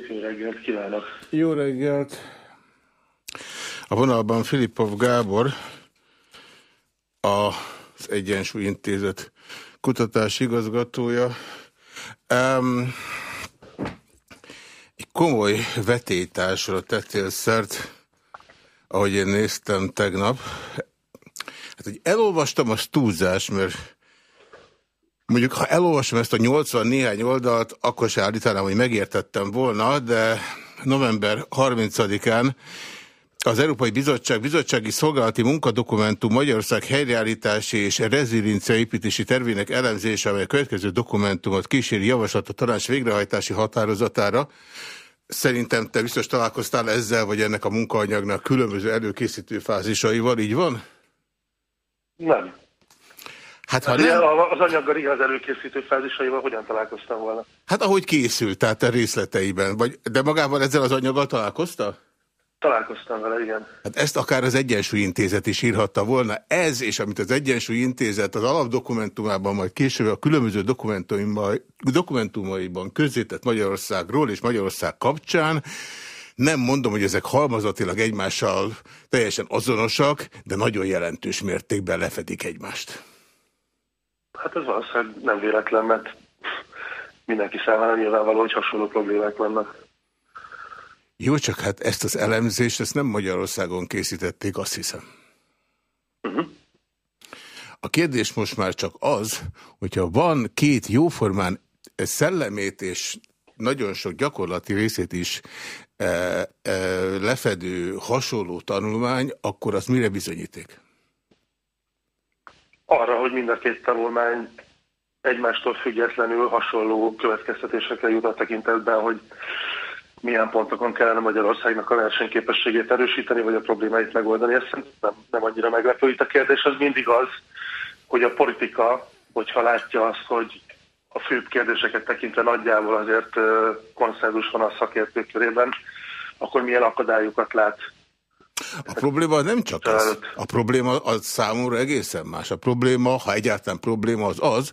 Szép jó reggelt kívánok! Jó reggelt! A vonalban Filipov Gábor, az Egyensúly Intézet kutatási igazgatója. Um, egy komoly vetétásra tettél szert, ahogy én néztem tegnap. Hát, hogy elolvastam, az túlzás, mert mondjuk, ha elolvasom ezt a 80 néhány oldalt, akkor se állítanám, hogy megértettem volna, de november 30-án az Európai Bizottság bizottsági szolgálati munkadokumentum Magyarország helyreállítási és rezilincia építési tervének elemzése, amely a következő dokumentumot kíséri javaslat a tanács végrehajtási határozatára. Szerintem te biztos találkoztál ezzel, vagy ennek a munkaanyagnak különböző előkészítő fázisaival, így van? Nem. Hát, ha nem... Az anyaggal igaz előkészítő fázisaival hogyan találkoztam volna? Hát ahogy készült, tehát a részleteiben. Vagy, de magával ezzel az anyaggal találkozta? Találkoztam vele, igen. Hát ezt akár az Egyensúlyintézet is írhatta volna. Ez, és amit az Egyensúlyintézet az alapdokumentumában, majd később a különböző dokumentumaiban közzétett Magyarországról és Magyarország kapcsán, nem mondom, hogy ezek halmazatilag egymással teljesen azonosak, de nagyon jelentős mértékben lefedik egymást. Hát ez valószínűleg nem véletlen, mert mindenki számára nyilvánvaló, hogy hasonló problémák vannak. Jó, csak hát ezt az elemzést, ezt nem Magyarországon készítették, azt hiszem. Uh -huh. A kérdés most már csak az, hogyha van két jóformán szellemét és nagyon sok gyakorlati részét is e, e, lefedő hasonló tanulmány, akkor az mire bizonyíték? Arra, hogy mind a két tanulmány egymástól függetlenül hasonló következtetésekre jut a tekintetben, hogy milyen pontokon kellene Magyarországnak a versenyképességét erősíteni, vagy a problémáit megoldani. Ez nem, nem annyira meglepő. Itt a kérdés az mindig az, hogy a politika, hogyha látja azt, hogy a főbb kérdéseket tekintve nagyjából azért konszenzus van a szakértők körében, akkor milyen akadályokat lát a probléma nem csak az. A probléma az számomra egészen más. A probléma, ha egyáltalán probléma, az az,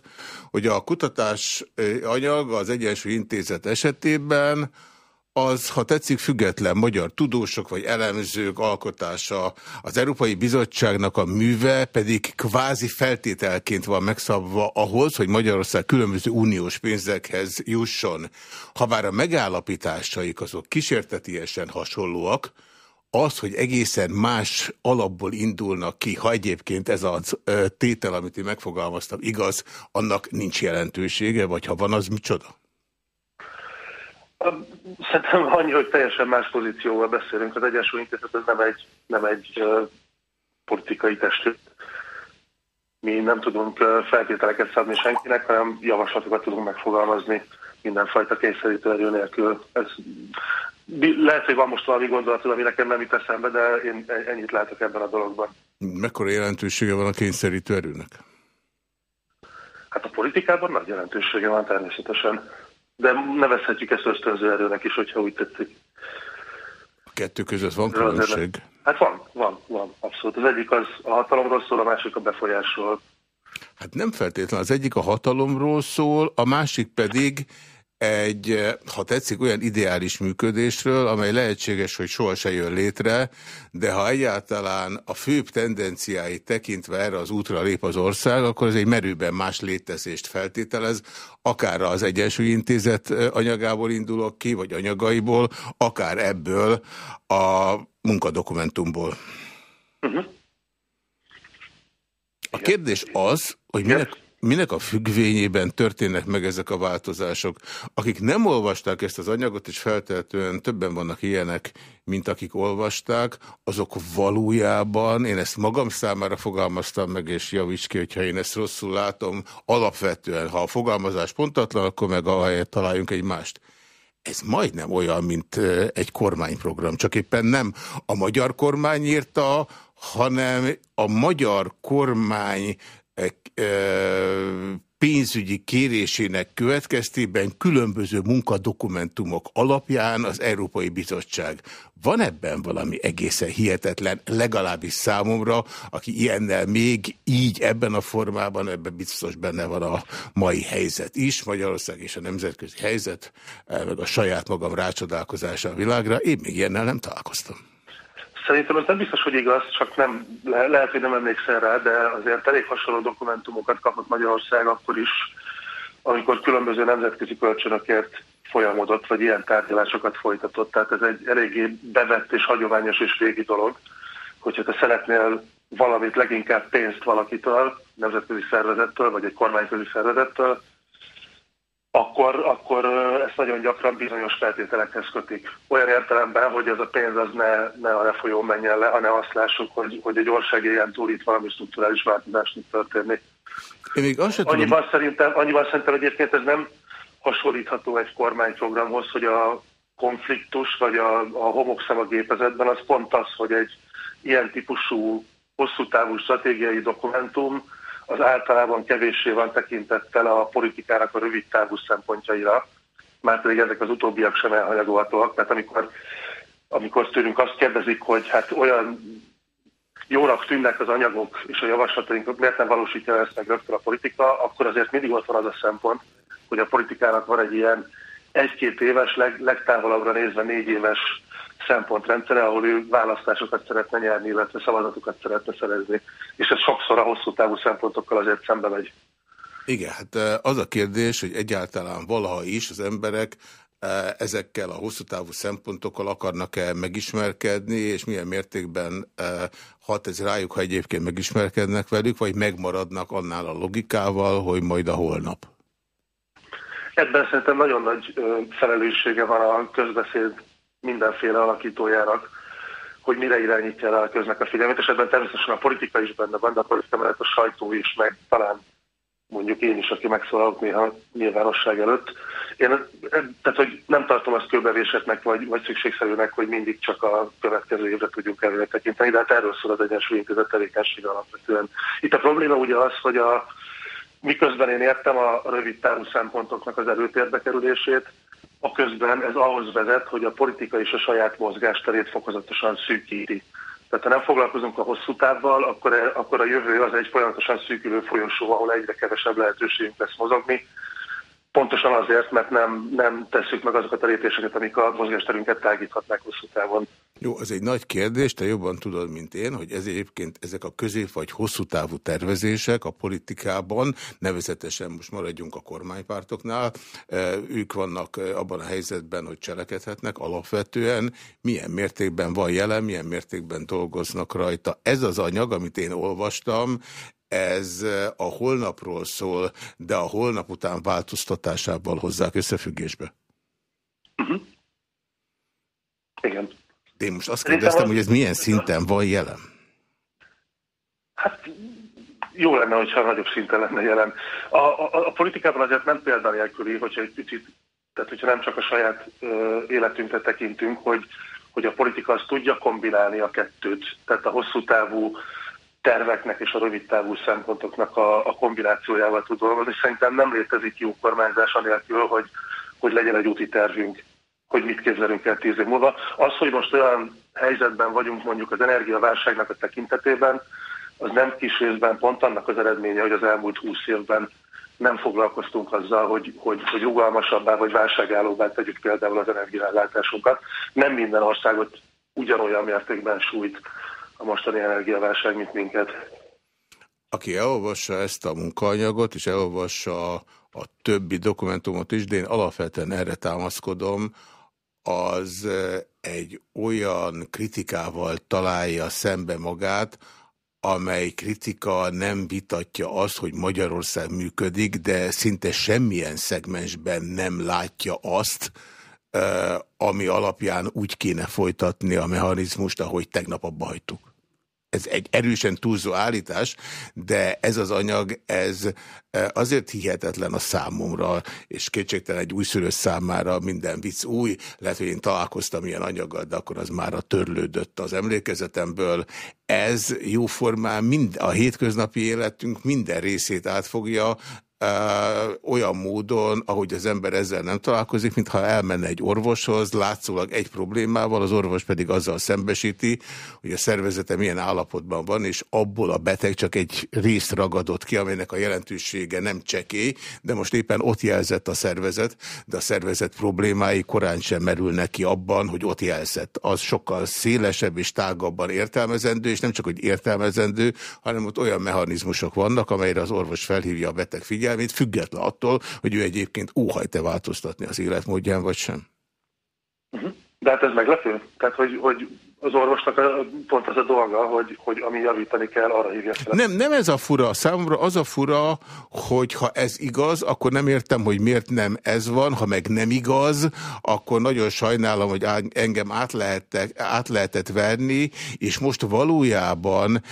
hogy a kutatás anyag az Egyensúly Intézet esetében az, ha tetszik, független magyar tudósok vagy elemzők alkotása, az Európai Bizottságnak a műve pedig kvázi feltételként van megszabva ahhoz, hogy Magyarország különböző uniós pénzekhez jusson. Habár a megállapításaik azok kísértetiesen hasonlóak, az, hogy egészen más alapból indulnak ki, ha egyébként ez a tétel, amit én megfogalmaztam, igaz, annak nincs jelentősége, vagy ha van, az micsoda? Szerintem annyi, hogy teljesen más pozícióval beszélünk. Az Egyesült Intézet ez nem egy, nem egy politikai testület. Mi nem tudunk feltételeket szabni senkinek, hanem javaslatokat tudunk megfogalmazni mindenfajta kényszerítő erő nélkül. Ez, lehet, hogy van most valami gondolatod, ami nekem nem itt eszembe, de én ennyit látok ebben a dologban. Mekkora jelentősége van a kényszerítő erőnek? Hát a politikában nagy jelentősége van természetesen. De nevezhetjük ezt ösztönző erőnek is, hogyha úgy tetszik. A kettő között van különbség? Hát van, van, van, abszolút. Az egyik az a hatalomról szól, a másik a befolyásról. Hát nem feltétlenül. Az egyik a hatalomról szól, a másik pedig egy, eh, ha tetszik, olyan ideális működésről, amely lehetséges, hogy soha se jön létre, de ha egyáltalán a főbb tendenciáit tekintve erre az útra lép az ország, akkor ez egy merőben más létezést feltételez, akár az Egyensúly Intézet eh, anyagából indulok ki, vagy anyagaiból, akár ebből a munkadokumentumból. Uh -huh. A kérdés az, hogy minek, minek a függvényében történnek meg ezek a változások. Akik nem olvasták ezt az anyagot, és feltehetően többen vannak ilyenek, mint akik olvasták, azok valójában, én ezt magam számára fogalmaztam meg, és javíts ki, hogyha én ezt rosszul látom, alapvetően, ha a fogalmazás pontatlan, akkor meg ahelyett találjunk egy mást. Ez majdnem olyan, mint egy kormányprogram, csak éppen nem a magyar kormány írta, hanem a magyar kormány pénzügyi kérésének következtében különböző munkadokumentumok alapján az Európai Bizottság. Van ebben valami egészen hihetetlen, legalábbis számomra, aki ilyennel még így ebben a formában, ebben biztos benne van a mai helyzet is, Magyarország és a nemzetközi helyzet, meg a saját magam rácsodálkozása a világra, én még ilyennel nem találkoztam. Szerintem ez nem biztos, hogy igaz, csak nem, le, lehet, hogy nem emlékszel rá, de azért elég hasonló dokumentumokat kapott Magyarország akkor is, amikor különböző nemzetközi kölcsönökért folyamodott, vagy ilyen tárgyalásokat folytatott. Tehát ez egy eléggé bevett és hagyományos és régi dolog, hogyha te szeretnél valamit, leginkább pénzt valakitől, nemzetközi szervezettől, vagy egy kormányközi szervezettől, akkor, akkor ezt nagyon gyakran bizonyos feltételekhez kötik. Olyan értelemben, hogy ez a pénz az ne, ne a lefolyón menjen le, hanem azt lássuk, hogy, hogy egy ország ilyen túl itt valami strukturális változás tud történni. Én még azt annyiban, tudom... szerintem, annyiban szerintem egyébként ez nem hasonlítható egy kormányprogramhoz, hogy a konfliktus vagy a, a homokszem a gépezetben az pont az, hogy egy ilyen típusú hosszú távú stratégiai dokumentum az általában kevéssé van tekintettel a politikának a rövid távú szempontjaira, már pedig ezek az utóbbiak sem elhanyagolhatóak, mert amikor, amikor tőlünk azt kérdezik, hogy hát olyan jónak tűnnek az anyagok és a javaslataink, miért nem valósítja ezt meg rögtön a politika, akkor azért mindig ott van az a szempont, hogy a politikának van egy ilyen egy-két éves, leg, legtávolabbra nézve négy éves szempontrendszere, ahol ő választásokat szeretne nyerni, illetve szavazatokat szeretne szerezni. És ez sokszor a hosszú távú szempontokkal azért szembe megy. Igen, hát az a kérdés, hogy egyáltalán valaha is az emberek ezekkel a hosszú távú szempontokkal akarnak-e megismerkedni, és milyen mértékben hat ez rájuk, ha egyébként megismerkednek velük, vagy megmaradnak annál a logikával, hogy majd a holnap? Ebben szerintem nagyon nagy felelőssége van a közbeszéd mindenféle alakítójának, hogy mire irányítja rá a köznek a figyelmét, és ebben természetesen a politika is benne van, de a politika mellett a sajtó is, meg talán mondjuk én is, aki megszólalok néha nyilvánosság előtt. Én tehát, hogy nem tartom azt kőbevésetnek, vagy, vagy szükségszerűnek, hogy mindig csak a következő évre tudjunk előre tekinteni, de hát erről szól az Egyensúly Intézet tevékenysége alapvetően. Itt a probléma ugye az, hogy a, miközben én értem a rövid távú szempontoknak az előtérbe kerülését, a közben ez ahhoz vezet, hogy a politika és a saját mozgásterét fokozatosan szűkíti. Tehát ha nem foglalkozunk a hosszú távval, akkor, akkor a jövő az egy folyamatosan szűkülő folyosó, ahol egyre kevesebb lehetőségünk lesz mozogni, Pontosan azért, mert nem, nem tesszük meg azokat a lépéseket, amik a mozgásterünket tágíthatnák hosszú távon. Jó, ez egy nagy kérdés, te jobban tudod, mint én, hogy ez egyébként ezek a közép vagy hosszú távú tervezések a politikában, nevezetesen most maradjunk a kormánypártoknál, e, ők vannak e, abban a helyzetben, hogy cselekedhetnek alapvetően, milyen mértékben van jelen, milyen mértékben dolgoznak rajta. Ez az anyag, amit én olvastam, ez a holnapról szól, de a holnap után változtatásával hozzák összefüggésbe? Uh mhm. -huh. Igen. De én most azt kérdeztem, hogy ez milyen szinten van jelen? Hát jó lenne, hogyha nagyobb szinten lenne jelen. A, a, a politikában azért nem példanélküli, hogyha egy picit, tehát hogyha nem csak a saját ö, életünkre tekintünk, hogy, hogy a politika azt tudja kombinálni a kettőt, tehát a hosszú távú terveknek és a rövid távú szempontoknak a, a kombinációjával tud dolgozni. Szerintem nem létezik jó kormányzás anélkül, hogy, hogy legyen egy úti tervünk, hogy mit képzelünk el tíz év múlva. Az, hogy most olyan helyzetben vagyunk mondjuk az energiaválságnak a tekintetében, az nem kis részben pont annak az eredménye, hogy az elmúlt húsz évben nem foglalkoztunk azzal, hogy, hogy, hogy rugalmasabbá vagy válságállóbbá tegyük például az energiállátásunkat. Nem minden országot ugyanolyan mértékben sújt a mostani energiaválság, mint minket. Aki elolvassa ezt a munkaanyagot, és elolvassa a többi dokumentumot is, de én alapvetően erre támaszkodom, az egy olyan kritikával találja szembe magát, amely kritika nem vitatja azt, hogy Magyarország működik, de szinte semmilyen szegmensben nem látja azt, ami alapján úgy kéne folytatni a mechanizmust, ahogy tegnap abba hagytuk ez egy erősen túlzó állítás, de ez az anyag, ez e, azért hihetetlen a számomra, és kétségtelen egy újszülő számára minden vicc új. Lehet, hogy én találkoztam ilyen anyaggal, de akkor az már a törlődött az emlékezetemből. Ez jóformán mind, a hétköznapi életünk minden részét átfogja, olyan módon, ahogy az ember ezzel nem találkozik, mintha elmenne egy orvoshoz, látszólag egy problémával, az orvos pedig azzal szembesíti, hogy a szervezete milyen állapotban van, és abból a beteg csak egy részt ragadott ki, amelynek a jelentősége nem csekély, de most éppen ott jelzett a szervezet, de a szervezet problémái korán sem merülnek ki abban, hogy ott jelzett. Az sokkal szélesebb és tágabban értelmezendő, és nem csak, hogy értelmezendő, hanem ott olyan mechanizmusok vannak, amelyre az orvos felhívja a beteg figyelmét, figyelmét, független attól, hogy ő egyébként óhajt-e változtatni az életmódján, vagy sem. Mhm. De hát ez meglepő. Tehát, hogy, hogy az orvosnak pont az a dolga, hogy, hogy ami javítani kell, arra hívja fel. Nem, nem ez a fura. Számomra az a fura, hogy ha ez igaz, akkor nem értem, hogy miért nem ez van. Ha meg nem igaz, akkor nagyon sajnálom, hogy engem át, lehettek, át lehetett verni, és most valójában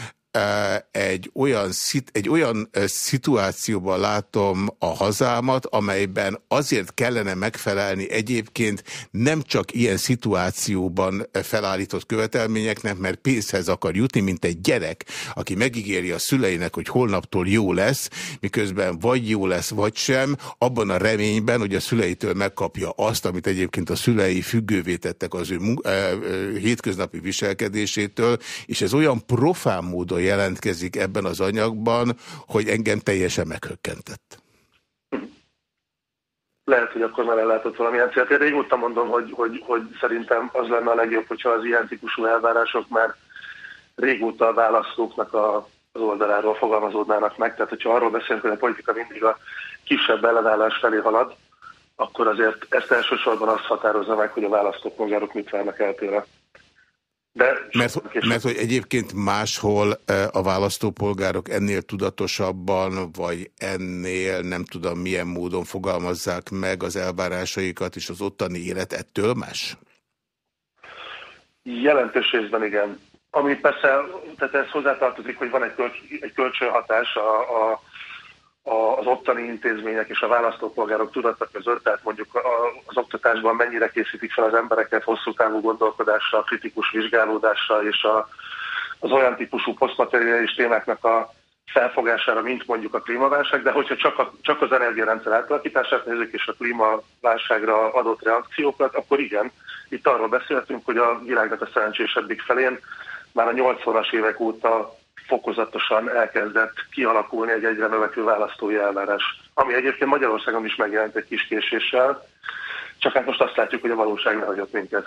egy olyan, egy olyan szituációban látom a hazámat, amelyben azért kellene megfelelni egyébként nem csak ilyen szituációban felállított követelményeknek, mert pénzhez akar jutni, mint egy gyerek, aki megígéri a szüleinek, hogy holnaptól jó lesz, miközben vagy jó lesz, vagy sem, abban a reményben, hogy a szüleitől megkapja azt, amit egyébként a szülei függővé tettek az ő hétköznapi viselkedésétől, és ez olyan profán módon jelentkezik ebben az anyagban, hogy engem teljesen meghökkentett. Lehet, hogy akkor már ellátott valamilyen célt. Én régóta mondom, hogy, hogy, hogy szerintem az lenne a legjobb, hogyha az ilyen típusú elvárások már régóta a választóknak a, az oldaláról fogalmazódnának meg. Tehát, hogyha arról beszélünk, hogy a politika mindig a kisebb ellenállás felé halad, akkor azért ezt elsősorban azt határozza meg, hogy a választópolgárok mit várnak el tőle. De mert, mert hogy egyébként máshol e, a választópolgárok ennél tudatosabban, vagy ennél nem tudom milyen módon fogalmazzák meg az elvárásaikat, és az ottani élet ettől más? Jelentős részben igen. Ami persze, tehát ez hozzátartozik, hogy van egy, kölcs, egy kölcsönhatás a, a az ottani intézmények és a választópolgárok tudata között, tehát mondjuk az oktatásban mennyire készítik fel az embereket hosszú távú gondolkodásra, kritikus vizsgálódásra és a, az olyan típusú posztmateriális témáknak a felfogására, mint mondjuk a klímaválság, de hogyha csak, a, csak az energiarendszer átalakítását nézzük és a klímaválságra adott reakciókat, akkor igen, itt arról beszéltünk, hogy a világnak a szerencsésebbik felén már a 80-as évek óta fokozatosan elkezdett kialakulni egy egyre növekvő választói elvárás, ami egyébként Magyarországon is megjelent egy kis késéssel, csak hát most azt látjuk, hogy a valóság hagyott minket.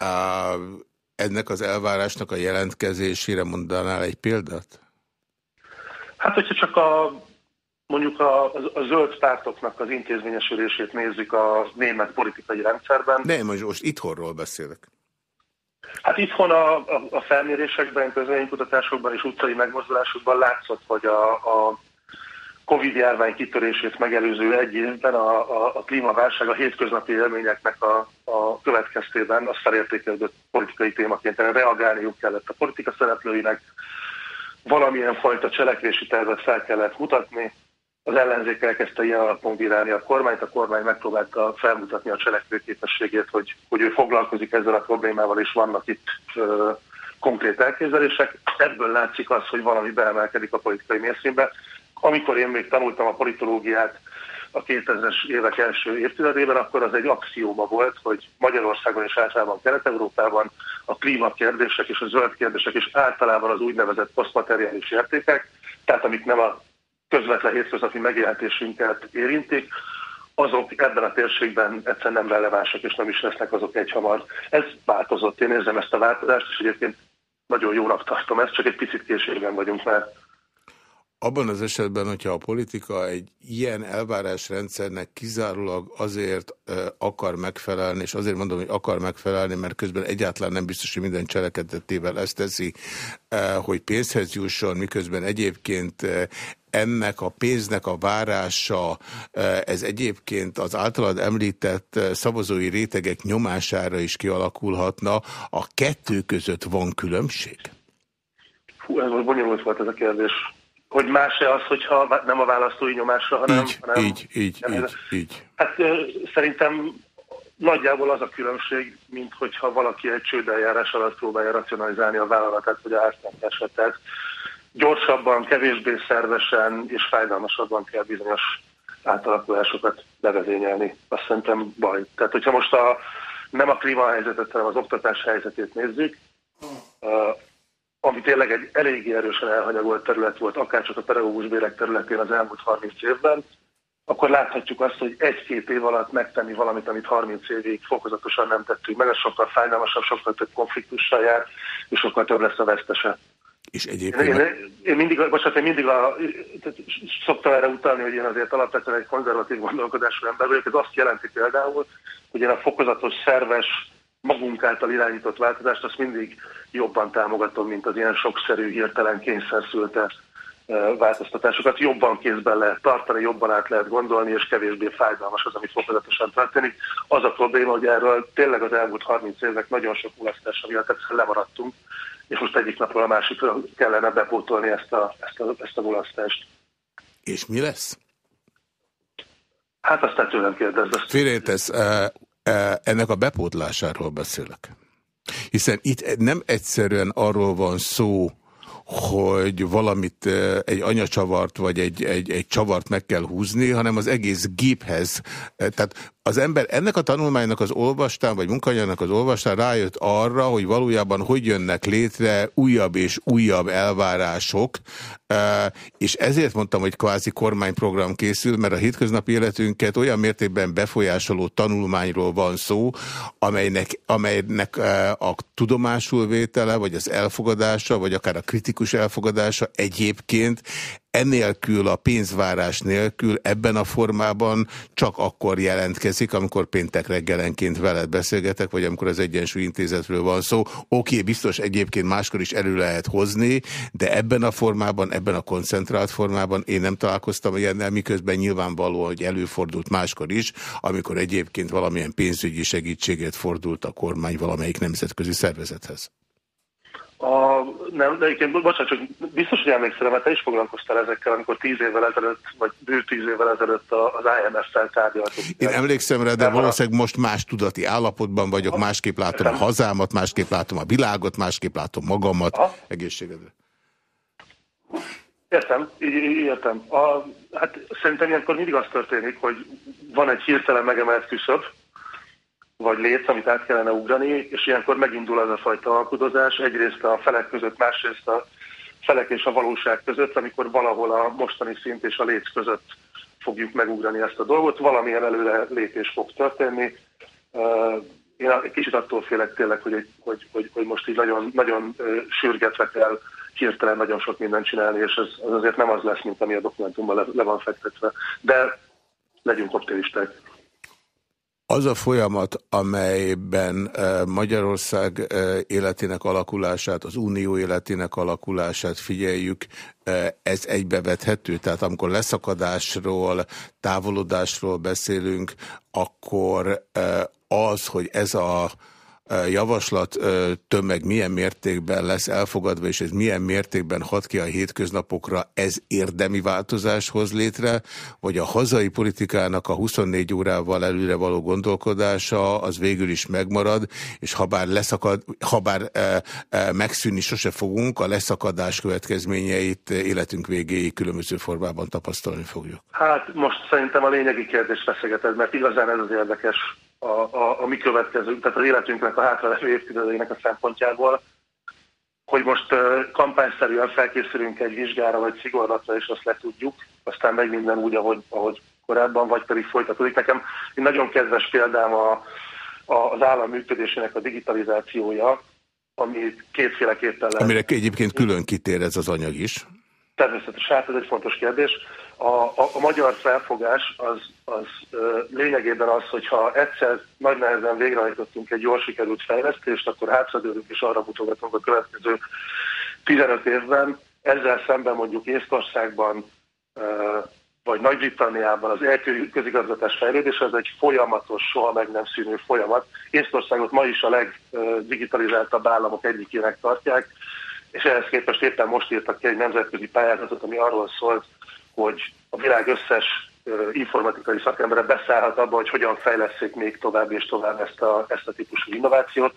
Uh, ennek az elvárásnak a jelentkezésére mondanál egy példát? Hát, hogyha csak a mondjuk a, a, a zöld pártoknak az intézményesülését nézzük a német politikai rendszerben. Nem, most, most itthonról beszélek. Hát itthon a, a, a felmérésekben, közvénykutatásokban és utcai megmozdulásokban látszott, hogy a, a Covid-járvány kitörését megelőző egy évben a, a, a klímaválság a hétköznapi élményeknek a, a következtében az felértékelődött politikai témaként. Reagálniuk kellett a politika szereplőinek, valamilyen fajta cselekvési tervet fel kellett mutatni, az ellenzék elkezdte ilyen alapon bírálni a kormányt, a kormány megpróbálta felmutatni a cselekvőképességét, hogy, hogy ő foglalkozik ezzel a problémával, és vannak itt ö, konkrét elképzelések. Ebből látszik az, hogy valami beemelkedik a politikai mészínbe. Amikor én még tanultam a politológiát a 2000-es évek első évtizedében, akkor az egy axióma volt, hogy Magyarországon és általában Kelet-Európában a klímakérdések és a zöld kérdések és általában az úgynevezett posztmateriális értékek, tehát amik nem a közvetlen hétköznapi megélhetésünket érintik, azok ebben a térségben egyszerűen nem relevánsak, és nem is lesznek azok egyhamar. Ez változott, én érzem ezt a változást, és egyébként nagyon jónak tartom ezt, csak egy picit későben vagyunk már. Abban az esetben, hogyha a politika egy ilyen elvárásrendszernek kizárólag azért akar megfelelni, és azért mondom, hogy akar megfelelni, mert közben egyáltalán nem biztos, hogy minden cselekedetével ezt teszi, hogy pénzhez jusson, miközben egyébként ennek a pénznek a várása, ez egyébként az általad említett szavazói rétegek nyomására is kialakulhatna. A kettő között van különbség? Hú, ez most bonyolult volt ez a kérdés. Hogy más-e az, hogyha nem a választói nyomásra, hanem... Így, hanem, így, így, nem, így, így. Hát szerintem nagyjából az a különbség, mint hogyha valaki egy csődeljárás alatt próbálja racionalizálni a vállalatát, vagy a háztartását. Tehát gyorsabban, kevésbé szervesen és fájdalmasabban kell bizonyos átalakulásokat levezényelni. Azt szerintem baj. Tehát, hogyha most a, nem a klímahelyzetet, hanem az oktatás helyzetét nézzük, ami tényleg egy eléggé erősen elhanyagolt terület volt, akár csak a pedagógus bérek területén az elmúlt 30 évben, akkor láthatjuk azt, hogy egy-két év alatt megtenni valamit, amit 30 évig fokozatosan nem tettünk meg, ez sokkal fájdalmasabb, sokkal több konfliktussal jár, és sokkal több lesz a vesztese. És egyébként... Én, én mindig, bocsánat, én mindig a, tehát szoktam erre utalni, hogy én azért alapvetően egy konzervatív gondolkodású ember vagyok. Ez azt jelenti például, hogy én a fokozatos, szerves, magunk által irányított változást azt mindig jobban támogatom, mint az ilyen sokszerű, hirtelen kényszerszülte változtatásokat. Jobban kézben lehet tartani, jobban át lehet gondolni, és kevésbé fájdalmas az, amit fokozatosan történik. Az a probléma, hogy erről tényleg az elmúlt 30 évek nagyon sok mulasztása miatt egyszerűen lemaradtunk, és most egyik napról a másikra kellene bepótolni ezt a, ezt a, ezt a mulasztást. És mi lesz? Hát azt te tőlem kérdezd. Félrétesz, ennek a bepótlásáról beszélek. Hiszen itt nem egyszerűen arról van szó, hogy valamit, egy anyacsavart vagy egy, egy, egy csavart meg kell húzni, hanem az egész géphez. Tehát az ember ennek a tanulmánynak az olvastán, vagy munkanyagnak az olvastán rájött arra, hogy valójában hogy jönnek létre újabb és újabb elvárások, és ezért mondtam, hogy kvázi kormányprogram készül, mert a hétköznapi életünket olyan mértékben befolyásoló tanulmányról van szó, amelynek, amelynek a tudomásul vétele, vagy az elfogadása, vagy akár a kritikus elfogadása egyébként enélkül, a pénzvárás nélkül ebben a formában csak akkor jelentkezik, amikor péntek reggelenként veled beszélgetek, vagy amikor az Egyensúly Intézetről van szó. Oké, biztos egyébként máskor is elő lehet hozni, de ebben a formában, ebben a koncentrált formában én nem találkoztam ilyennel, miközben nyilvánvaló, hogy előfordult máskor is, amikor egyébként valamilyen pénzügyi segítséget fordult a kormány valamelyik nemzetközi szervezethez. A, nem, de egyébként, bocsánat, csak biztos, hogy emlékszem, mert te is foglalkoztál ezekkel, amikor tíz évvel ezelőtt, vagy bő tíz évvel ezelőtt az IMF-fel tárgyaltunk. Én emlékszem rá, de valószínűleg most más tudati állapotban vagyok, másképp látom a hazámat, másképp látom a világot, másképp látom magamat. Aha. Egészségedre. Értem, értem. A, hát szerintem ilyenkor mindig az történik, hogy van egy hirtelen megemelt küszöb, vagy léc, amit át kellene ugrani, és ilyenkor megindul az a fajta alkudozás, egyrészt a felek között, másrészt a felek és a valóság között, amikor valahol a mostani szint és a léc között fogjuk megugrani ezt a dolgot, valamilyen előre lépés fog történni. Én egy kicsit attól félek tényleg, hogy, hogy, hogy, hogy most így nagyon, nagyon sürgetve kell hirtelen nagyon sok mindent csinálni, és ez, az azért nem az lesz, mint ami a dokumentumban le, le van fektetve. De legyünk optimisták. Az a folyamat, amelyben Magyarország életének alakulását, az unió életének alakulását figyeljük, ez egybevethető? Tehát amikor leszakadásról, távolodásról beszélünk, akkor az, hogy ez a javaslat tömeg milyen mértékben lesz elfogadva, és ez milyen mértékben hat ki a hétköznapokra, ez érdemi változás hoz létre, vagy a hazai politikának a 24 órával előre való gondolkodása az végül is megmarad, és ha bár, leszakad, ha bár e, e, megszűnni sose fogunk, a leszakadás következményeit életünk végéig különböző formában tapasztalni fogjuk. Hát most szerintem a lényegi kérdés feszegeted, mert igazán ez az érdekes a, a, a mi következő, tehát az életünknek a hátralévő évtizedének a szempontjából, hogy most kampányszerűen felkészülünk egy vizsgára vagy szigorlatra, és azt letudjuk, aztán megy minden úgy, ahogy, ahogy korábban, vagy pedig folytatódik. Nekem egy nagyon kedves példám a, a, az állam működésének a digitalizációja, ami kétféleképpen lehet. Amire egyébként külön kitér ez az anyag is. Természetesen, hát ez egy fontos kérdés. A, a, a magyar felfogás az, az ö, lényegében az, hogyha egyszer nagy nehezen végrehajtottunk egy jól sikerült fejlesztést, akkor hátradőlünk és arra mutogatunk a következő 15 évben. Ezzel szemben mondjuk Észtországban ö, vagy Nagy-Britanniában az elközigazgatás fejlődés az egy folyamatos, soha meg nem szűnő folyamat. Észtországot ma is a legdigitalizáltabb államok egyikének tartják, és ehhez képest éppen most írtak ki egy nemzetközi pályázatot, ami arról szólt, hogy a világ összes informatikai szakembere beszállhat abba, hogy hogyan fejleszék még tovább és tovább ezt a, ezt a típusú innovációt.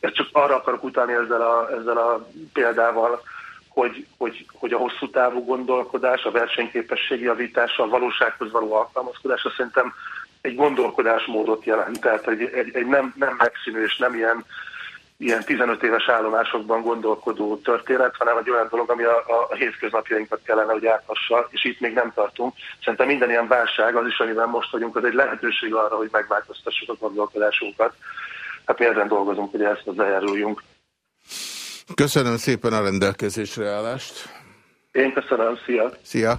Ezt csak arra akarok utalni ezzel a, ezzel a példával, hogy, hogy, hogy a hosszú távú gondolkodás, a versenyképesség javítása, a valósághoz való alkalmazkodás, szerintem egy gondolkodásmódot jelent. Tehát egy, egy, egy nem, nem megszínű és nem ilyen, ilyen 15 éves állomásokban gondolkodó történet, hanem egy olyan dolog, ami a, a, a hétköznapjainkat kellene, hogy áthassa, és itt még nem tartunk. Szerintem minden ilyen válság, az is, amiben most vagyunk, az egy lehetőség arra, hogy megváltoztassuk a gondolkodásunkat. Hát mi ezen dolgozunk, hogy ezt hozzájáruljunk. Köszönöm szépen a rendelkezésre állást. Én köszönöm, szia! Szia!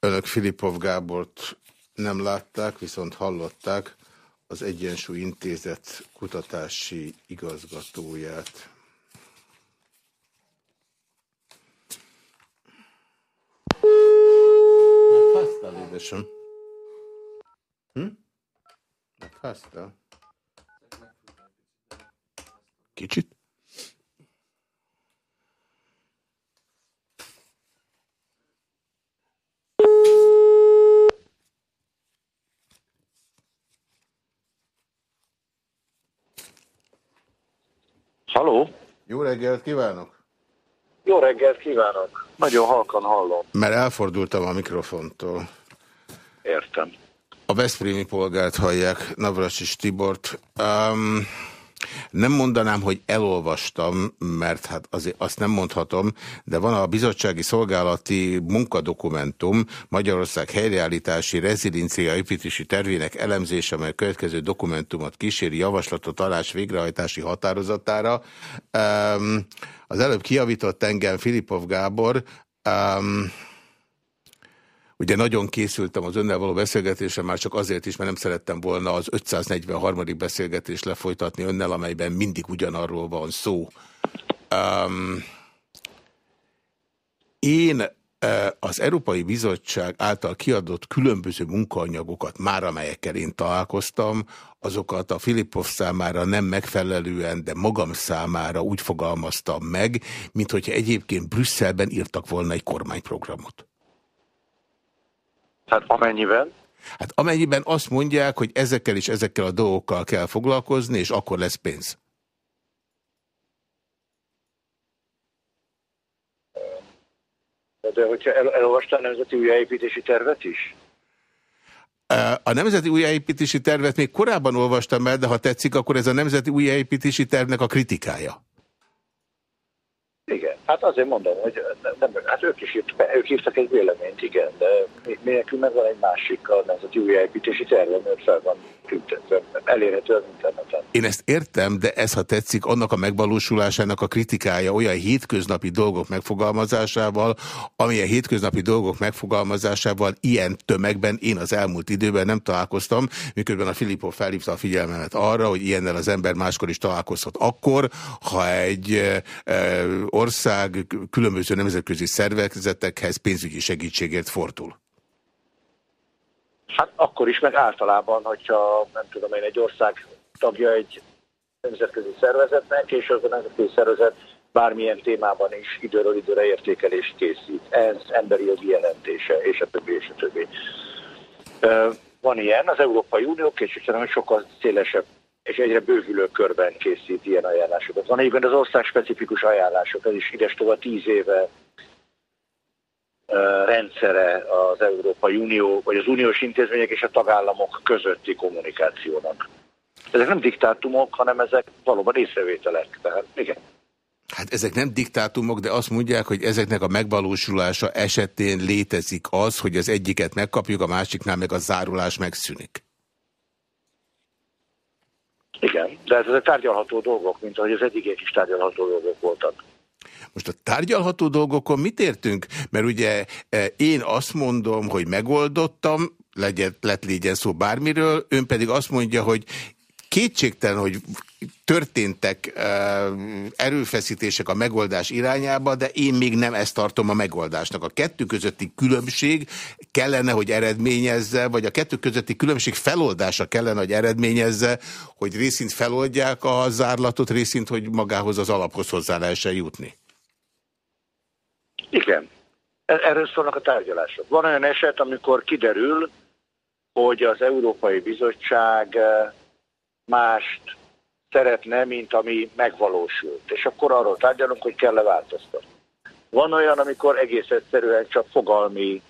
Önök Filipov Gábort nem látták, viszont hallották az Egyensúly Intézet kutatási igazgatóját. Megháztál, édesem? Hm? Megháztál? Kicsit? Haló? Jó reggelt kívánok! Jó reggelt kívánok! Nagyon halkan hallom. Mert elfordultam a mikrofontól. Értem. A Veszprémi polgárt hallják, Navracsis Tibort. Um, nem mondanám, hogy elolvastam, mert hát azért azt nem mondhatom, de van a bizottsági szolgálati munkadokumentum Magyarország helyreállítási rezilincia építési tervének elemzése, amely a következő dokumentumot kíséri javaslatot talás végrehajtási határozatára. Um, az előbb kiavított engem Filipov Gábor, um, Ugye nagyon készültem az önnel való beszélgetésre, már csak azért is, mert nem szerettem volna az 543. beszélgetést lefolytatni önnel, amelyben mindig ugyanarról van szó. Um, én az Európai Bizottság által kiadott különböző munkaanyagokat, már amelyekkel én találkoztam, azokat a Filipov számára nem megfelelően, de magam számára úgy fogalmaztam meg, mint hogyha egyébként Brüsszelben írtak volna egy kormányprogramot. Hát amennyiben? Hát amennyiben azt mondják, hogy ezekkel és ezekkel a dolgokkal kell foglalkozni, és akkor lesz pénz. De hogyha el, elolvasta a Nemzeti Újjáépítési Tervet is? A Nemzeti Újjáépítési Tervet még korábban olvastam el, de ha tetszik, akkor ez a Nemzeti Újjáépítési Tervnek a kritikája. Hát azért mondom, hogy nem, hát ők is írt, ők írtak egy véleményt, igen, de mi nekünk meg van egy másik a nemzeti újjáépítési terve, mert fel van tüntetve, elérhető az interneten. Én ezt értem, de ez, ha tetszik, annak a megvalósulásának a kritikája olyan hétköznapi dolgok megfogalmazásával, amilyen hétköznapi dolgok megfogalmazásával ilyen tömegben én az elmúlt időben nem találkoztam, miközben a Filippo felhívta a figyelmemet arra, hogy ilyennel az ember máskor is találkozhat akkor, ha egy e, ország különböző nemzetközi szervezetekhez pénzügyi segítségért fordul. Hát akkor is, meg általában, hogyha nem tudom én, egy ország tagja egy nemzetközi szervezetnek, és az a nemzetközi szervezet bármilyen témában is időről időre értékelést készít. Ez emberi jogi jelentése, és a többi, és a többi. Van ilyen, az Európai Unió hogy sokkal szélesebb és egyre bővülő körben készít ilyen ajánlásokat. Van egyébként az ország specifikus ajánlások, ez is ides tovább tíz éve rendszere az Európai Unió, vagy az uniós intézmények és a tagállamok közötti kommunikációnak. Ezek nem diktátumok, hanem ezek valóban észrevételek. Tehát igen. Hát ezek nem diktátumok, de azt mondják, hogy ezeknek a megvalósulása esetén létezik az, hogy az egyiket megkapjuk, a másiknál meg a zárulás megszűnik. Igen, de ez, ezek tárgyalható dolgok, mint ahogy az eddigiek is tárgyalható dolgok voltak. Most a tárgyalható dolgokon mit értünk? Mert ugye e, én azt mondom, hogy megoldottam, legyen, lett legyen szó bármiről, ön pedig azt mondja, hogy kétségtelen, hogy történtek erőfeszítések a megoldás irányába, de én még nem ezt tartom a megoldásnak. A kettő közötti különbség kellene, hogy eredményezze, vagy a kettő közötti különbség feloldása kellene, hogy eredményezze, hogy részint feloldják a zárlatot, részint, hogy magához az alaphoz hozzá lehessen jutni. Igen. E- erről szólnak a tárgyalások. Van olyan eset, amikor kiderül, hogy az Európai Bizottság mást szeretne, mint ami megvalósult. És akkor arról tárgyalunk, hogy kell-e változtatni. Van olyan, amikor egész egyszerűen csak fogalmi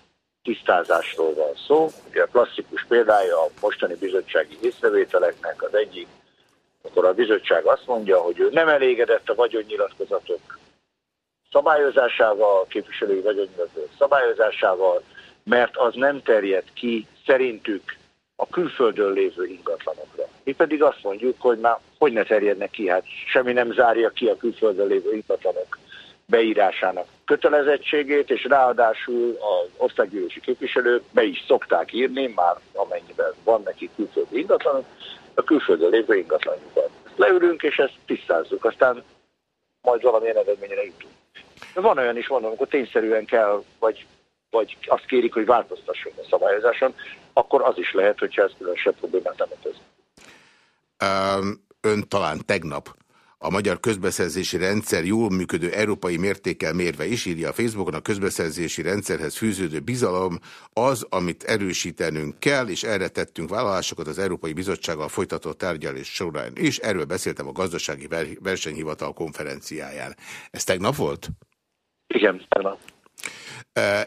tisztázásról van szó. Ugye a klasszikus példája a mostani bizottsági észrevételeknek az egyik, akkor a bizottság azt mondja, hogy ő nem elégedett a vagyonnyilatkozatok szabályozásával, a képviselői vagyonnyilatkozatok szabályozásával, mert az nem terjed ki szerintük a külföldön lévő ingatlanokra. Mi pedig azt mondjuk, hogy már hogy ne terjednek ki, hát semmi nem zárja ki a külföldön lévő ingatlanok beírásának kötelezettségét, és ráadásul az országgyűlési képviselők be is szokták írni, már amennyiben van neki külföldi ingatlanok, a külföldön lévő ingatlanjukat. Leülünk, és ezt tisztázzuk, aztán majd valamilyen eredményre jutunk. De van olyan is, mondom, amikor tényszerűen kell, vagy, vagy azt kérik, hogy változtasson a szabályozáson, akkor az is lehet, hogyha ez különösebb problémát nem okoz. Ön talán tegnap a magyar közbeszerzési rendszer jól működő európai mértékkel mérve is, írja a Facebookon, a közbeszerzési rendszerhez fűződő bizalom az, amit erősítenünk kell, és erre tettünk vállalásokat az Európai Bizottsággal folytatott tárgyalás során is. Erről beszéltem a Gazdasági Versenyhivatal konferenciáján. Ez tegnap volt? Igen, tegnap.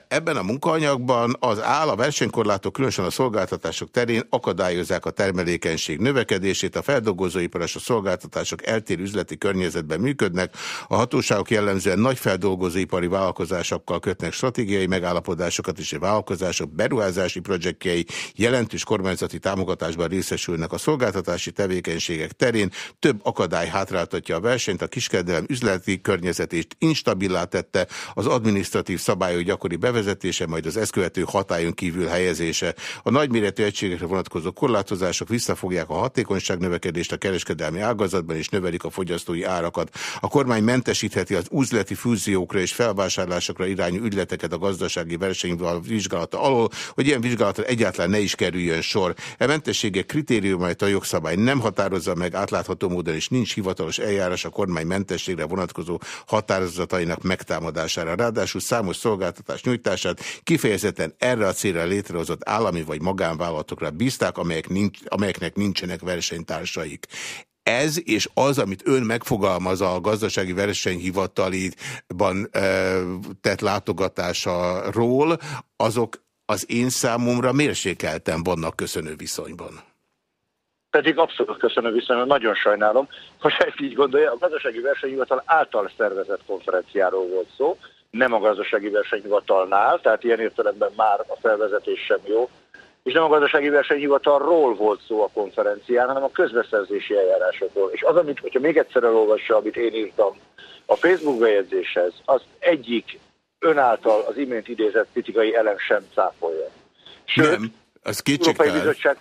Ebben a munkaanyagban az áll a versenykorlátok különösen a szolgáltatások terén akadályozzák a termelékenység növekedését, a feldolgozóipar és a szolgáltatások eltérő üzleti környezetben működnek, a hatóságok jellemzően nagy feldolgozóipari vállalkozásokkal kötnek stratégiai megállapodásokat, és a vállalkozások beruházási projektjei jelentős kormányzati támogatásban részesülnek a szolgáltatási tevékenységek terén, több akadály hátráltatja a versenyt, a kiskedelem üzleti környezetét instabilá tette, az adminisztratív szabályok gyakori bevezetése, majd az ezt követő hatályon kívül helyezése. A nagyméretű egységekre vonatkozó korlátozások visszafogják a hatékonyság növekedést a kereskedelmi ágazatban és növelik a fogyasztói árakat. A kormány mentesítheti az üzleti fúziókra és felvásárlásokra irányú ügyleteket a gazdasági versenyval vizsgálata alól, hogy ilyen vizsgálatra egyáltalán ne is kerüljön sor. E mentességek kritériumait a jogszabály nem határozza meg átlátható módon, és nincs hivatalos eljárás a kormány mentességre vonatkozó határozatainak megtámadására. Ráadásul számos szolgáltatás szolgáltatás nyújtását kifejezetten erre a célra létrehozott állami vagy magánvállalatokra bízták, amelyek nincs, amelyeknek nincsenek versenytársaik ez és az, amit ön megfogalmaz a gazdasági versenyhivataliban tett látogatásáról, azok az én számomra mérsékelten vannak köszönő viszonyban. Pedig abszolút köszönő viszonyban, nagyon sajnálom, hogy ezt így gondolja. A gazdasági versenyhivatal által szervezett konferenciáról volt szó, nem a gazdasági versenyhivatalnál, tehát ilyen értelemben már a felvezetés sem jó, és nem a gazdasági versenyhivatalról volt szó a konferencián, hanem a közbeszerzési eljárásokról. És az, amit, hogyha még egyszer elolvassa, amit én írtam a Facebook bejegyzéshez, az egyik önáltal az imént idézett kritikai elem sem cáfolja. Sőt, nem, az Európai Bizottság,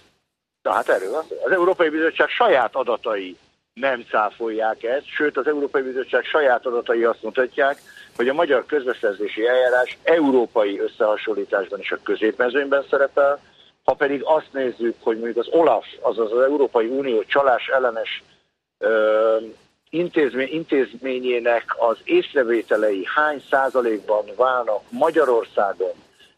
na hát erről az, az Európai Bizottság saját adatai nem cáfolják ezt, sőt az Európai Bizottság saját adatai azt mutatják, hogy a magyar közbeszerzési eljárás európai összehasonlításban is a középmezőnyben szerepel, ha pedig azt nézzük, hogy mondjuk az OLAF, azaz az Európai Unió csalás ellenes ö, intézmény, intézményének az észrevételei hány százalékban válnak Magyarországon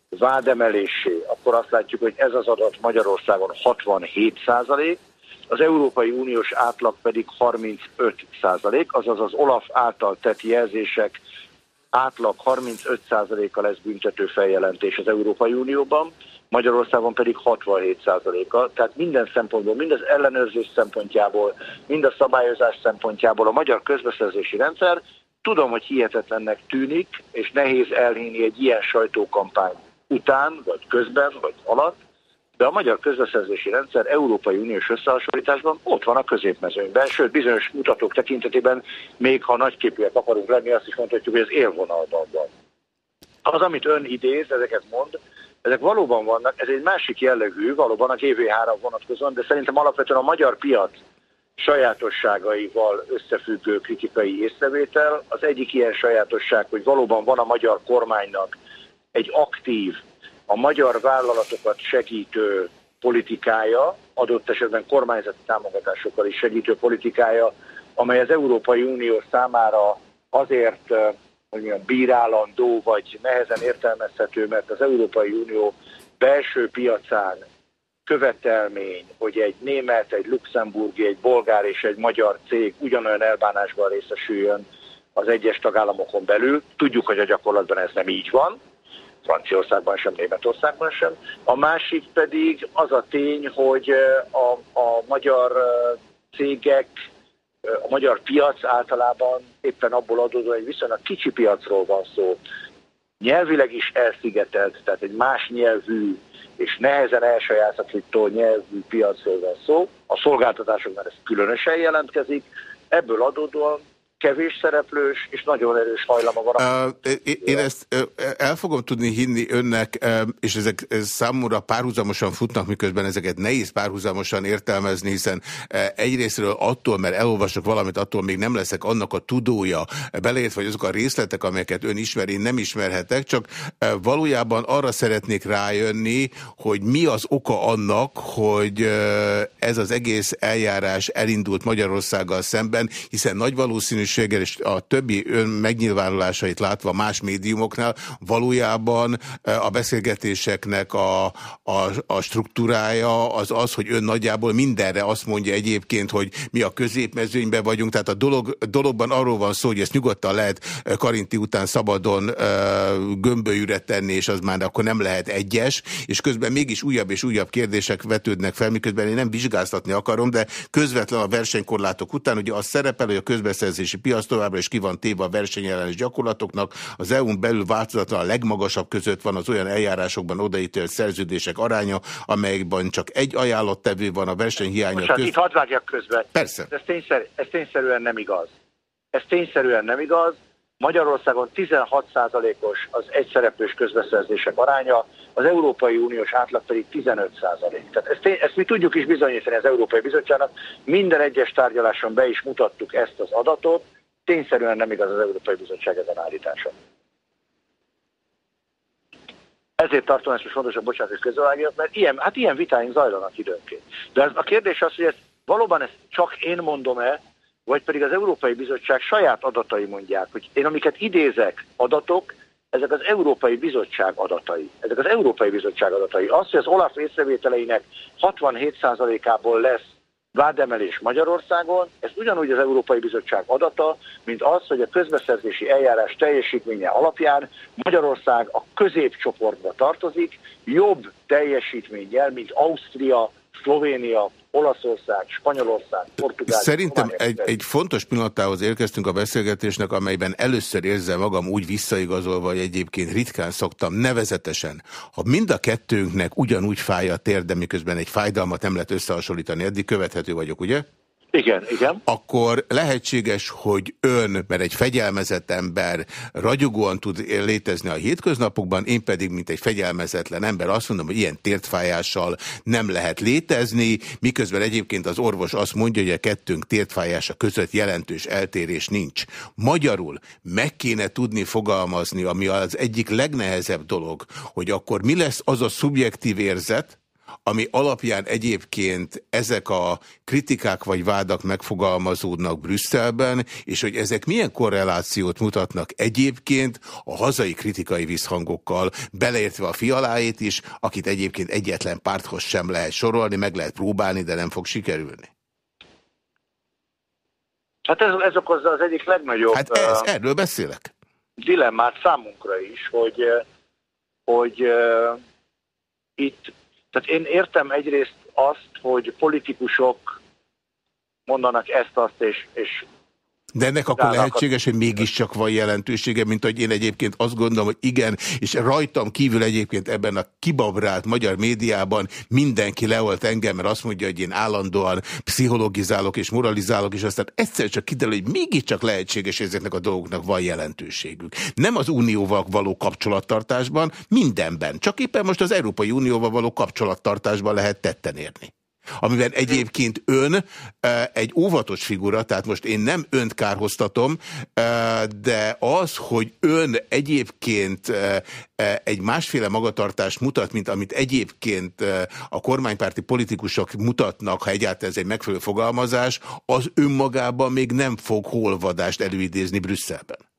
vádemelésé, akkor azt látjuk, hogy ez az adat Magyarországon 67 százalék, az Európai Uniós átlag pedig 35 százalék, azaz az OLAF által tett jelzések átlag 35%-a lesz büntető feljelentés az Európai Unióban, Magyarországon pedig 67%-a. Tehát minden szempontból, mind az ellenőrzés szempontjából, mind a szabályozás szempontjából a magyar közbeszerzési rendszer tudom, hogy hihetetlennek tűnik, és nehéz elhinni egy ilyen sajtókampány után, vagy közben, vagy alatt, de a magyar közbeszerzési rendszer Európai Uniós összehasonlításban ott van a középmezőnyben, sőt bizonyos mutatók tekintetében, még ha nagyképűek akarunk lenni, azt is mondhatjuk, hogy az élvonalban van. Az, amit ön idéz, ezeket mond, ezek valóban vannak, ez egy másik jellegű, valóban a GV3 vonatkozóan, de szerintem alapvetően a magyar piac sajátosságaival összefüggő kritikai észrevétel. Az egyik ilyen sajátosság, hogy valóban van a magyar kormánynak egy aktív a magyar vállalatokat segítő politikája, adott esetben kormányzati támogatásokkal is segítő politikája, amely az Európai Unió számára azért hogy mondjam, bírálandó vagy nehezen értelmezhető, mert az Európai Unió belső piacán követelmény, hogy egy német, egy luxemburgi, egy bolgár és egy magyar cég ugyanolyan elbánásban részesüljön az egyes tagállamokon belül. Tudjuk, hogy a gyakorlatban ez nem így van, Franciaországban sem, Németországban sem. A másik pedig az a tény, hogy a, a magyar cégek, a magyar piac általában éppen abból adódó, egy viszonylag kicsi piacról van szó, nyelvileg is elszigetelt, tehát egy más nyelvű és nehezen elsajátító nyelvű piacról van szó. A szolgáltatásokban ez különösen jelentkezik. Ebből adódóan kevés szereplős és nagyon erős hajlama van. Uh, én ezt el fogom tudni hinni önnek, és ezek számomra párhuzamosan futnak, miközben ezeket nehéz párhuzamosan értelmezni, hiszen egyrésztről attól, mert elolvasok valamit, attól még nem leszek annak a tudója, beleért vagy azok a részletek, amelyeket ön ismer, én nem ismerhetek, csak valójában arra szeretnék rájönni, hogy mi az oka annak, hogy ez az egész eljárás elindult Magyarországgal szemben, hiszen nagy valószínűség valószínűséggel, és a többi ön megnyilvánulásait látva más médiumoknál, valójában e, a beszélgetéseknek a, a, a struktúrája az az, hogy ön nagyjából mindenre azt mondja egyébként, hogy mi a középmezőnyben vagyunk, tehát a dolog, dologban arról van szó, hogy ezt nyugodtan lehet e, Karinti után szabadon uh, gömbölyűre tenni, és az már akkor nem lehet egyes, és közben mégis újabb és újabb kérdések vetődnek fel, miközben én nem vizsgáztatni akarom, de közvetlen a versenykorlátok után ugye az szerepel, hogy a közbeszerzési piac továbbra is ki van téve a versenyellenes gyakorlatoknak. Az EU-n belül változatlan a legmagasabb között van az olyan eljárásokban odaítélt szerződések aránya, amelyekben csak egy ajánlattevő van a versenyhiánya Most hát köz... itt hadd vágjak közben. Persze. Ez, tényszer, ez tényszerűen nem igaz. Ez tényszerűen nem igaz. Magyarországon 16%-os az egyszereplős közbeszerzések aránya, az Európai Uniós átlag pedig 15%. Tehát ezt, ezt mi tudjuk is bizonyítani az Európai Bizottságnak, minden egyes tárgyaláson be is mutattuk ezt az adatot, tényszerűen nem igaz az Európai Bizottság ezen állítása. Ezért tartom ezt most fontosabb, bocsánat, hogy mert ilyen, hát ilyen vitáink zajlanak időnként. De ez, a kérdés az, hogy ezt, valóban ezt csak én mondom-e, vagy pedig az Európai Bizottság saját adatai mondják, hogy én amiket idézek adatok, ezek az Európai Bizottság adatai. Ezek az Európai Bizottság adatai. Az, hogy az OLAF észrevételeinek 67%-ából lesz vádemelés Magyarországon, ez ugyanúgy az Európai Bizottság adata, mint az, hogy a közbeszerzési eljárás teljesítménye alapján Magyarország a középcsoportba tartozik, jobb teljesítménnyel, mint Ausztria, Szlovénia, Olaszország, Spanyolország, Portugália. Szerintem egy, egy fontos pillanatához érkeztünk a beszélgetésnek, amelyben először érzem magam úgy visszaigazolva, hogy egyébként ritkán szoktam, nevezetesen. Ha mind a kettőnknek ugyanúgy fáj a tér, de miközben egy fájdalmat nem lehet összehasonlítani, eddig követhető vagyok, ugye? Igen, igen. Akkor lehetséges, hogy ön, mert egy fegyelmezett ember ragyogóan tud létezni a hétköznapokban, én pedig, mint egy fegyelmezetlen ember azt mondom, hogy ilyen tértfájással nem lehet létezni, miközben egyébként az orvos azt mondja, hogy a kettőnk tértfájása között jelentős eltérés nincs. Magyarul meg kéne tudni fogalmazni, ami az egyik legnehezebb dolog, hogy akkor mi lesz az a szubjektív érzet, ami alapján egyébként ezek a kritikák vagy vádak megfogalmazódnak Brüsszelben, és hogy ezek milyen korrelációt mutatnak egyébként a hazai kritikai visszhangokkal, beleértve a fialáét is, akit egyébként egyetlen párthoz sem lehet sorolni, meg lehet próbálni, de nem fog sikerülni. Hát ez, ez okozza az egyik legnagyobb... Hát ez, erről beszélek. Dilemmát számunkra is, hogy, hogy uh, itt tehát én értem egyrészt azt, hogy politikusok mondanak ezt, azt, és, és de ennek akkor lehetséges, hogy mégiscsak van jelentősége, mint hogy én egyébként azt gondolom, hogy igen, és rajtam kívül egyébként ebben a kibabrált magyar médiában mindenki leolt engem, mert azt mondja, hogy én állandóan pszichologizálok és moralizálok, és aztán egyszer csak kiderül, hogy mégiscsak lehetséges, hogy ezeknek a dolgoknak van jelentőségük. Nem az unióval való kapcsolattartásban, mindenben. Csak éppen most az Európai Unióval való kapcsolattartásban lehet tetten érni amiben egyébként ön egy óvatos figura, tehát most én nem önt kárhoztatom, de az, hogy ön egyébként egy másféle magatartást mutat, mint amit egyébként a kormánypárti politikusok mutatnak, ha egyáltalán ez egy megfelelő fogalmazás, az önmagában még nem fog holvadást előidézni Brüsszelben.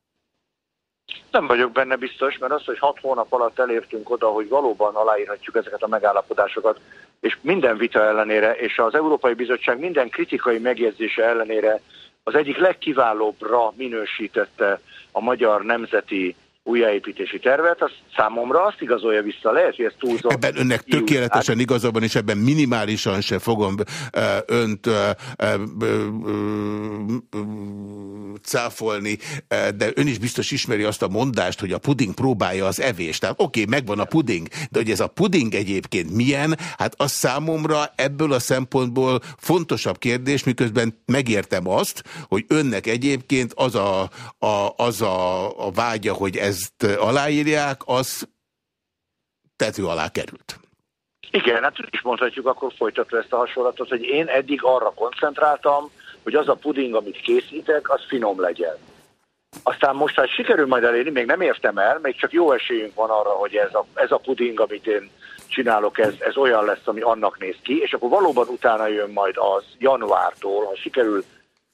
Nem vagyok benne biztos, mert az, hogy hat hónap alatt elértünk oda, hogy valóban aláírhatjuk ezeket a megállapodásokat, és minden vita ellenére, és az Európai Bizottság minden kritikai megjegyzése ellenére az egyik legkiválóbbra minősítette a magyar nemzeti újjáépítési tervet, az számomra azt igazolja vissza, lehet, hogy ez túlzott. Ebben önnek tökéletesen igazabban, és ebben minimálisan se fogom önt cáfolni, de ön is biztos ismeri azt a mondást, hogy a puding próbálja az evést. Tehát oké, okay, megvan a puding, de hogy ez a puding egyébként milyen, hát az számomra ebből a szempontból fontosabb kérdés, miközben megértem azt, hogy önnek egyébként az a, a, az a, a vágya, hogy ez ezt aláírják, az tető alá került. Igen, hát is mondhatjuk akkor folytatva ezt a hasonlatot, hogy én eddig arra koncentráltam, hogy az a puding, amit készítek, az finom legyen. Aztán most, ha sikerül majd elérni, még nem értem el, még csak jó esélyünk van arra, hogy ez a, ez a puding, amit én csinálok, ez, ez olyan lesz, ami annak néz ki, és akkor valóban utána jön majd az januártól, ha sikerül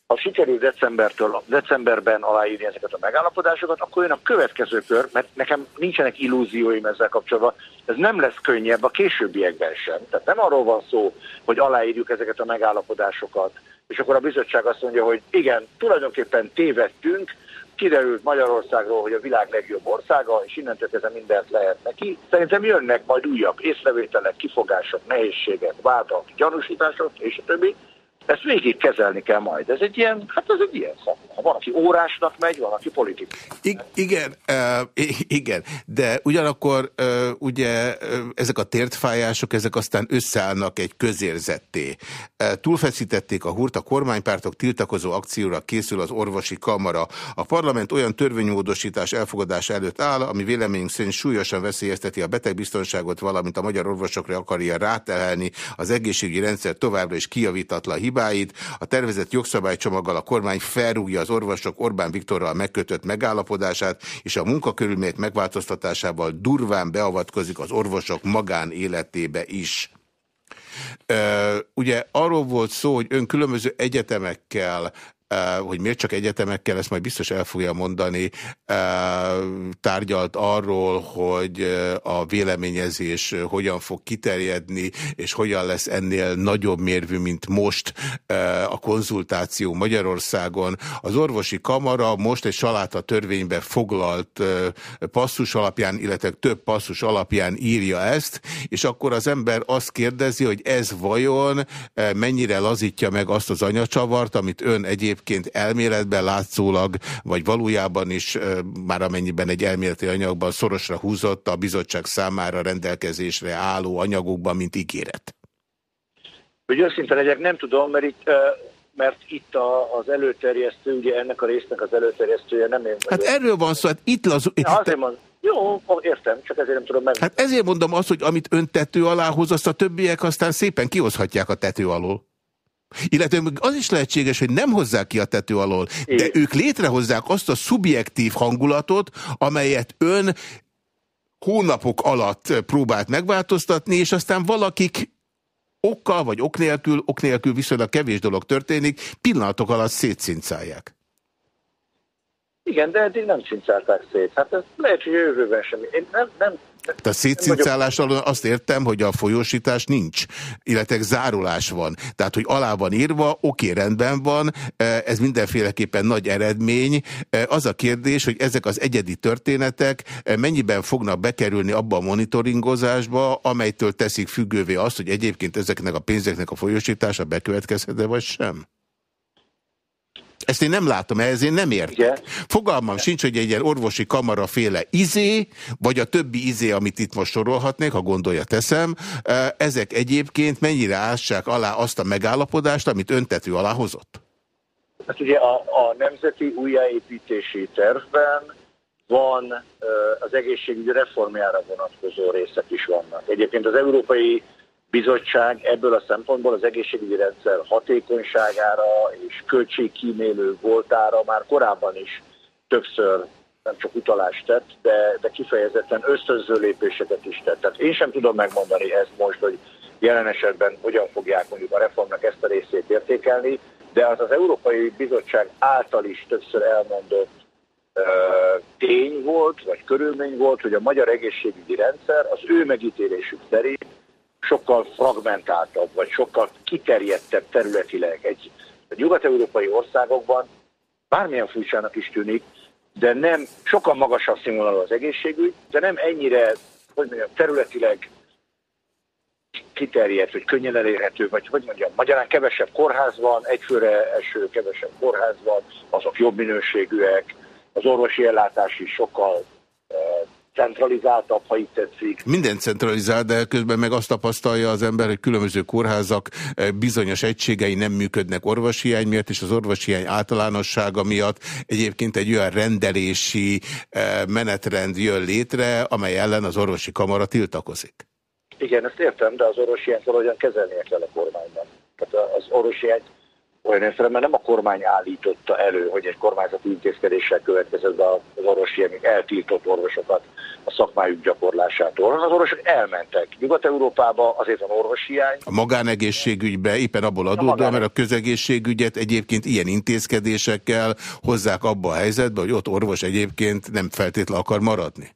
ha sikerül decembertől, decemberben aláírni ezeket a megállapodásokat, akkor jön a következő kör, mert nekem nincsenek illúzióim ezzel kapcsolatban, ez nem lesz könnyebb a későbbiekben sem. Tehát nem arról van szó, hogy aláírjuk ezeket a megállapodásokat, és akkor a bizottság azt mondja, hogy igen, tulajdonképpen tévedtünk, kiderült Magyarországról, hogy a világ legjobb országa, és innentől kezdve mindent lehet neki. Szerintem jönnek majd újabb észrevételek, kifogások, nehézségek, vádak, gyanúsítások, és a többi. Ezt végig kezelni kell majd. Ez egy ilyen, hát ez egy ilyen szakma. Van, aki órásnak megy, van, aki politikus. I igen, uh, igen, de ugyanakkor uh, ugye uh, ezek a tértfájások, ezek aztán összeállnak egy közérzetté. Uh, túlfeszítették a húrt, a kormánypártok tiltakozó akcióra készül az orvosi kamara. A parlament olyan törvénymódosítás elfogadása előtt áll, ami véleményünk szerint súlyosan veszélyezteti a betegbiztonságot, valamint a magyar orvosokra akarja rátelhelni az egészségügyi rendszer továbbra is kiavítatlan hibát hibáit. A tervezett jogszabálycsomaggal a kormány felrúgja az orvosok Orbán Viktorral megkötött megállapodását, és a munkakörülmények megváltoztatásával durván beavatkozik az orvosok magánéletébe is. Ugye arról volt szó, hogy ön különböző egyetemekkel hogy miért csak egyetemekkel, ezt majd biztos el fogja mondani, tárgyalt arról, hogy a véleményezés hogyan fog kiterjedni, és hogyan lesz ennél nagyobb mérvű, mint most a konzultáció Magyarországon. Az orvosi kamara most egy saláta törvénybe foglalt passzus alapján, illetve több passzus alapján írja ezt, és akkor az ember azt kérdezi, hogy ez vajon mennyire lazítja meg azt az anyacsavart, amit ön egyébként egyébként elméletben látszólag, vagy valójában is már amennyiben egy elméleti anyagban szorosra húzott a bizottság számára rendelkezésre álló anyagokban, mint ígéret? Hogy őszintén legyek, nem tudom, mert itt mert itt a, az előterjesztő, ugye ennek a résznek az előterjesztője nem én vagyok. Hát erről van szó, hát itt lazul... Ja, azért mond, jó, értem, csak ezért nem tudom meg. Hát ezért mondom azt, hogy amit ön tető alá hoz, azt a többiek aztán szépen kihozhatják a tető alól. Illetve az is lehetséges, hogy nem hozzák ki a tető alól, de ők létrehozzák azt a szubjektív hangulatot, amelyet ön hónapok alatt próbált megváltoztatni, és aztán valakik okkal vagy ok nélkül, ok nélkül viszonylag kevés dolog történik, pillanatok alatt szétszincálják. Igen, de eddig nem cincálták szét. Hát ez lehet, hogy jövőben sem. Én nem, nem a szétszincálás alól azt értem, hogy a folyósítás nincs, illetve zárulás van. Tehát, hogy alá van írva, oké, rendben van, e, ez mindenféleképpen nagy eredmény. E, az a kérdés, hogy ezek az egyedi történetek e, mennyiben fognak bekerülni abba a monitoringozásba, amelytől teszik függővé azt, hogy egyébként ezeknek a pénzeknek a folyósítása bekövetkezhet-e, vagy sem? Ezt én nem látom, ehhez én nem értek. Igen. Fogalmam Igen. sincs, hogy egy ilyen orvosi kamara féle izé, vagy a többi izé, amit itt most sorolhatnék, ha gondolja teszem, ezek egyébként mennyire ássák alá azt a megállapodást, amit öntető alá hozott? Hát ugye a, a Nemzeti Újjáépítési Tervben van az egészségügyi reformjára vonatkozó részek is vannak. Egyébként az Európai bizottság ebből a szempontból az egészségügyi rendszer hatékonyságára és költségkímélő voltára már korábban is többször nem csak utalást tett, de, de kifejezetten ösztönző lépéseket is tett. Tehát én sem tudom megmondani ezt most, hogy jelen esetben hogyan fogják mondjuk a reformnak ezt a részét értékelni, de az az Európai Bizottság által is többször elmondott uh, tény volt, vagy körülmény volt, hogy a magyar egészségügyi rendszer az ő megítélésük szerint sokkal fragmentáltabb, vagy sokkal kiterjedtebb területileg. Egy A nyugat-európai országokban bármilyen furcsának is tűnik, de nem sokkal magasabb színvonalú az egészségügy, de nem ennyire, hogy mondjam, területileg kiterjedt, vagy könnyen elérhető, vagy hogy mondjam, magyarán kevesebb kórház van, egyfőre eső kevesebb kórház van, azok jobb minőségűek, az orvosi ellátás is sokkal centralizáltabb, ha így tetszik. Minden centralizált, de közben meg azt tapasztalja az ember, hogy különböző kórházak eh, bizonyos egységei nem működnek orvoshiány miatt, és az orvoshiány általánossága miatt egyébként egy olyan rendelési eh, menetrend jön létre, amely ellen az orvosi kamara tiltakozik. Igen, ezt értem, de az orvoshiányt valahogyan kezelnie kell a kormányban. Tehát az orvoshiányt olyan értelemben nem a kormány állította elő, hogy egy kormányzati intézkedéssel következett be az orvosi még eltiltott orvosokat a szakmájuk gyakorlásától. Az orvosok elmentek. Nyugat-Európába azért van orvoshiány. A magánegészségügybe éppen abból adódóan, mert a közegészségügyet egyébként ilyen intézkedésekkel hozzák abba a helyzetbe, hogy ott orvos egyébként nem feltétlenül akar maradni.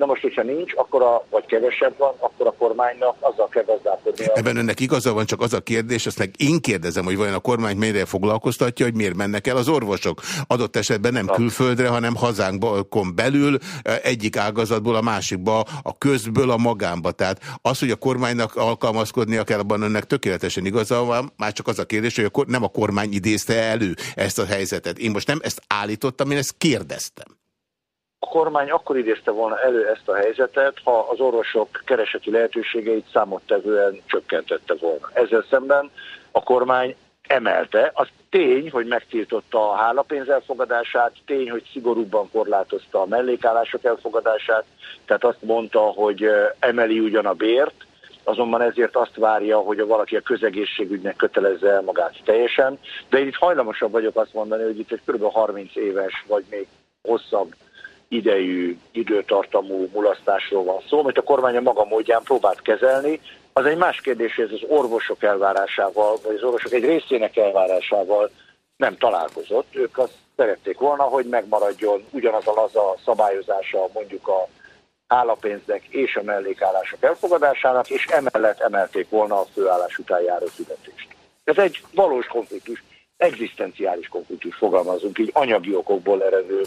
Na most, hogyha nincs, akkor a, vagy kevesebb van, akkor a kormánynak azzal kell gazdálkodni. Ebben önnek igaza van, csak az a kérdés, azt meg én kérdezem, hogy vajon a kormány mennyire foglalkoztatja, hogy miért mennek el az orvosok. Adott esetben nem Na. külföldre, hanem hazánkon belül, egyik ágazatból a másikba, a közből a magánba. Tehát az, hogy a kormánynak alkalmazkodnia kell, abban önnek tökéletesen igaza van, már csak az a kérdés, hogy a, nem a kormány idézte elő ezt a helyzetet. Én most nem ezt állítottam, én ezt kérdeztem. Kormány akkor idézte volna elő ezt a helyzetet, ha az orvosok kereseti lehetőségeit számottevően csökkentette volna. Ezzel szemben a kormány emelte. Az tény, hogy megtiltotta a hálapénz elfogadását, tény, hogy szigorúbban korlátozta a mellékállások elfogadását, tehát azt mondta, hogy emeli ugyan a bért, azonban ezért azt várja, hogy a valaki a közegészségügynek kötelezze el magát teljesen. De én itt hajlamosabb vagyok azt mondani, hogy itt egy kb. 30 éves, vagy még hosszabb idejű, időtartamú mulasztásról van szó, amit a kormány a maga módján próbált kezelni. Az egy más kérdés, hogy ez az orvosok elvárásával, vagy az orvosok egy részének elvárásával nem találkozott. Ők azt szerették volna, hogy megmaradjon ugyanaz a laza szabályozása mondjuk a állapénzek és a mellékállások elfogadásának, és emellett emelték volna a főállás után járó fizetést. Ez egy valós konfliktus, egzisztenciális konfliktus, fogalmazunk így, anyagi okokból eredő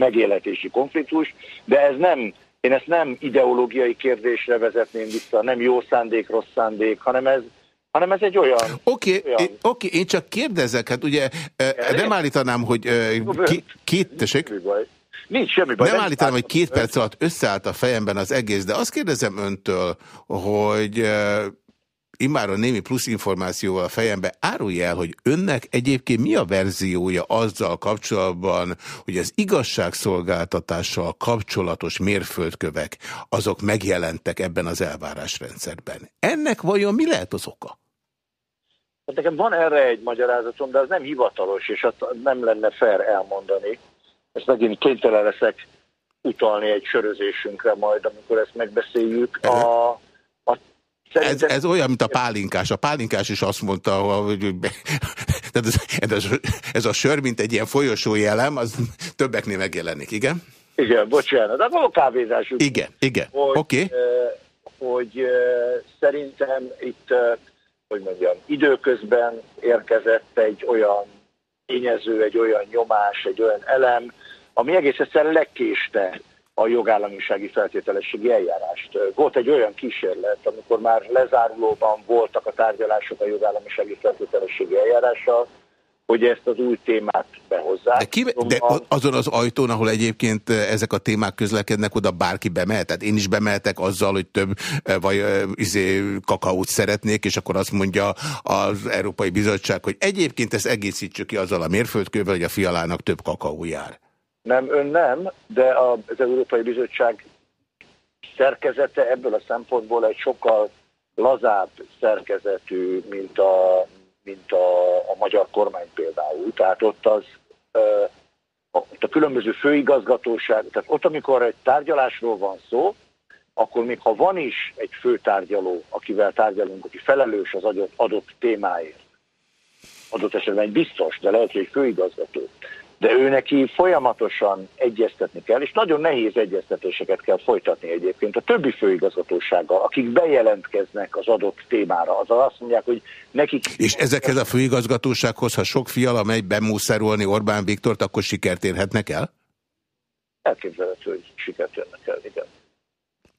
megéletési konfliktus, de ez nem, én ezt nem ideológiai kérdésre vezetném vissza, nem jó szándék, rossz szándék, hanem ez, hanem ez egy olyan... Oké, okay, olyan... okay, én csak kérdezek, hát ugye Erre? nem állítanám, hogy két, két tessék? Nincs semmi baj. Nem, nem állítanám, hogy két perc alatt összeállt a fejemben az egész, de azt kérdezem öntől, hogy immáron némi plusz információval a fejembe, árulja el, hogy önnek egyébként mi a verziója azzal kapcsolatban, hogy az igazságszolgáltatással kapcsolatos mérföldkövek, azok megjelentek ebben az elvárásrendszerben. Ennek vajon mi lehet az oka? Hát nekem van erre egy magyarázatom, de az nem hivatalos, és azt nem lenne fair elmondani. Ezt megint kénytelen leszek utalni egy sörözésünkre majd, amikor ezt megbeszéljük. A, ez, ez olyan, mint a pálinkás. A pálinkás is azt mondta, hogy ez, ez, ez a sör, mint egy ilyen folyosó jelem, az többeknél megjelenik, igen? Igen, bocsánat, de a kávézásuk. Igen, igen, oké. Okay. Eh, hogy eh, szerintem itt, eh, hogy mondjam, időközben érkezett egy olyan tényező, egy olyan nyomás, egy olyan elem, ami egész egyszerűen lekéste a jogállamisági feltételességi eljárást. Volt egy olyan kísérlet, amikor már lezárulóban voltak a tárgyalások a jogállamisági feltételességi eljárással, hogy ezt az új témát behozzák. De, ki, de azon az ajtón, ahol egyébként ezek a témák közlekednek, oda bárki bemehet? Tehát én is bemehetek azzal, hogy több vagy izé, kakaót szeretnék, és akkor azt mondja az Európai Bizottság, hogy egyébként ezt egészítsük ki azzal a mérföldkővel, hogy a fialának több kakaó jár. Nem, ön nem, de az Európai Bizottság szerkezete ebből a szempontból egy sokkal lazább szerkezetű, mint a, mint a, a magyar kormány például. Tehát ott az ott a különböző főigazgatóság, tehát ott, amikor egy tárgyalásról van szó, akkor még ha van is egy főtárgyaló, akivel tárgyalunk, aki felelős az adott, adott témáért, adott esetben egy biztos, de lehet, hogy egy főigazgató, de ő neki folyamatosan egyeztetni kell, és nagyon nehéz egyeztetéseket kell folytatni egyébként a többi főigazgatósággal, akik bejelentkeznek az adott témára. Az azt mondják, hogy nekik... És ezekhez a főigazgatósághoz, ha sok fiala megy bemúszerolni Orbán Viktort, akkor sikert érhetnek el? Elképzelhető, hogy sikert érnek el, igen.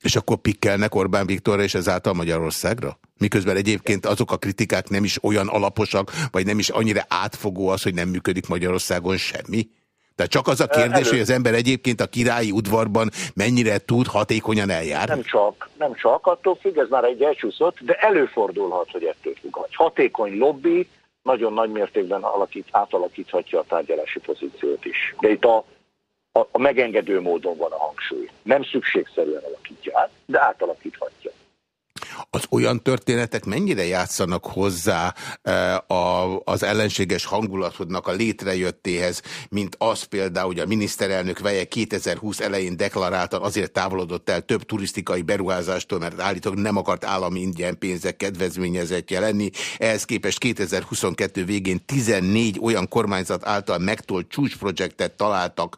És akkor pikkelnek Orbán Viktorra és ezáltal Magyarországra? Miközben egyébként azok a kritikák nem is olyan alaposak, vagy nem is annyira átfogó az, hogy nem működik Magyarországon semmi? Tehát csak az a kérdés, Elő... hogy az ember egyébként a királyi udvarban mennyire tud hatékonyan eljárni? Nem csak, nem csak, attól függ, ez már egy elcsúszott, de előfordulhat, hogy ettől függ. Egy hatékony lobby nagyon nagy mértékben alakít, átalakíthatja a tárgyalási pozíciót is. De itt a a, megengedő módon van a hangsúly. Nem szükségszerűen alakítja át, de átalakíthatja. Olyan történetek mennyire játszanak hozzá e, a, az ellenséges hangulatodnak a létrejöttéhez, mint az például, hogy a miniszterelnök veje 2020 elején deklaráltan azért távolodott el több turisztikai beruházástól, mert állítólag nem akart állami ingyen pénzek kedvezményezettje lenni. Ehhez képest 2022 végén 14 olyan kormányzat által megtolt csúcsprojektet találtak,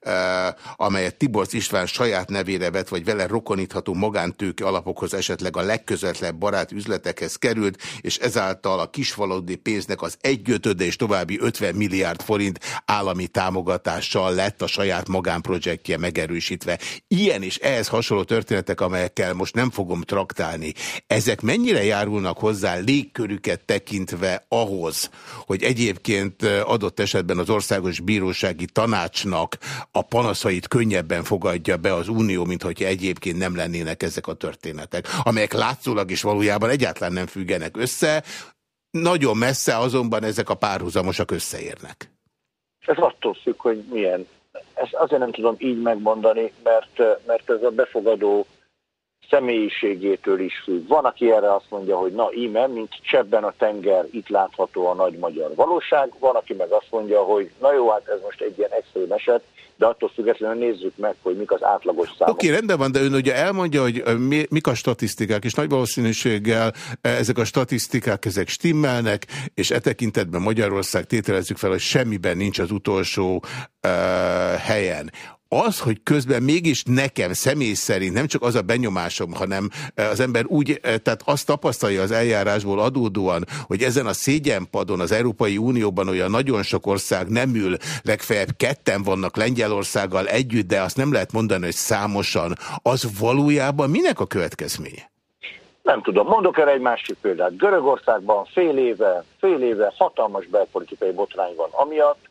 e, amelyet Tibor István saját nevére vett, vagy vele rokonítható magántőke alapokhoz esetleg a legközelebb barát üzletekhez került, és ezáltal a kisvalódi pénznek az egyötöde és további 50 milliárd forint állami támogatással lett a saját magánprojektje megerősítve. Ilyen és ehhez hasonló történetek, amelyekkel most nem fogom traktálni, ezek mennyire járulnak hozzá légkörüket tekintve ahhoz, hogy egyébként adott esetben az Országos Bírósági Tanácsnak a panaszait könnyebben fogadja be az Unió, mint hogy egyébként nem lennének ezek a történetek, amelyek látszólag is valójában egyáltalán nem függenek össze, nagyon messze azonban ezek a párhuzamosak összeérnek. Ez attól függ, hogy milyen. Ezt azért nem tudom így megmondani, mert, mert ez a befogadó személyiségétől is függ. Van, aki erre azt mondja, hogy na íme, mint csebben a tenger, itt látható a nagy magyar valóság, van, aki meg azt mondja, hogy na jó, hát ez most egy ilyen extrém eset, de attól függetlenül nézzük meg, hogy mik az átlagos számok. Oké, okay, rendben van, de ön ugye elmondja, hogy mi, mik a statisztikák, és nagy valószínűséggel ezek a statisztikák, ezek stimmelnek, és e tekintetben Magyarország tételezzük fel, hogy semmiben nincs az utolsó uh, helyen az, hogy közben mégis nekem személy szerint nem csak az a benyomásom, hanem e, az ember úgy, e, tehát azt tapasztalja az eljárásból adódóan, hogy ezen a szégyenpadon az Európai Unióban olyan nagyon sok ország nem ül, legfeljebb ketten vannak Lengyelországgal együtt, de azt nem lehet mondani, hogy számosan. Az valójában minek a következménye? Nem tudom, mondok erre egy másik példát. Görögországban fél éve, fél éve hatalmas belpolitikai botrány van amiatt,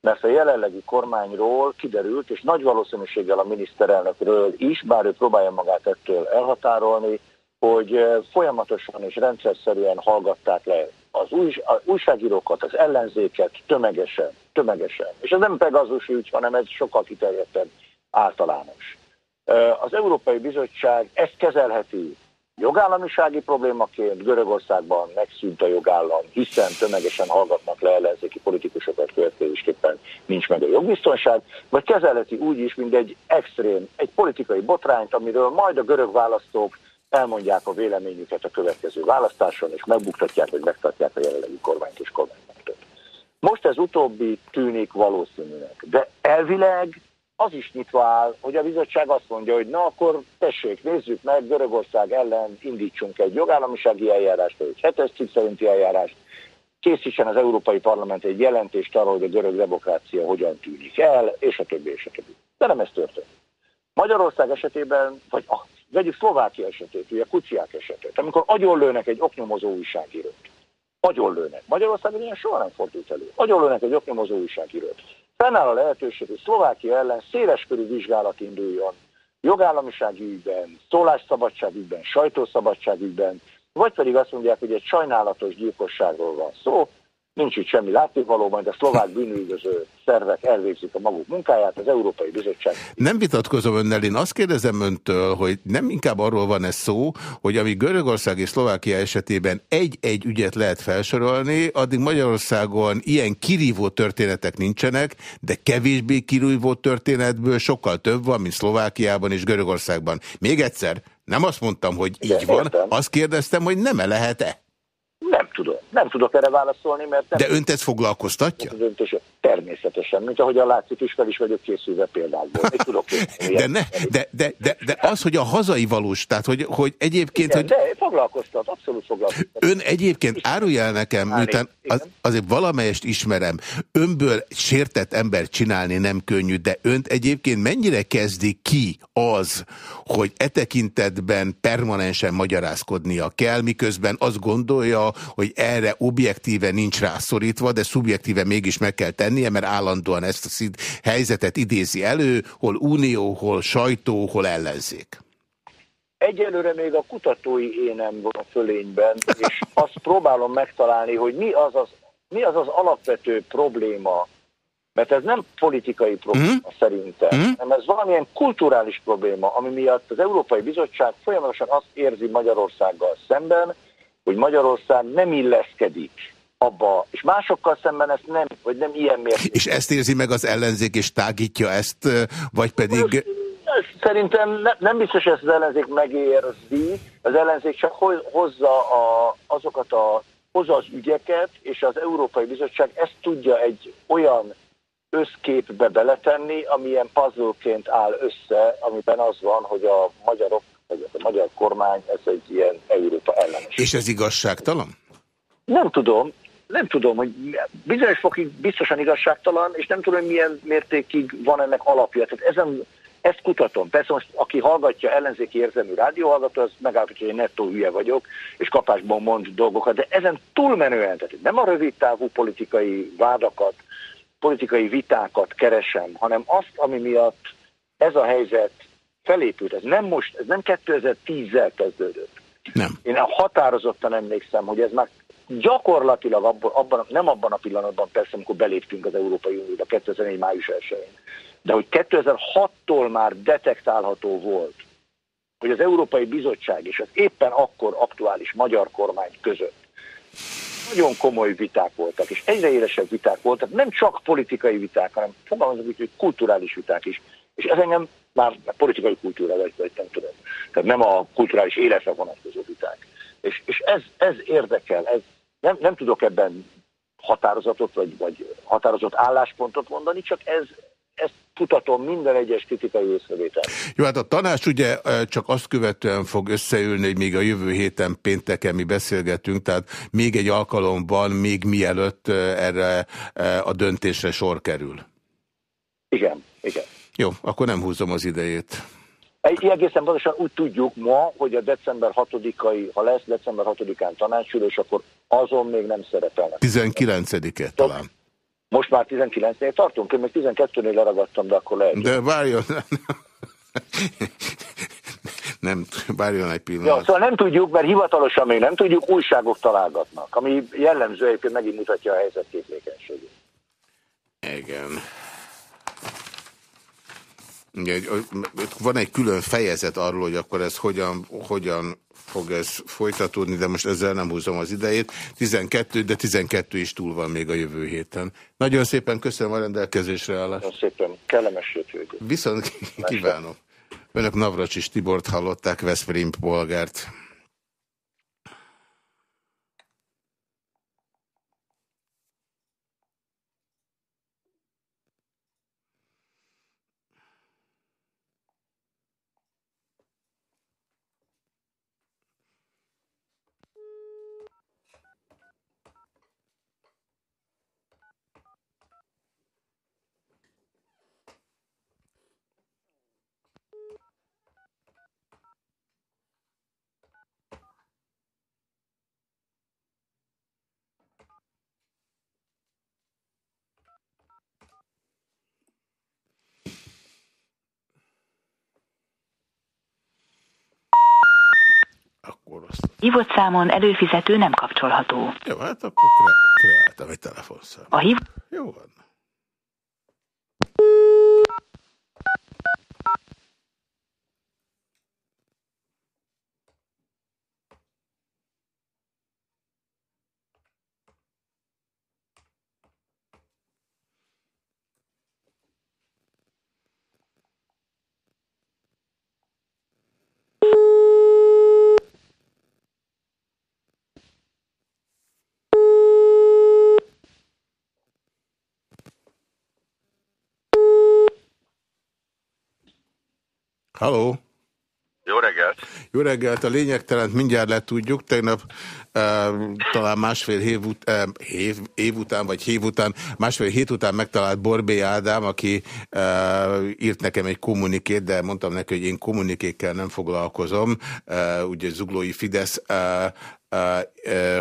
mert a jelenlegi kormányról kiderült, és nagy valószínűséggel a miniszterelnökről is, bár ő próbálja magát ettől elhatárolni, hogy eh, folyamatosan és rendszerszerűen hallgatták le az, új, az újságírókat, az ellenzéket tömegesen, tömegesen. És ez nem Pegazus ügy, hanem ez sokkal kiterjedtebb általános. Eh, az Európai Bizottság ezt kezelheti jogállamisági problémaként Görögországban megszűnt a jogállam, hiszen tömegesen hallgatnak le ellenzéki politikusokat következésképpen nincs meg a jogbiztonság, vagy kezelheti úgy is, mint egy extrém, egy politikai botrányt, amiről majd a görög választók elmondják a véleményüket a következő választáson, és megbuktatják, vagy megtartják a jelenlegi kormányt és kormánypártot. Most ez utóbbi tűnik valószínűnek, de elvileg az is nyitva áll, hogy a bizottság azt mondja, hogy na akkor tessék, nézzük meg, Görögország ellen indítsunk egy jogállamisági eljárást, vagy egy hetes cikk szerinti eljárást, készítsen az Európai Parlament egy jelentést arról, hogy a görög demokrácia hogyan tűnik el, és a többi, és a többi. De nem ez történt. Magyarország esetében, vagy a, vegyük Szlovákia esetét, ugye Kuciák esetét, amikor agyonlőnek egy oknyomozó újságírót. Agyonlőnek. Magyarországon ilyen soha nem fordult elő. Agyonlőnek egy oknyomozó újságírót fennáll a lehetőség, hogy Szlovákia ellen széleskörű vizsgálat induljon. Jogállamisági ügyben, szólásszabadság ügyben, sajtószabadság ügyben, vagy pedig azt mondják, hogy egy sajnálatos gyilkosságról van szó, nincs itt semmi látnivaló, majd a szlovák bűnüldöző szervek elvégzik a maguk munkáját, az Európai Bizottság. Nem vitatkozom önnel, én azt kérdezem öntől, hogy nem inkább arról van ez szó, hogy ami Görögország és Szlovákia esetében egy-egy ügyet lehet felsorolni, addig Magyarországon ilyen kirívó történetek nincsenek, de kevésbé kirívó történetből sokkal több van, mint Szlovákiában és Görögországban. Még egyszer, nem azt mondtam, hogy így Igen, van, értem. azt kérdeztem, hogy nem-e lehet-e? Nem tudom. Nem tudok erre válaszolni, mert... Nem De önt ez foglalkoztatja? Természetesen, mint ahogy a látszik is, fel is vagyok készülve példákból. tudok de, ne, de, de, de, de az, hogy a hazai valós, tehát hogy, hogy egyébként... Igen, hogy... De foglalkoztat, abszolút foglalkoztat. Ön egyébként árulja el nekem, miután az, azért valamelyest ismerem, önből sértett ember csinálni nem könnyű, de önt egyébként mennyire kezdi ki az, hogy e tekintetben permanensen magyarázkodnia kell, miközben azt gondolja, hogy erre objektíve nincs rászorítva, de szubjektíve mégis meg kell tennie, mert állandóan ezt a helyzetet idézi elő, hol unió, hol sajtó, hol ellenzék. Egyelőre még a kutatói énem van a fölényben, és azt próbálom megtalálni, hogy mi az az, mi az, az alapvető probléma, mert ez nem politikai probléma mm. szerintem, mm. hanem ez valamilyen kulturális probléma, ami miatt az Európai Bizottság folyamatosan azt érzi Magyarországgal szemben, hogy Magyarország nem illeszkedik abba, és másokkal szemben ezt nem, vagy nem ilyen mértékben. És ezt érzi meg az ellenzék, és tágítja ezt, vagy pedig... Szerintem ne, nem biztos, hogy ezt az ellenzék megérzi, az ellenzék csak hozza a, azokat a hozza az ügyeket, és az Európai Bizottság ezt tudja egy olyan összképbe beletenni, amilyen puzzleként áll össze, amiben az van, hogy a magyarok, vagy a magyar kormány, ez egy ilyen Európa ellenes. És ez igazságtalan? Nem tudom. Nem tudom, hogy bizonyos fokig biztosan igazságtalan, és nem tudom, hogy milyen mértékig van ennek alapja. Tehát ezen, ezt kutatom. Persze most, aki hallgatja ellenzéki érzelmű rádióhallgató, az megállapítja, hogy én nettó hülye vagyok, és kapásban mond dolgokat, de ezen túlmenően, tehát nem a rövid távú politikai vádakat, politikai vitákat keresem, hanem azt, ami miatt ez a helyzet felépült. Ez nem most, ez nem 2010-zel kezdődött. Nem. Én határozottan emlékszem, hogy ez már gyakorlatilag abban, abban, nem abban a pillanatban persze, amikor beléptünk az Európai Unióba 2004. május 1-én, de hogy 2006-tól már detektálható volt, hogy az Európai Bizottság és az éppen akkor aktuális magyar kormány között nagyon komoly viták voltak, és egyre élesebb viták voltak, nem csak politikai viták, hanem fogalmazok úgy, hogy kulturális viták is. És ez engem már politikai kultúra, vagy, vagy nem tudom. Tehát nem a kulturális életre vonatkozó viták. És, és ez, ez érdekel, ez, nem, nem tudok ebben határozatot, vagy, vagy határozott álláspontot mondani, csak ez, ezt kutatom minden egyes kritikai észrevétel. Jó, hát a tanács ugye csak azt követően fog összeülni, hogy még a jövő héten pénteken mi beszélgetünk, tehát még egy alkalomban, még mielőtt erre a döntésre sor kerül. Igen, igen. Jó, akkor nem húzom az idejét. Egészen pontosan úgy tudjuk ma, hogy a december 6-ai, ha lesz december 6-án tanácsülés, akkor azon még nem szerepelnek. 19-e talán. Most már 19-nél tartunk, én még 12-nél leragadtam, de akkor lehet. De várjon, nem, várjon egy pillanat. Ja, szóval nem tudjuk, mert hivatalosan még nem tudjuk, újságok találgatnak, ami jellemző egyébként megint mutatja a helyzet képlékenységét. Igen. Van egy külön fejezet arról, hogy akkor ez hogyan, hogyan fog ez folytatódni, de most ezzel nem húzom az idejét. 12, de 12 is túl van még a jövő héten. Nagyon szépen köszönöm a rendelkezésre állást. Nagyon szépen, kellemes hétvégét. Viszont kívánom. Önök Navracsis Tibort hallották, Veszprém polgárt. Hívott számon előfizető nem kapcsolható. Jó, hát akkor kreáltam egy telefonszám. A hív... Jó van. Halló! Jó reggelt! Jó reggelt! A lényegtelent mindjárt letudjuk. Tegnap talán másfél év, ut év, év után, vagy hív után, másfél hét után megtalált Borbé Ádám, aki írt nekem egy kommunikét, de mondtam neki, hogy én kommunikékkel nem foglalkozom, ugye zuglói Fidesz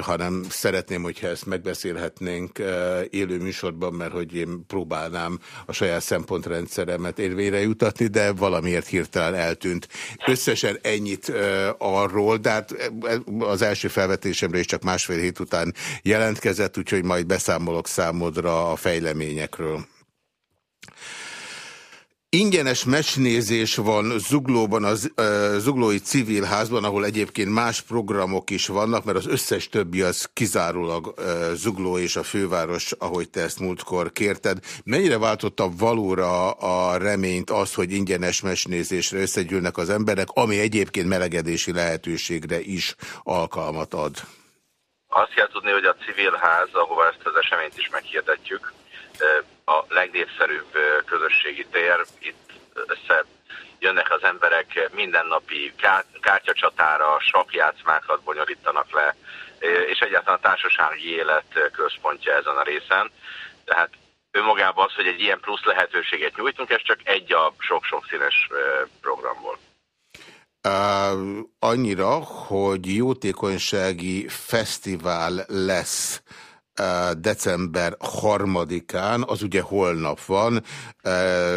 hanem szeretném, hogyha ezt megbeszélhetnénk élő műsorban, mert hogy én próbálnám a saját szempontrendszeremet érvére jutatni, de valamiért hirtelen eltűnt. Összesen ennyit arról, de hát az első felvetésemre is csak másfél hét után jelentkezett, úgyhogy majd beszámolok számodra a fejleményekről. Ingyenes mesnézés van Zuglóban, az uh, Zuglói Civil Házban, ahol egyébként más programok is vannak, mert az összes többi az kizárólag uh, Zugló és a főváros, ahogy te ezt múltkor kérted. Mennyire váltotta valóra a reményt az, hogy ingyenes mesnézésre összegyűlnek az emberek, ami egyébként melegedési lehetőségre is alkalmat ad? Azt kell tudni, hogy a Civil Ház, ahova ezt az eseményt is meghirdetjük, a legnépszerűbb közösségi tér. Itt össze jönnek az emberek mindennapi kártyacsatára, sakjátszmákat bonyolítanak le, és egyáltalán a társasági élet központja ezen a részen. Tehát önmagában az, hogy egy ilyen plusz lehetőséget nyújtunk, ez csak egy a sok-sok színes programból. Uh, annyira, hogy jótékonysági fesztivál lesz december harmadikán, az ugye holnap van,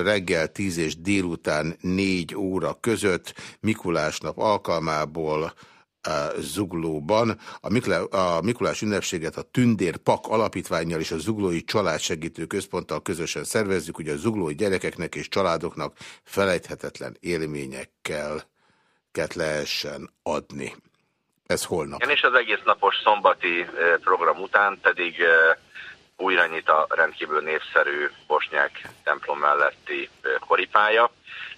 reggel 10 és délután 4 óra között, Mikulás nap alkalmából Zuglóban. A, Mikla a Mikulás ünnepséget a Tündér Pak alapítványjal és a Zuglói Családsegítő Központtal közösen szervezzük, hogy a zuglói gyerekeknek és családoknak felejthetetlen élményekkel lehessen adni. Ez holnap. Igen, és az egész napos szombati program után pedig újra nyit a rendkívül népszerű Bosnyák templom melletti koripája.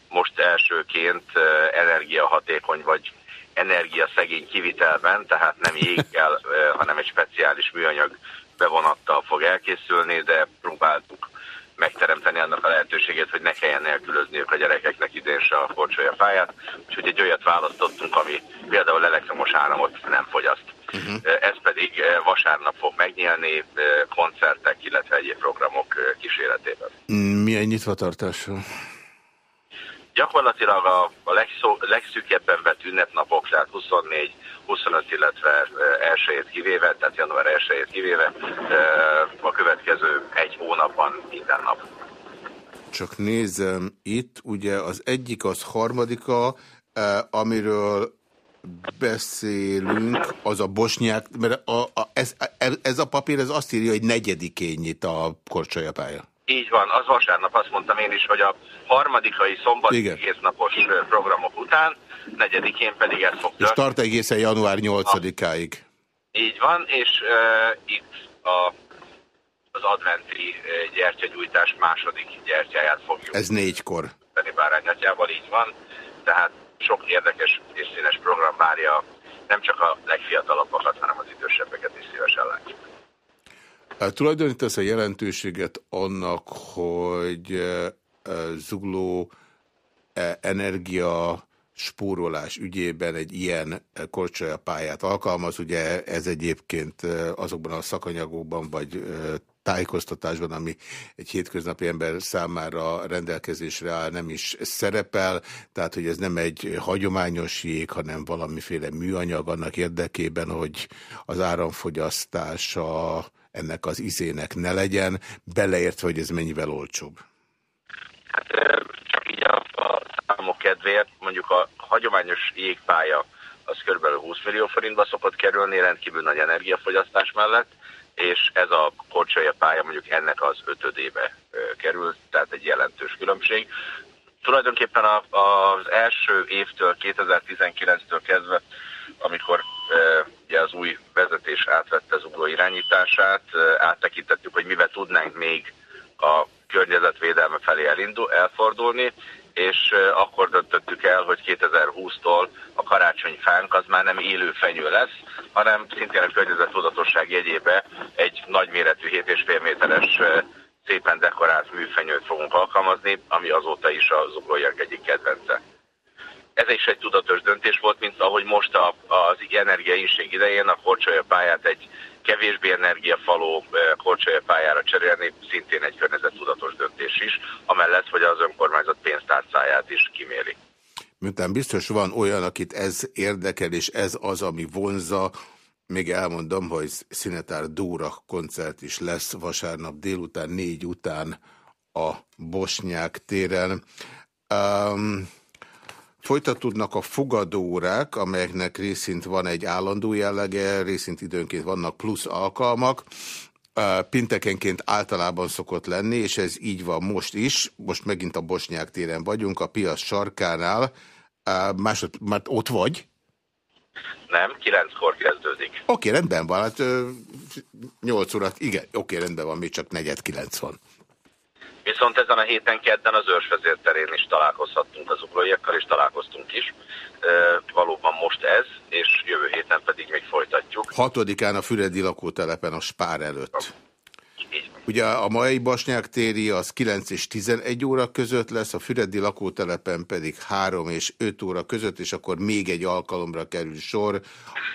Most elsőként energiahatékony vagy energiaszegény kivitelben, tehát nem jéggel, hanem egy speciális műanyag bevonattal fog elkészülni, de próbáltuk megteremteni annak a lehetőségét, hogy ne kelljen nélkülözniük a gyerekeknek idén se a korcsolya pályát. Úgyhogy egy olyat választottunk, ami például elektromos áramot nem fogyaszt. Uh-huh. Ez pedig vasárnap fog megnyílni koncertek, illetve egyéb programok kíséretében. Milyen nyitvatartással? Gyakorlatilag a, a legszó, legszűkebben vett ünnepnapok, tehát 24, 25, illetve elsőjét kivéve, tehát január elsőjét kivéve, a következő egy hónapban minden nap. Csak nézem itt, ugye az egyik az harmadika, amiről beszélünk, az a bosnyák, mert a, a, ez, ez a papír ez azt írja, hogy negyedikén nyit a korcsolyapálya. Így van, az vasárnap azt mondtam én is, hogy a harmadikai szombat egész napos programok után, negyedikén pedig ez fog És tart egészen január 8-áig. Így van, és uh, itt a, az adventi gyertyagyújtás második gyertyáját fogjuk. Ez négykor. Bárányatjával így van, tehát sok érdekes és színes program várja nem csak a legfiatalabbakat, hanem az idősebbeket is szívesen látjuk. Tulajdonítasz a jelentőséget annak, hogy zugló energia spórolás ügyében egy ilyen pályát alkalmaz. Ugye ez egyébként azokban a szakanyagokban vagy tájékoztatásban, ami egy hétköznapi ember számára rendelkezésre áll, nem is szerepel, tehát hogy ez nem egy hagyományos jég, hanem valamiféle műanyag annak érdekében, hogy az áramfogyasztása ennek az izének ne legyen, beleértve, hogy ez mennyivel olcsóbb. Hát csak így a, a számok kedvéért, mondjuk a hagyományos jégpálya az kb. 20 millió forintba szokott kerülni, rendkívül nagy energiafogyasztás mellett, és ez a korcsolya pálya mondjuk ennek az ötödébe kerül, tehát egy jelentős különbség. Tulajdonképpen az első évtől, 2019-től kezdve, amikor ugye az új vezetés átvette zugló irányítását, áttekintettük, hogy mivel tudnánk még a környezetvédelme felé elindul, elfordulni, és akkor döntöttük el, hogy 2020-tól a karácsonyfánk az már nem élő fenyő lesz, hanem szintén a környezettudatosság jegyébe egy nagyméretű 7,5 méteres szépen dekorált műfenyőt fogunk alkalmazni, ami azóta is a zuglóiak egyik kedvence. Ez is egy tudatos döntés volt, mint ahogy most a, az energiainség idején a korcsolya pályát egy kevésbé energiafaló korcsolya pályára cserélni, szintén egy környezettudatos döntés is, amellett, hogy az önkormányzat pénztárcáját is kiméri. Miután biztos van olyan, akit ez érdekel, és ez az, ami vonza, még elmondom, hogy Szinetár Dóra koncert is lesz vasárnap délután, négy után a Bosnyák téren. Um, Folytatódnak a fogadórák, amelyeknek részint van egy állandó jellege, részint időnként vannak plusz alkalmak. Pintekenként általában szokott lenni, és ez így van most is. Most megint a Bosnyák téren vagyunk, a piac sarkánál. Másod, már ott vagy? Nem, kilenckor kezdődik. Oké, rendben van. Hát, nyolc óra, igen, oké, rendben van, még csak negyed kilenc van. Viszont ezen a héten kedden az őrsvezérterén is találkozhattunk az uglóiakkal, és találkoztunk is. E, valóban most ez, és jövő héten pedig még folytatjuk. Hatodikán a Füredi lakótelepen a Spár előtt. Ugye a mai Basnyák téri az 9 és 11 óra között lesz, a Füredi lakótelepen pedig 3 és 5 óra között, és akkor még egy alkalomra kerül sor,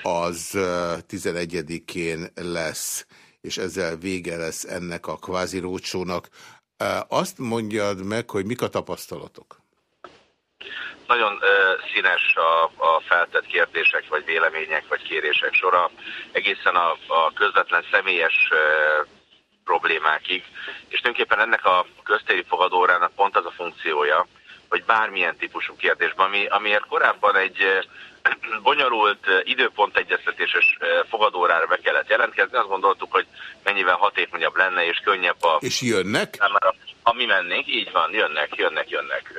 az 11-én lesz, és ezzel vége lesz ennek a kvázi rócsónak. Azt mondjad meg, hogy mik a tapasztalatok? Nagyon uh, színes a, a feltett kérdések, vagy vélemények, vagy kérések sora, egészen a, a közvetlen személyes uh, problémákig, és tulajdonképpen ennek a köztéri fogadórának pont az a funkciója, hogy bármilyen típusú kérdésben, ami, amiért korábban egy bonyolult időpont egyeztetéses fogadórára be kellett jelentkezni, azt gondoltuk, hogy mennyivel hatékonyabb lenne és könnyebb a... És jönnek? Számára, ha mi mennénk, így van, jönnek, jönnek, jönnek,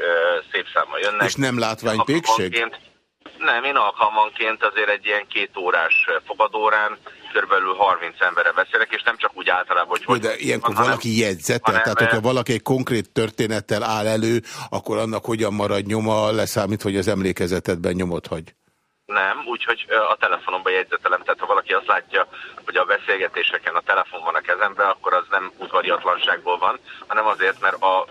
szép számmal jönnek. És nem látványpékség? Nem, én alkalmanként azért egy ilyen két órás fogadórán körülbelül 30 emberre beszélek, és nem csak úgy általában, hogy... hogy de ilyenkor van, valaki jegyzetel, tehát hogyha valaki egy konkrét történettel áll elő, akkor annak hogyan marad nyoma, leszámít, hogy az emlékezetedben nyomot hagy? Nem, úgyhogy a telefonomban jegyzetelem, tehát ha valaki azt látja, hogy a beszélgetéseken a telefon van a kezemben, akkor az nem udvariatlanságból van, hanem azért, mert a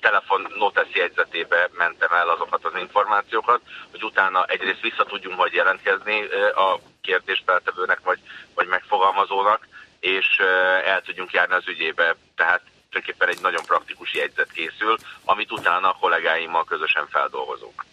telefon notesz jegyzetébe mentem el azokat az információkat, hogy utána egyrészt vissza tudjunk majd jelentkezni a kérdésfeltevőnek vagy, vagy megfogalmazónak, és el tudjunk járni az ügyébe. Tehát tulajdonképpen egy nagyon praktikus jegyzet készül, amit utána a kollégáimmal közösen feldolgozunk.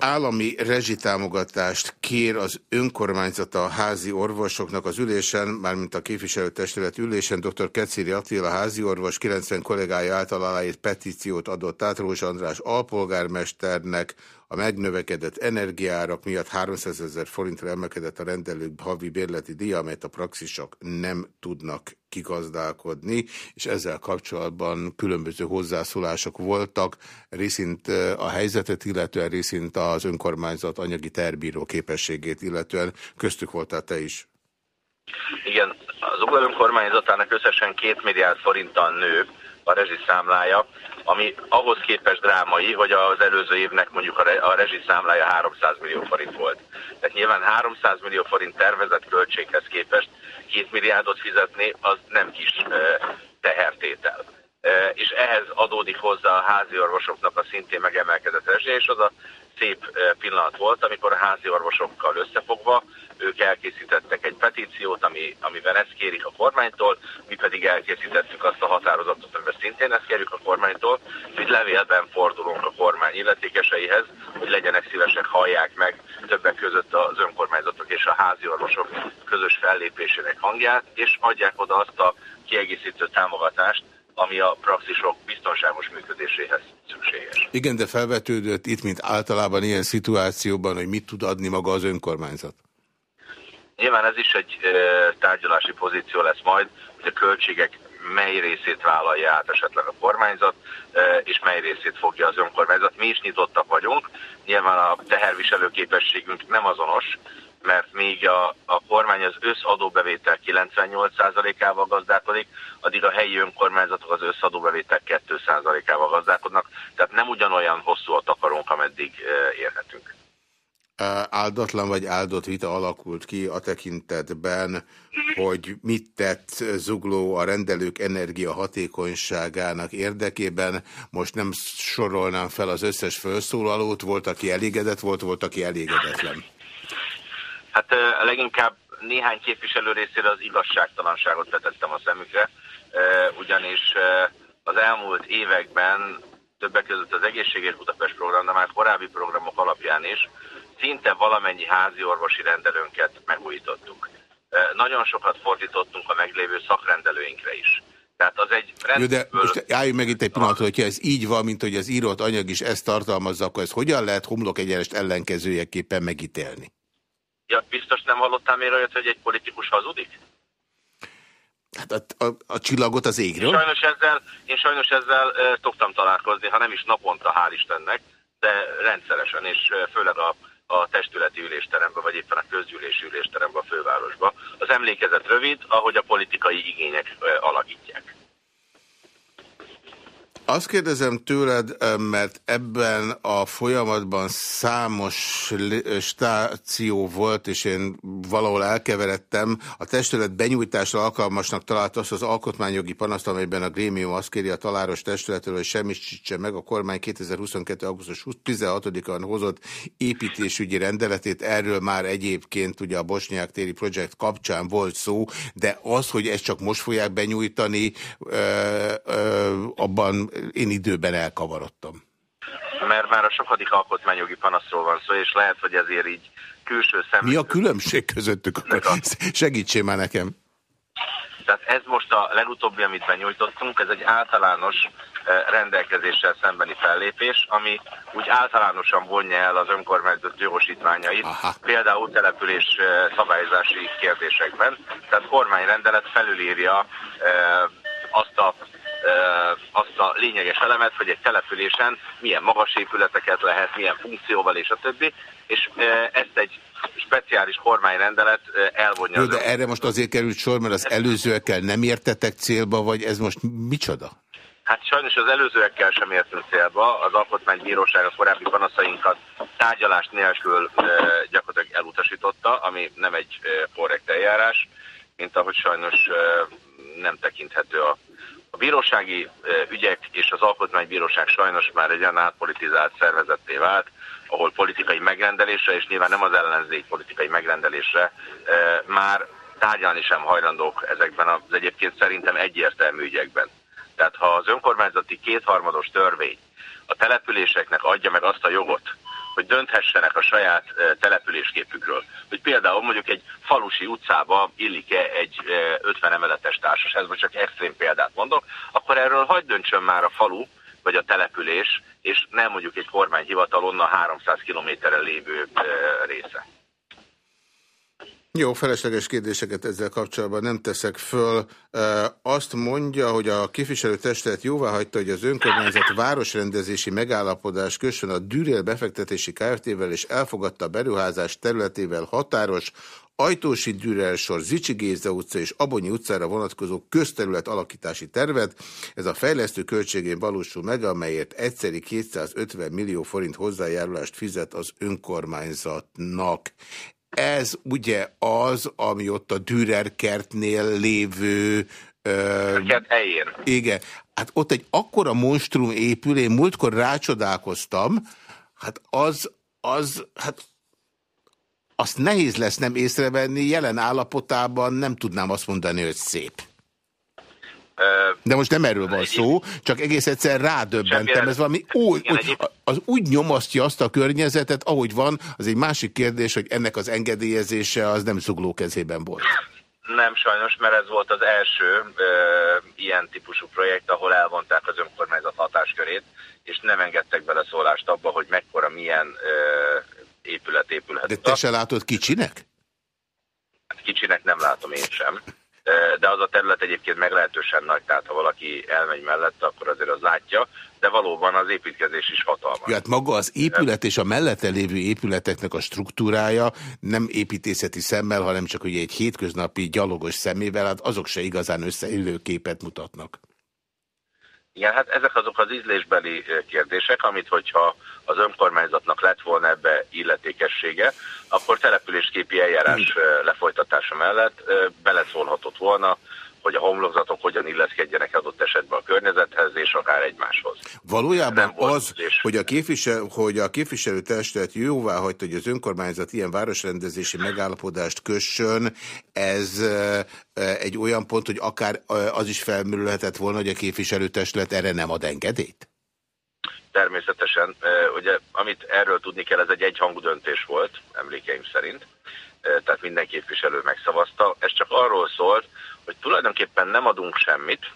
Állami rezsitámogatást kér az önkormányzata a házi orvosoknak az ülésen, mármint a képviselőtestület ülésen. Dr. Keciri Attila házi orvos 90 kollégája által aláírt petíciót adott át Rózsa András alpolgármesternek, a megnövekedett energiárak miatt 300 ezer forintra emelkedett a rendelők havi bérleti díja, amelyet a praxisok nem tudnak kigazdálkodni, és ezzel kapcsolatban különböző hozzászólások voltak, részint a helyzetet illetően, részint az önkormányzat anyagi terbíró képességét illetően. Köztük voltál te is. Igen, az Ugla önkormányzatának összesen 2 milliárd forinttal nő a rezsiszámlája, ami ahhoz képest drámai, hogy az előző évnek mondjuk a rezsiszámlája 300 millió forint volt. Tehát nyilván 300 millió forint tervezett költséghez képest 2 milliárdot fizetni, az nem kis tehertétel. És ehhez adódik hozzá a házi orvosoknak a szintén megemelkedett rezsé, és az a szép pillanat volt, amikor a házi orvosokkal összefogva ők elkészítettek egy petíciót, ami, amiben ezt kérik a kormánytól, mi pedig elkészítettük azt a határozatot, amiben szintén ezt kérjük a kormánytól, hogy levélben fordulunk a kormány illetékeseihez, hogy legyenek szívesek, hallják meg többek között az önkormányzatok és a házi orvosok közös fellépésének hangját, és adják oda azt a kiegészítő támogatást, ami a praxisok biztonságos működéséhez szükséges. Igen, de felvetődött itt, mint általában ilyen szituációban, hogy mit tud adni maga az önkormányzat? Nyilván ez is egy tárgyalási pozíció lesz majd, hogy a költségek mely részét vállalja át esetleg a kormányzat, és mely részét fogja az önkormányzat. Mi is nyitottak vagyunk, nyilván a teherviselő képességünk nem azonos, mert még a, a kormány az összadóbevétel 98%-ával gazdálkodik, addig a helyi önkormányzatok az összadóbevétel 2%-ával gazdálkodnak, tehát nem ugyanolyan hosszú a takarónk, ameddig érhetünk. áldatlan vagy áldott vita alakult ki a tekintetben, hogy mit tett Zugló a rendelők energia hatékonyságának érdekében. Most nem sorolnám fel az összes felszólalót, volt, aki elégedett volt, volt, aki elégedetlen. Hát leginkább néhány képviselő részére az igazságtalanságot vetettem a szemükre, ugyanis az elmúlt években többek között az Egészségért Budapest program, de már korábbi programok alapján is szinte valamennyi házi orvosi rendelőnket megújítottuk. Nagyon sokat fordítottunk a meglévő szakrendelőinkre is. Tehát az egy Jó, de most álljunk meg itt egy pillanat, hogyha ez így van, mint hogy az írott anyag is ezt tartalmazza, akkor ez hogyan lehet homlok egyenest ellenkezőjeképpen megítélni? Ja, biztos nem hallottál még olyat, hogy egy politikus hazudik? Hát a, a, a csillagot az égről? Én sajnos ezzel, én sajnos ezzel e, szoktam találkozni, ha nem is naponta, hál' Istennek, de rendszeresen, és főleg a, a testületi ülésteremben, vagy éppen a közgyűlési ülésteremben a fővárosban. Az emlékezet rövid, ahogy a politikai igények e, alakítják. Azt kérdezem tőled, mert ebben a folyamatban számos stáció volt, és én valahol elkeveredtem. A testület benyújtásra alkalmasnak talált azt az alkotmányjogi panaszt, amelyben a grémium azt kéri a taláros testületről, hogy semmisítse meg a kormány 2022. augusztus 16-án hozott építésügyi rendeletét. Erről már egyébként ugye a Bosnyák téri projekt kapcsán volt szó, de az, hogy ezt csak most fogják benyújtani, ö, ö, abban én időben elkavarodtam. Mert már a sokadik alkotmányjogi panaszról van szó, és lehet, hogy ezért így külső szem... Mi a különbség közöttük? Segítsél már nekem. Tehát ez most a legutóbbi, amit benyújtottunk, ez egy általános eh, rendelkezéssel szembeni fellépés, ami úgy általánosan vonja el az önkormányzat jogosítványait, Aha. például település eh, szabályozási kérdésekben. Tehát kormányrendelet felülírja eh, azt a azt a lényeges elemet, hogy egy településen milyen magas épületeket lehet, milyen funkcióval és a többi, és ezt egy speciális kormányrendelet elvonja. Jó, de erre most azért került sor, mert az előzőekkel nem értetek célba, vagy ez most micsoda? Hát sajnos az előzőekkel sem értünk célba. Az Alkotmánybíróság a korábbi panaszainkat tárgyalás nélkül gyakorlatilag elutasította, ami nem egy korrekt eljárás, mint ahogy sajnos nem tekinthető a a bírósági ügyek és az alkotmánybíróság sajnos már egy olyan átpolitizált szervezetté vált, ahol politikai megrendelésre, és nyilván nem az ellenzék politikai megrendelésre már tárgyalni sem hajlandók ezekben az egyébként szerintem egyértelmű ügyekben. Tehát ha az önkormányzati kétharmados törvény a településeknek adja meg azt a jogot, hogy dönthessenek a saját településképükről. Hogy például mondjuk egy falusi utcába illik-e egy 50 emeletes társas, ez most csak extrém példát mondok, akkor erről hagyd döntsön már a falu, vagy a település, és nem mondjuk egy kormányhivatal onnan 300 kilométerre lévő része. Jó, felesleges kérdéseket ezzel kapcsolatban nem teszek föl. Azt mondja, hogy a képviselőtestület jóvá hagyta, hogy az önkormányzat városrendezési megállapodás kössön a Dürél befektetési Kft-vel és elfogadta a beruházás területével határos Ajtósi Dürel sor, Zicsi Géza utca és Abonyi utcára vonatkozó közterület alakítási tervet. Ez a fejlesztő költségén valósul meg, amelyért egyszeri 250 millió forint hozzájárulást fizet az önkormányzatnak. Ez ugye az, ami ott a Dürer kertnél lévő Uh, helyén. Igen. Hát ott egy akkora monstrum épül, én múltkor rácsodálkoztam, hát az, az, hát azt nehéz lesz nem észrevenni, jelen állapotában nem tudnám azt mondani, hogy szép. De most nem erről van szó, csak egész egyszer rádöbbentem. Ez valami úgy, úgy, az úgy nyomasztja azt a környezetet, ahogy van, az egy másik kérdés, hogy ennek az engedélyezése az nem zugló kezében volt. Nem sajnos, mert ez volt az első e, ilyen típusú projekt, ahol elvonták az önkormányzat hatáskörét, és nem engedtek bele szólást abba, hogy mekkora milyen e, épület épülhet. De te se látod kicsinek? Hát kicsinek nem látom én sem de az a terület egyébként meglehetősen nagy, tehát ha valaki elmegy mellette, akkor azért az látja, de valóban az építkezés is hatalmas. Ja, hát maga az épület és a mellette lévő épületeknek a struktúrája nem építészeti szemmel, hanem csak ugye egy hétköznapi gyalogos szemével, hát azok se igazán összeillő képet mutatnak. Igen, hát ezek azok az ízlésbeli kérdések, amit hogyha az önkormányzatnak lett volna ebbe illetékessége, akkor településképi eljárás lefolytatása mellett beleszólhatott volna hogy a homlokzatok hogyan illeszkedjenek adott esetben a környezethez és akár egymáshoz. Valójában az, hogy a, képvisel, hogy a képviselőtestet jóvá hagyta, hogy az önkormányzat ilyen városrendezési megállapodást kössön, ez egy olyan pont, hogy akár az is felmerülhetett volna, hogy a képviselőtestület erre nem ad engedélyt? Természetesen. Ugye, amit erről tudni kell, ez egy egyhangú döntés volt, emlékeim szerint. Tehát minden képviselő megszavazta. Ez csak arról szólt, hogy tulajdonképpen nem adunk semmit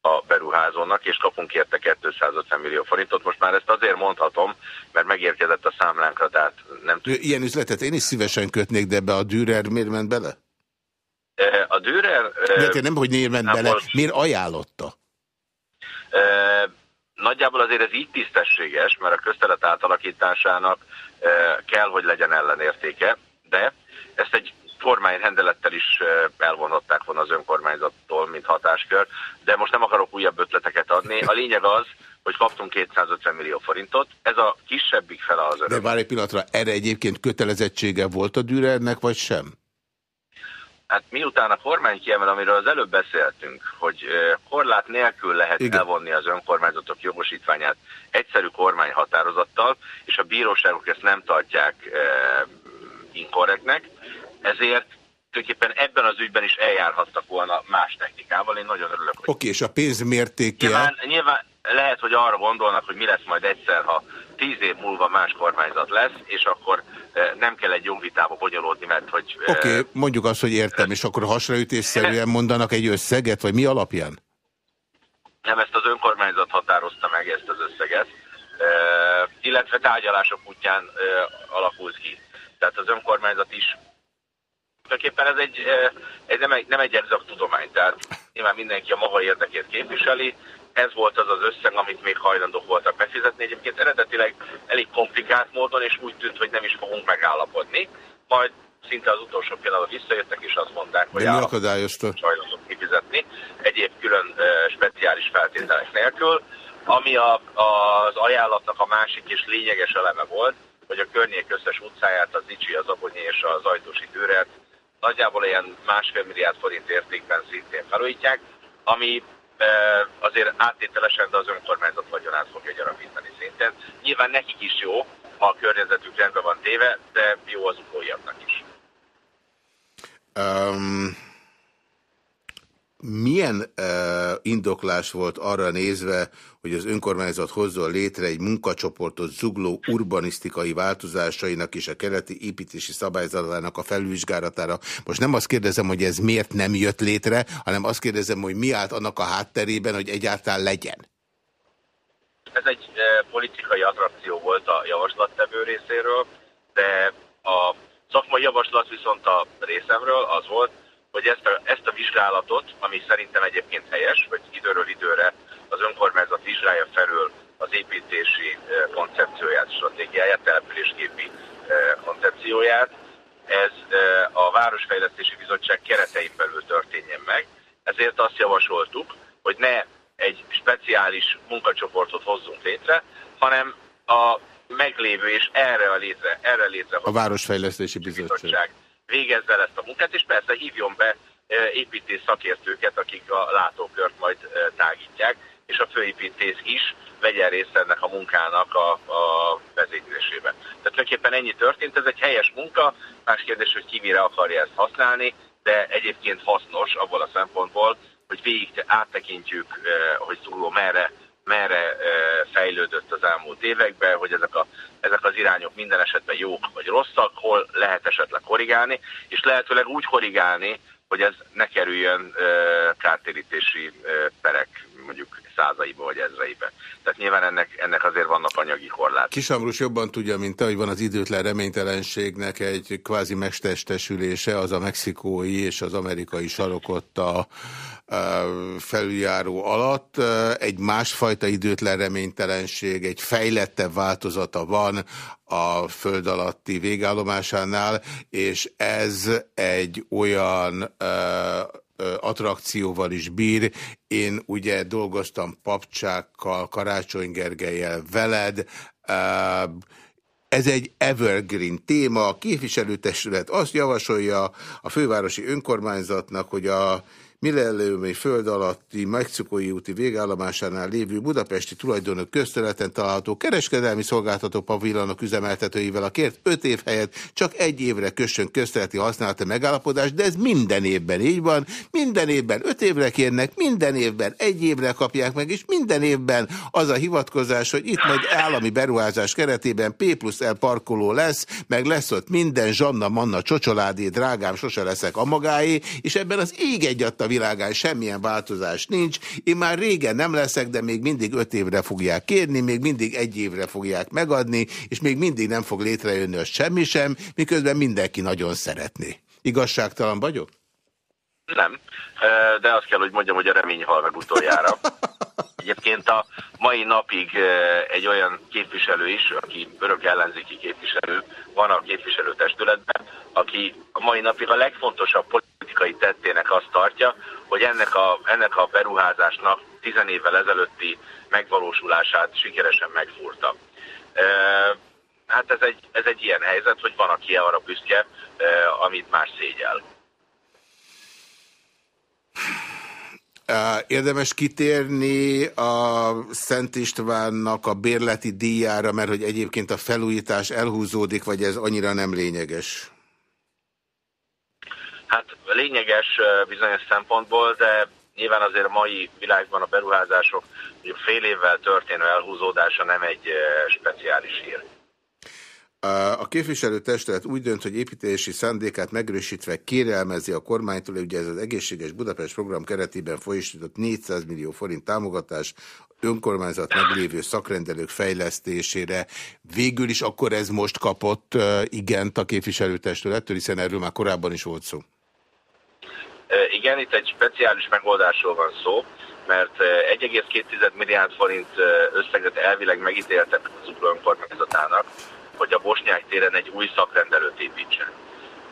a beruházónak, és kapunk érte 250 millió forintot. Most már ezt azért mondhatom, mert megérkezett a számlánkra, tehát nem tudom. Ilyen üzletet én is szívesen kötnék, de ebbe a Dürer miért ment bele? A Dürer... De nem, hogy miért ment bele, most, miért ajánlotta? Nagyjából azért ez így tisztességes, mert a köztelet átalakításának kell, hogy legyen ellenértéke, de ezt egy kormányrendelettel is elvonhatták volna az önkormányzattól, mint hatáskör, de most nem akarok újabb ötleteket adni. A lényeg az, hogy kaptunk 250 millió forintot, ez a kisebbik fele az öröm. De várj egy pillanatra, erre egyébként kötelezettsége volt a Dürernek, vagy sem? Hát miután a kormány kiemel, amiről az előbb beszéltünk, hogy korlát nélkül lehet Igen. elvonni az önkormányzatok jogosítványát egyszerű kormányhatározattal, és a bíróságok ezt nem tartják inkorrektnek, ezért tulajdonképpen ebben az ügyben is eljárhattak volna más technikával. Én nagyon örülök. Oké, okay, és a pénz mértéke? Nyilván, nyilván lehet, hogy arra gondolnak, hogy mi lesz majd egyszer, ha tíz év múlva más kormányzat lesz, és akkor e, nem kell egy jogvitába bonyolódni, mert hogy... E, Oké, okay, mondjuk azt, hogy értem, és akkor hasraütésszerűen mondanak egy összeget, vagy mi alapján? Nem, ezt az önkormányzat határozta meg ezt az összeget, e, illetve tárgyalások útján alakult ki. Tehát az önkormányzat is tulajdonképpen ez egy, egy nem, egy, nem egy tudomány, tehát nyilván mindenki a maga érdekét képviseli, ez volt az az összeg, amit még hajlandók voltak befizetni. Egyébként eredetileg elég komplikált módon, és úgy tűnt, hogy nem is fogunk megállapodni. Majd szinte az utolsó pillanatban visszajöttek, és azt mondták, hogy hajlandók kifizetni egyéb külön uh, speciális feltételek nélkül. Ami a, az ajánlatnak a másik és lényeges eleme volt, hogy a környék összes utcáját, az Icsi, az Abonyi és az Ajtósi Dűret nagyjából ilyen másfél milliárd forint értékben szintén felújítják, ami azért áttételesen, de az önkormányzat vagyonát fogja gyarapítani szintén. Nyilván nekik is jó, ha a környezetük rendben van téve, de jó az utóiaknak is. Um, milyen uh, indoklás volt arra nézve, hogy az önkormányzat hozzon létre egy munkacsoportot zugló urbanisztikai változásainak és a keleti építési szabályzatának a felvizsgálatára. Most nem azt kérdezem, hogy ez miért nem jött létre, hanem azt kérdezem, hogy mi állt annak a hátterében, hogy egyáltalán legyen. Ez egy e, politikai attrakció volt a javaslattevő részéről, de a szakmai javaslat viszont a részemről az volt, hogy ezt a, ezt a vizsgálatot, ami szerintem egyébként helyes, hogy időről időre az önkormányzat vizsgálja felül az építési eh, koncepcióját, stratégiáját, településképi eh, koncepcióját, ez eh, a Városfejlesztési Bizottság keretein belül történjen meg. Ezért azt javasoltuk, hogy ne egy speciális munkacsoportot hozzunk létre, hanem a meglévő és erre a létre, erre létre a Városfejlesztési Bizottság. Bizottság végezze ezt a munkát, és persze hívjon be építész szakértőket, akik a látókört majd tágítják, és a főépítész is vegyen részt ennek a munkának a, a vezénylésében. Tehát tulajdonképpen ennyi történt, ez egy helyes munka, más kérdés, hogy ki mire akarja ezt használni, de egyébként hasznos abból a szempontból, hogy végig áttekintjük, hogy szóló merre merre fejlődött az elmúlt években, hogy ezek, a, ezek az irányok minden esetben jók vagy rosszak, hol lehet esetleg korrigálni, és lehetőleg úgy korrigálni, hogy ez ne kerüljön kártérítési perek mondjuk százaiba vagy ezreibe. Tehát nyilván ennek, ennek azért vannak anyagi korlát. Kisamrus jobban tudja, mint te, hogy van az időtlen reménytelenségnek egy kvázi megtestesülése, az a mexikói és az amerikai sarokott a, felüljáró alatt. Egy másfajta időtlen reménytelenség, egy fejlettebb változata van a föld alatti végállomásánál, és ez egy olyan attrakcióval is bír. Én ugye dolgoztam papcsákkal, Karácsony Gergelyel, veled, ez egy evergreen téma. A képviselőtestület azt javasolja a fővárosi önkormányzatnak, hogy a Millellőmi föld alatti Mexikói úti végállomásánál lévő budapesti tulajdonok közterületen található kereskedelmi szolgáltató pavillanok üzemeltetőivel a kért 5 év helyett csak egy évre kössön közterületi használati megállapodás, de ez minden évben így van. Minden évben 5 évre kérnek, minden évben egy évre kapják meg, és minden évben az a hivatkozás, hogy itt majd állami beruházás keretében P plusz L parkoló lesz, meg lesz ott minden Zsanna, Manna, Csocsoládé, drágám, sose leszek a magáé, és ebben az ég egyadt a világán semmilyen változás nincs. Én már régen nem leszek, de még mindig öt évre fogják kérni, még mindig egy évre fogják megadni, és még mindig nem fog létrejönni az semmi sem, miközben mindenki nagyon szeretné. Igazságtalan vagyok? Nem, de azt kell, hogy mondjam, hogy a remény hal meg utoljára. Egyébként a mai napig egy olyan képviselő is, aki örök ellenzéki képviselő, van a képviselőtestületben, aki a mai napig a legfontosabb politikai tettének azt tartja, hogy ennek a, ennek a beruházásnak tizen évvel ezelőtti megvalósulását sikeresen megfúrta. Hát ez egy, ez egy ilyen helyzet, hogy van, aki arra büszke, amit más szégyel. Érdemes kitérni a Szent Istvánnak a bérleti díjára, mert hogy egyébként a felújítás elhúzódik, vagy ez annyira nem lényeges? Lényeges bizonyos szempontból, de nyilván azért a mai világban a beruházások fél évvel történő elhúzódása nem egy speciális hír. A képviselőtestület úgy dönt, hogy építési szándékát megerősítve kérelmezi a kormánytól, ugye ez az egészséges Budapest program keretében folyosított 400 millió forint támogatás önkormányzat meglévő szakrendelők fejlesztésére. Végül is akkor ez most kapott igent a képviselőtestülettől, hiszen erről már korábban is volt szó. Igen, itt egy speciális megoldásról van szó, mert 1,2 milliárd forint összeget elvileg megítéltek az önkormányzatának, hogy a Bosnyák téren egy új szakrendelőt építsen.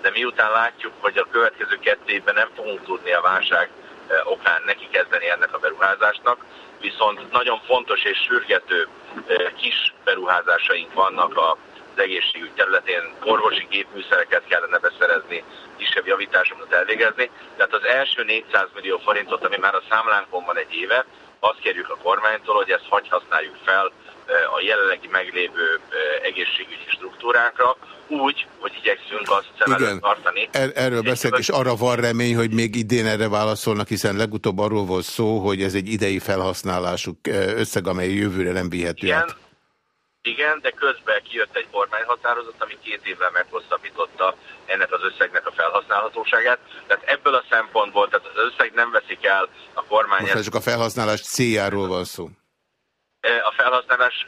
De miután látjuk, hogy a következő kettő évben nem fogunk tudni a válság eh, okán neki kezdeni ennek a beruházásnak, viszont nagyon fontos és sürgető eh, kis beruházásaink vannak az egészségügy területén, orvosi gépműszereket kellene beszerezni, kisebb javításokat elvégezni. Tehát az első 400 millió forintot, ami már a számlánkon van egy éve, azt kérjük a kormánytól, hogy ezt hagy használjuk fel a jelenlegi meglévő egészségügyi struktúrákra, úgy, hogy igyekszünk azt szem előtt tartani. Er, erről beszélek, és arra van remény, hogy még idén erre válaszolnak, hiszen legutóbb arról volt szó, hogy ez egy idei felhasználásuk összeg, amely jövőre nem vihető igen, át. Igen, de közben kijött egy kormányhatározat, ami két évvel meghosszabbította ennek az összegnek a felhasználhatóságát. Tehát ebből a szempontból, tehát az összeg nem veszik el a kormány... Most csak a felhasználás céljáról van szó a felhasználás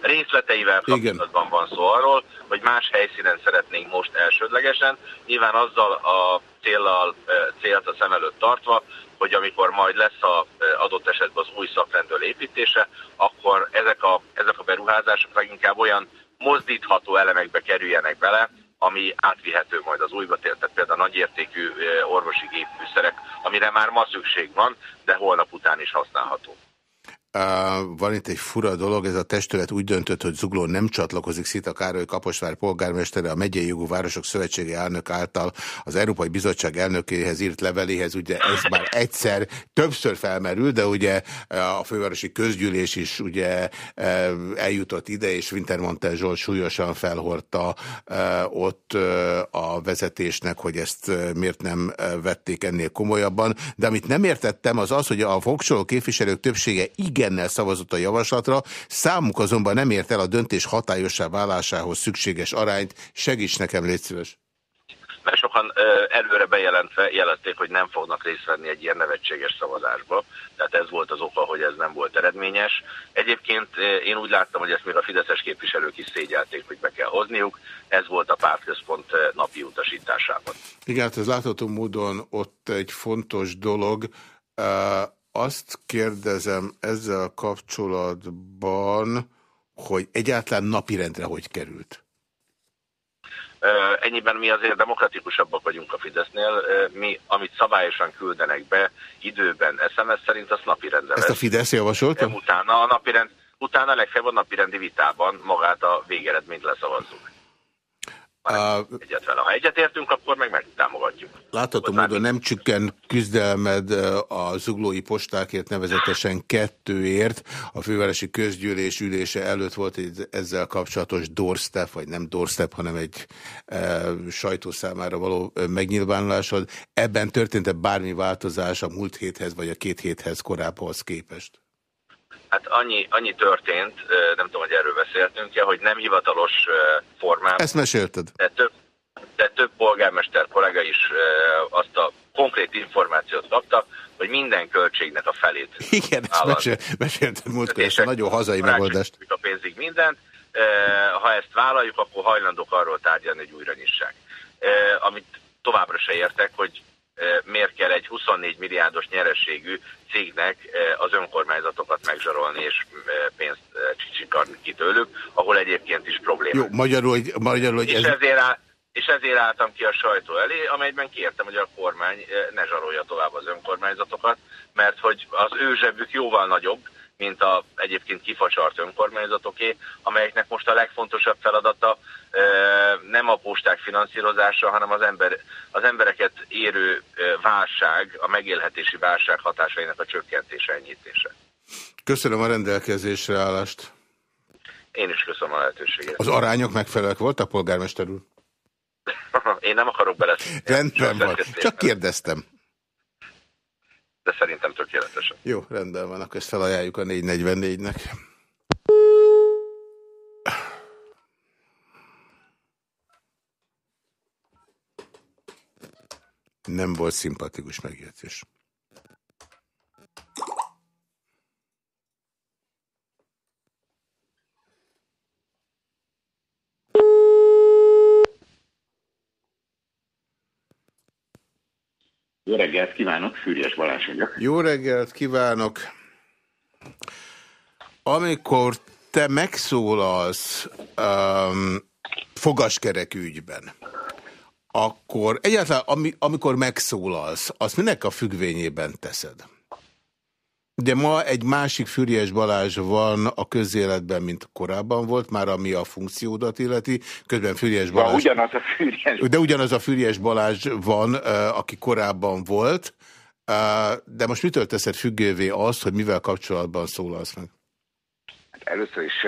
részleteivel kapcsolatban van szó arról, hogy más helyszínen szeretnénk most elsődlegesen, nyilván azzal a céllal, célt a szem előtt tartva, hogy amikor majd lesz a adott esetben az új szakrendől építése, akkor ezek a, ezek a beruházások leginkább olyan mozdítható elemekbe kerüljenek bele, ami átvihető majd az újba tért, tehát például nagyértékű orvosi gépfűszerek, amire már ma szükség van, de holnap után is használható. Van itt egy fura dolog, ez a testület úgy döntött, hogy Zugló nem csatlakozik Szita Károly Kaposvár polgármestere a Megyei Jogú Városok Szövetsége elnök által az Európai Bizottság elnökéhez írt leveléhez, ugye ez már egyszer, többször felmerül, de ugye a fővárosi közgyűlés is ugye eljutott ide, és Wintermantel Zsolt súlyosan felhordta ott a vezetésnek, hogy ezt miért nem vették ennél komolyabban, de amit nem értettem az az, hogy a fogcsoló képviselők többsége igen igennel szavazott a javaslatra, számuk azonban nem ért el a döntés hatályossá válásához szükséges arányt. Segíts nekem, légy szíves! Mert sokan előre bejelentve jelenték, hogy nem fognak részt venni egy ilyen nevetséges szavazásba. Tehát ez volt az oka, hogy ez nem volt eredményes. Egyébként én úgy láttam, hogy ezt még a fideszes képviselők is szégyelték, hogy be kell hozniuk. Ez volt a pártközpont napi utasításában. Igen, hát ez látható módon ott egy fontos dolog. Azt kérdezem ezzel kapcsolatban, hogy egyáltalán napirendre hogy került? ennyiben mi azért demokratikusabbak vagyunk a Fidesznél. Mi, amit szabályosan küldenek be időben, SMS szerint, az napirendre Ezt a Fidesz javasolta? Utána a napirend, utána legfeljebb a napirendi vitában magát a végeredményt leszavazzuk. Uh, egyetlen. Ha egyetértünk, akkor meg megtámogatjuk. Látható módon nem csükken küzdelmed a zuglói postákért, nevezetesen kettőért. A fővárosi közgyűlés ülése előtt volt egy ezzel kapcsolatos doorstep, vagy nem doorstep, hanem egy e, sajtó számára való megnyilvánulásod. Ebben történt-e bármi változás a múlt héthez, vagy a két héthez korábbhoz képest? Hát annyi, annyi történt, nem tudom, hogy erről beszéltünk-e, hogy nem hivatalos formában. Ezt mesélted. De több, de több polgármester kollega is azt a konkrét információt kapta, hogy minden költségnek a felét. Igen, ezt mesél, mesélted múltkor, ezt a nagyon hazai megoldást. A pénzig mindent. Ha ezt vállaljuk, akkor hajlandók arról tárgyalni, hogy újra nyissák. Amit továbbra se értek, hogy miért kell egy 24 milliárdos nyerességű cégnek az önkormányzatokat megzsarolni és pénzt csicsikarni ki tőlük, ahol egyébként is probléma. Jó, magyarul, hogy, magyarul, hogy és ez... ezért áll, és ezért álltam ki a sajtó elé, amelyben kértem, hogy a kormány ne zsarolja tovább az önkormányzatokat, mert hogy az ő zsebük jóval nagyobb, mint a egyébként kifacsart önkormányzatoké, amelyeknek most a legfontosabb feladata nem a posták finanszírozása, hanem az, ember, az embereket érő válság, a megélhetési válság hatásainak a csökkentése, enyhítése. Köszönöm a rendelkezésre állást. Én is köszönöm a lehetőséget. Az arányok megfelelők voltak, polgármester úr? Én nem akarok bele. Rendben van. Csak kérdeztem de szerintem tökéletesen. Jó, rendben van, akkor ezt felajánljuk a 444-nek. Nem volt szimpatikus megjegyzés. Jó reggelt kívánok, Fűrjes Balázs vagyok. Jó reggelt kívánok. Amikor te megszólalsz um, fogaskerek ügyben, akkor egyáltalán ami, amikor megszólalsz, azt minek a függvényében teszed? De ma egy másik Füriás Balázs van a közéletben, mint korábban volt, már ami a funkciódat illeti. Közben Füriás Balázs... Ja, ugyanaz a Füriás. De ugyanaz a Füriás Balázs van, aki korábban volt. De most mitől teszed függővé azt, hogy mivel kapcsolatban szólalsz meg? Hát először is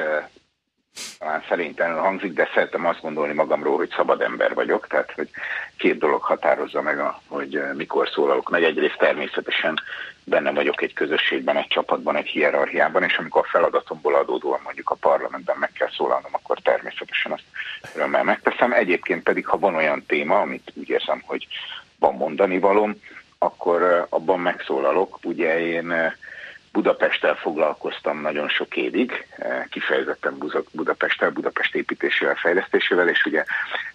talán szerénytelenül hangzik, de szeretem azt gondolni magamról, hogy szabad ember vagyok, tehát hogy két dolog határozza meg, a, hogy mikor szólalok meg. Egyrészt természetesen benne vagyok egy közösségben, egy csapatban, egy hierarchiában, és amikor a feladatomból adódóan mondjuk a parlamentben meg kell szólalnom, akkor természetesen azt örömmel megteszem. Egyébként pedig, ha van olyan téma, amit úgy érzem, hogy van mondani valom, akkor abban megszólalok. Ugye én Budapesttel foglalkoztam nagyon sok évig, kifejezetten Budapesttel, Budapest építésével, fejlesztésével, és ugye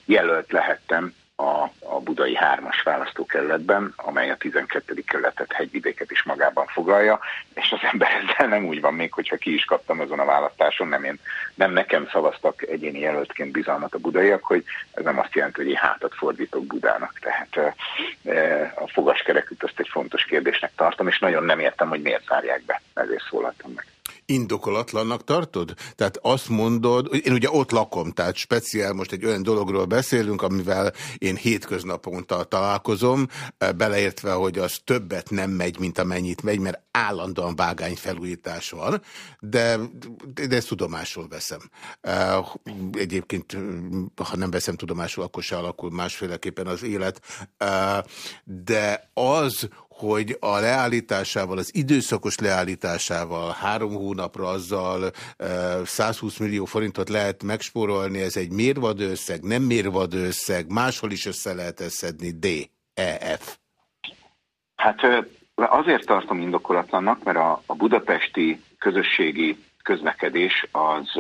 jelölt lehettem a, a budai hármas választókerületben, amely a 12. kerületet, hegyvidéket is magában foglalja, és az ember ezzel nem úgy van még, hogyha ki is kaptam azon a választáson, nem, én, nem nekem szavaztak egyéni jelöltként bizalmat a budaiak, hogy ez nem azt jelenti, hogy én hátat fordítok Budának. Tehát e, a fogaskereküt azt egy fontos kérdésnek tartom, és nagyon nem értem, hogy miért zárják be, ezért szólaltam meg indokolatlannak tartod? Tehát azt mondod, én ugye ott lakom, tehát speciál most egy olyan dologról beszélünk, amivel én hétköznaponta találkozom, eh, beleértve, hogy az többet nem megy, mint amennyit megy, mert állandóan vágányfelújítás van, de, de ezt tudomásul veszem. Eh, egyébként, ha nem veszem tudomásul, akkor se alakul másféleképpen az élet. Eh, de az, hogy a leállításával, az időszakos leállításával három hónapra azzal 120 millió forintot lehet megspórolni, ez egy mérvadő összeg, nem mérvadő összeg, máshol is össze lehet szedni, D, E, F. Hát azért tartom indokolatlannak, mert a, a budapesti közösségi közlekedés az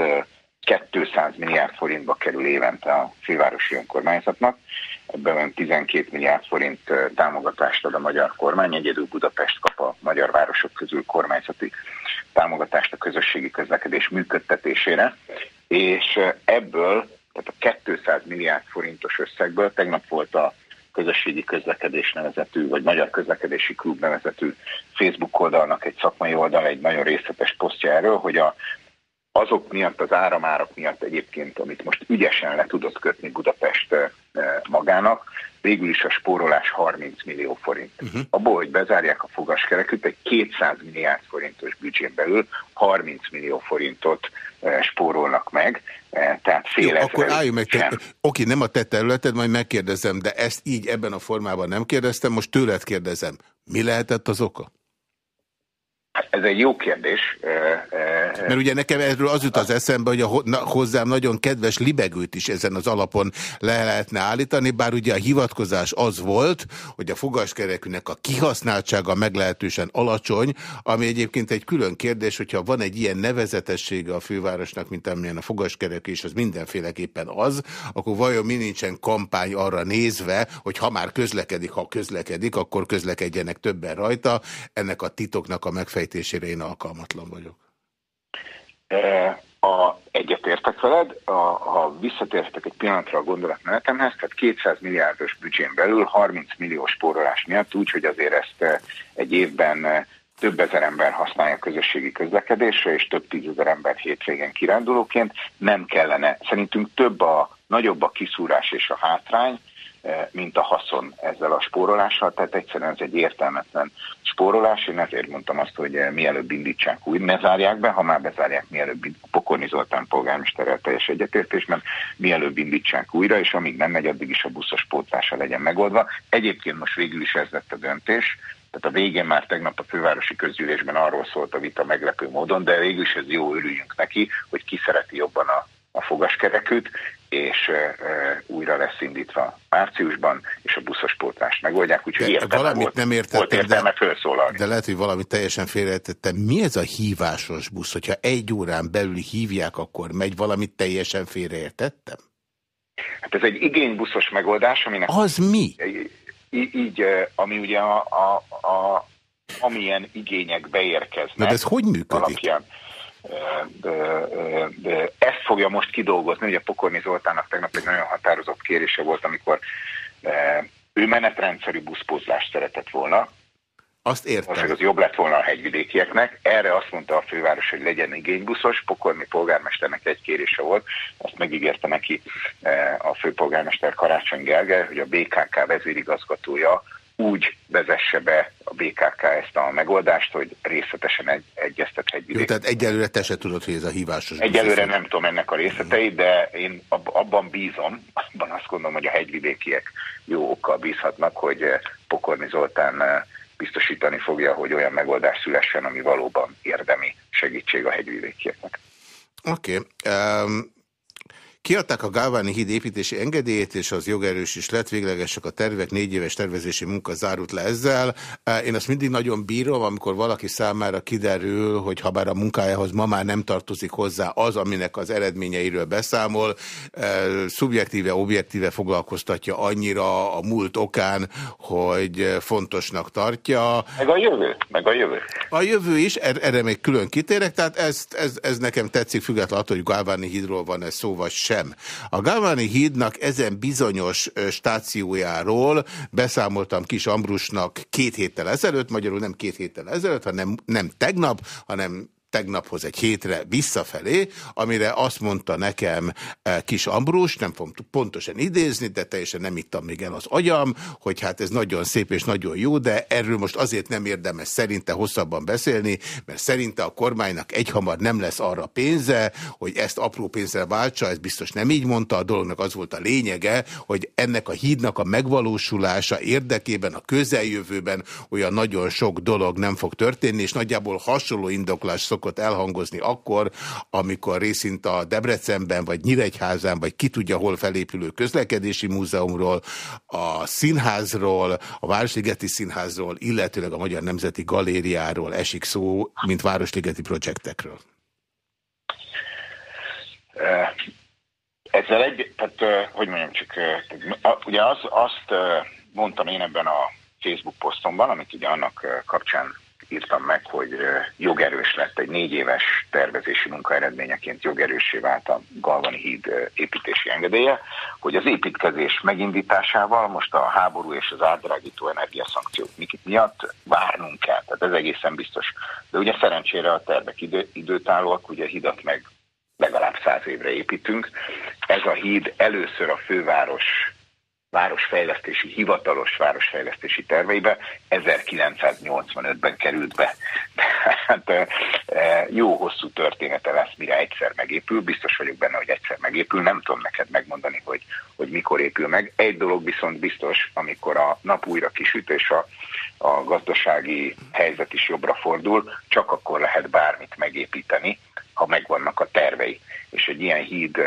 200 milliárd forintba kerül évente a fővárosi önkormányzatnak, ebben van 12 milliárd forint támogatást ad a magyar kormány, egyedül Budapest kap a magyar városok közül kormányzati támogatást a közösségi közlekedés működtetésére, és ebből Tehát a 200 milliárd forintos összegből tegnap volt a közösségi közlekedés nevezetű, vagy Magyar Közlekedési Klub nevezetű Facebook oldalnak egy szakmai oldal, egy nagyon részletes posztja erről, hogy a, azok miatt, az áramárak miatt egyébként, amit most ügyesen le tudott kötni Budapest magának, végül is a spórolás 30 millió forint. Uh-huh. Abból, hogy bezárják a fogaskereküt, egy 200 milliárd forintos büdzsén belül 30 millió forintot spórolnak meg, tehát fél Jó, akkor álljunk meg, te, oké, nem a te területed, majd megkérdezem, de ezt így ebben a formában nem kérdeztem, most tőled kérdezem. Mi lehetett az oka? Ez egy jó kérdés. Mert ugye nekem erről az jut az eszembe, hogy a hozzám nagyon kedves libegőt is ezen az alapon le lehetne állítani, bár ugye a hivatkozás az volt, hogy a fogaskerekűnek a kihasználtsága meglehetősen alacsony, ami egyébként egy külön kérdés, hogyha van egy ilyen nevezetessége a fővárosnak, mint amilyen a fogaskerekű, és az mindenféleképpen az, akkor vajon mi nincsen kampány arra nézve, hogy ha már közlekedik, ha közlekedik, akkor közlekedjenek többen rajta. Ennek a titoknak a megfelelő megfejtésére én alkalmatlan vagyok. A, egyetértek veled, a, ha visszatérhetek egy pillanatra a gondolatmenetemhez, tehát 200 milliárdos büdzsén belül 30 millió spórolás miatt, úgyhogy azért ezt egy évben több ezer ember használja közösségi közlekedésre, és több tízezer ember hétvégen kirándulóként, nem kellene. Szerintünk több a, nagyobb a kiszúrás és a hátrány, mint a haszon ezzel a spórolással, tehát egyszerűen ez egy értelmetlen spórolás. Én ezért mondtam azt, hogy eh, mielőbb indítsák úgy, ne zárják be, ha már bezárják, mielőbb Pokorni Zoltán polgármesterrel teljes egyetértésben, mielőbb indítsák újra, és amíg nem megy, addig is a buszos pótlása legyen megoldva. Egyébként most végül is ez lett a döntés, tehát a végén már tegnap a fővárosi közgyűlésben arról szólt a vita meglepő módon, de végül is ez jó, örüljünk neki, hogy ki szereti jobban a a fogaskerekűt, és újra lesz indítva márciusban, és a buszos pótlást megoldják, úgyhogy értelme valamit volt, nem értettem, volt értelme de, felszólalni. De lehet, hogy valamit teljesen félretettem. Mi ez a hívásos busz? Hogyha egy órán belül hívják, akkor megy valamit teljesen félreértettem? Hát ez egy igénybuszos megoldás, aminek... Az mi? Így, így ami ugye a, a, a amilyen igények beérkeznek. Na de ez hogy működik? Alapján ezt fogja most kidolgozni, ugye Pokorni Zoltának tegnap egy nagyon határozott kérése volt, amikor ő menetrendszerű buszpózlást szeretett volna. Azt értem. Az jobb lett volna a hegyvidékieknek. Erre azt mondta a főváros, hogy legyen igénybuszos. Pokorni polgármesternek egy kérése volt. Azt megígérte neki a főpolgármester Karácsony Gergely, hogy a BKK vezérigazgatója úgy vezesse be a BKK ezt a megoldást, hogy részletesen egy, egyeztet hegyvidék. Jó, tehát egyelőre te se tudod, hogy ez a hívásos. Egyelőre nem tudom ennek a részleteit, de én abban bízom, abban azt gondolom, hogy a hegyvidékiek jó okkal bízhatnak, hogy eh, Pokorni Zoltán eh, biztosítani fogja, hogy olyan megoldás szülessen, ami valóban érdemi segítség a hegyvidékieknek. Oké. Okay. Um, Kiadták a Gálváni híd építési engedélyét, és az jogerős is lett, véglegesek a tervek, négy éves tervezési munka zárult le ezzel. Én azt mindig nagyon bírom, amikor valaki számára kiderül, hogy ha bár a munkájához ma már nem tartozik hozzá az, aminek az eredményeiről beszámol, szubjektíve, objektíve foglalkoztatja annyira a múlt okán, hogy fontosnak tartja. Meg a jövő, meg a jövő. A jövő is, er-, erre még külön kitérek, tehát ez, ez, ez nekem tetszik, függetlenül attól, hogy Gálváni hídról van ez szó, vagy sem. A Galvani hídnak ezen bizonyos stációjáról beszámoltam Kis Ambrusnak két héttel ezelőtt, magyarul nem két héttel ezelőtt, hanem nem tegnap, hanem tegnaphoz egy hétre visszafelé, amire azt mondta nekem eh, Kis Ambrus, nem fogom pontosan idézni, de teljesen nem ittam még el az agyam, hogy hát ez nagyon szép és nagyon jó, de erről most azért nem érdemes szerinte hosszabban beszélni, mert szerinte a kormánynak egyhamar nem lesz arra pénze, hogy ezt apró pénzre váltsa, ez biztos nem így mondta, a dolognak az volt a lényege, hogy ennek a hídnak a megvalósulása érdekében a közeljövőben olyan nagyon sok dolog nem fog történni, és nagyjából hasonló indoklás szokott elhangozni akkor, amikor részint a Debrecenben, vagy Nyíregyházán, vagy ki tudja hol felépülő közlekedési múzeumról, a színházról, a Városligeti Színházról, illetőleg a Magyar Nemzeti Galériáról esik szó, mint Városligeti projektekről. Ezzel egy, tehát hogy mondjam csak, ugye az, azt mondtam én ebben a Facebook posztomban, amit ugye annak kapcsán írtam meg, hogy jogerős lett egy négy éves tervezési munka eredményeként jogerőssé vált a Galvani híd építési engedélye, hogy az építkezés megindításával most a háború és az átdrágító energiaszankciók miatt várnunk kell. Tehát ez egészen biztos. De ugye szerencsére a tervek idő, időtállóak, ugye a hidat meg legalább száz évre építünk. Ez a híd először a főváros városfejlesztési, hivatalos városfejlesztési terveibe 1985-ben került be. Tehát jó hosszú története lesz, mire egyszer megépül. Biztos vagyok benne, hogy egyszer megépül. Nem tudom neked megmondani, hogy, hogy mikor épül meg. Egy dolog viszont biztos, amikor a nap újra kisüt, és a, a gazdasági helyzet is jobbra fordul, csak akkor lehet bármit megépíteni, ha megvannak a tervei. És egy ilyen híd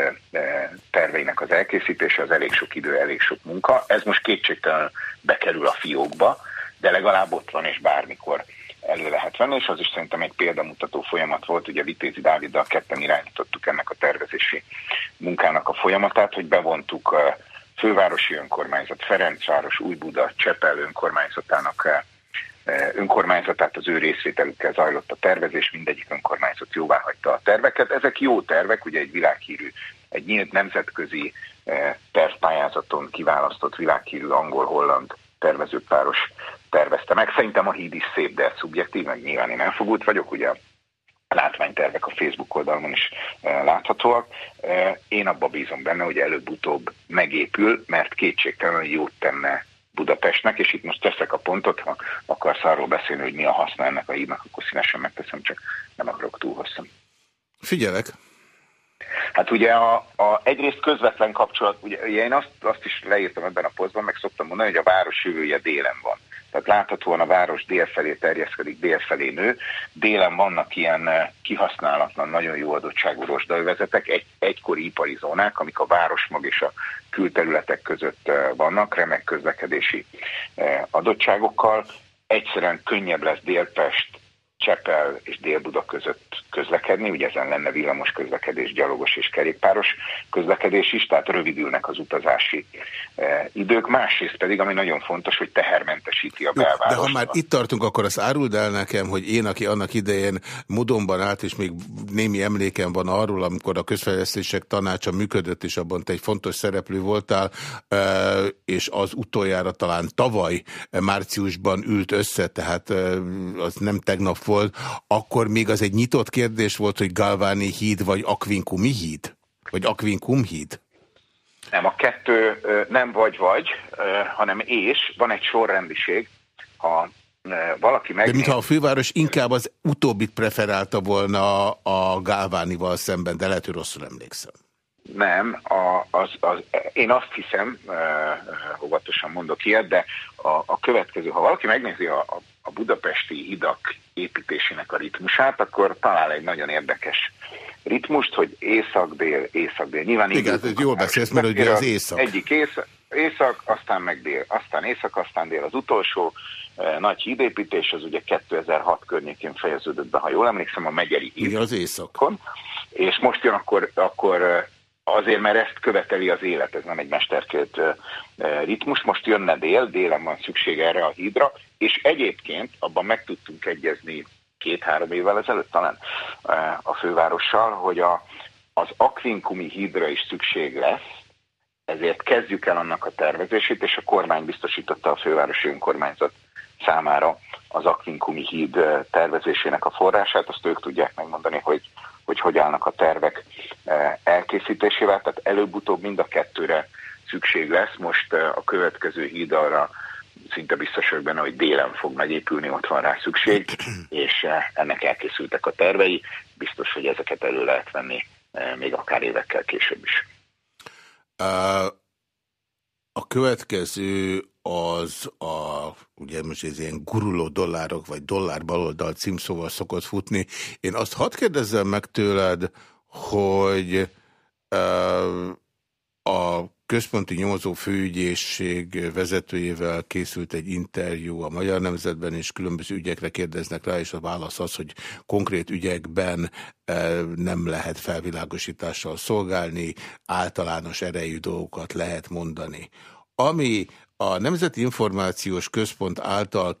terveinek az elkészítése az elég sok idő, elég sok munka. Ez most kétségtelen bekerül a fiókba, de legalább ott van, és bármikor elő lehet venni, és az is szerintem egy példamutató folyamat volt, ugye Vitézi Dáviddal ketten irányítottuk ennek a tervezési munkának a folyamatát, hogy bevontuk a fővárosi önkormányzat, Ferencváros, Újbuda, Csepel önkormányzatának önkormányzatát az ő részvételükkel zajlott a tervezés, mindegyik önkormányzat jóvá hagyta a terveket. Ezek jó tervek, ugye egy világhírű, egy nyílt nemzetközi tervpályázaton kiválasztott világhírű angol-holland tervezőpáros tervezte meg. Szerintem a híd is szép, de szubjektív, meg nyilván én elfogult vagyok, ugye a látványtervek a Facebook oldalon is láthatóak. Én abba bízom benne, hogy előbb-utóbb megépül, mert kétségtelenül jót tenne Budapestnek, és itt most teszek a pontot, ha akarsz arról beszélni, hogy mi a haszna ennek a hídnak, akkor szívesen megteszem, csak nem akarok túl hosszú. Figyelek. Hát ugye a, a egyrészt közvetlen kapcsolat, ugye, ugye én azt, azt is leírtam ebben a posztban, meg szoktam mondani, hogy a város jövője délen van. Tehát láthatóan a város délfelé terjeszkedik, délfelé nő. Délen vannak ilyen eh, kihasználatlan, nagyon jó adottságú rosdaövezetek, egy, egykori ipari zónák, amik a városmag és a külterületek között eh, vannak, remek közlekedési eh, adottságokkal. Egyszerűen könnyebb lesz Délpest Csepel és Dél-Buda között közlekedni, ugye ezen lenne villamos közlekedés, gyalogos és kerékpáros közlekedés is, tehát rövidülnek az utazási e, idők. Másrészt pedig, ami nagyon fontos, hogy tehermentesíti a belvárost. De ha már itt tartunk, akkor azt áruld el nekem, hogy én, aki annak idején Modonban állt, és még némi emlékem van arról, amikor a közfejlesztések tanácsa működött, és abban te egy fontos szereplő voltál, e, és az utoljára talán tavaly márciusban ült össze, tehát az nem tegnap volt, volt, akkor még az egy nyitott kérdés volt, hogy Galváni híd vagy Akvinkumi híd? Vagy Akvinkum híd? Nem, a kettő nem vagy-vagy, hanem és, van egy sorrendiség. Ha valaki meg. De mintha a főváros inkább az utóbbit preferálta volna a Galvánival szemben, de lehet, hogy rosszul emlékszem. Nem, a, az, az, én azt hiszem, óvatosan mondok ilyet, de a, a következő, ha valaki megnézi a, a a budapesti hidak építésének a ritmusát, akkor talál egy nagyon érdekes ritmust, hogy észak-dél, észak-dél. Nyilván Igen, ez jól beszélsz, mert ugye az észak. Egyik észak, észak, aztán meg dél, aztán észak, aztán dél. Az utolsó eh, nagy hídépítés az ugye 2006 környékén fejeződött be, ha jól emlékszem, a Megyeri híd. Igen, az északon. És most jön akkor, akkor eh, azért, mert ezt követeli az élet, ez nem egy mesterkélt ritmus. Most jönne dél, délen van szükség erre a hídra, és egyébként abban meg tudtunk egyezni két-három évvel ezelőtt talán a fővárossal, hogy a, az Akvinkumi hídra is szükség lesz, ezért kezdjük el annak a tervezését, és a kormány biztosította a fővárosi önkormányzat számára az Akvinkumi híd tervezésének a forrását, azt ők tudják megmondani, hogy hogy hogy állnak a tervek eh, elkészítésével, tehát előbb-utóbb mind a kettőre szükség lesz. Most eh, a következő híd arra szinte biztos vagyok benne, hogy délen fog megépülni, ott van rá szükség, és eh, ennek elkészültek a tervei. Biztos, hogy ezeket elő lehet venni még akár évekkel később is. A következő az a, ugye most ez ilyen guruló dollárok, vagy dollár baloldal címszóval szokott futni. Én azt hadd kérdezzem meg tőled, hogy a központi nyomozó főügyészség vezetőjével készült egy interjú a Magyar Nemzetben, és különböző ügyekre kérdeznek rá, és a válasz az, hogy konkrét ügyekben nem lehet felvilágosítással szolgálni, általános erejű dolgokat lehet mondani. Ami a Nemzeti Információs Központ által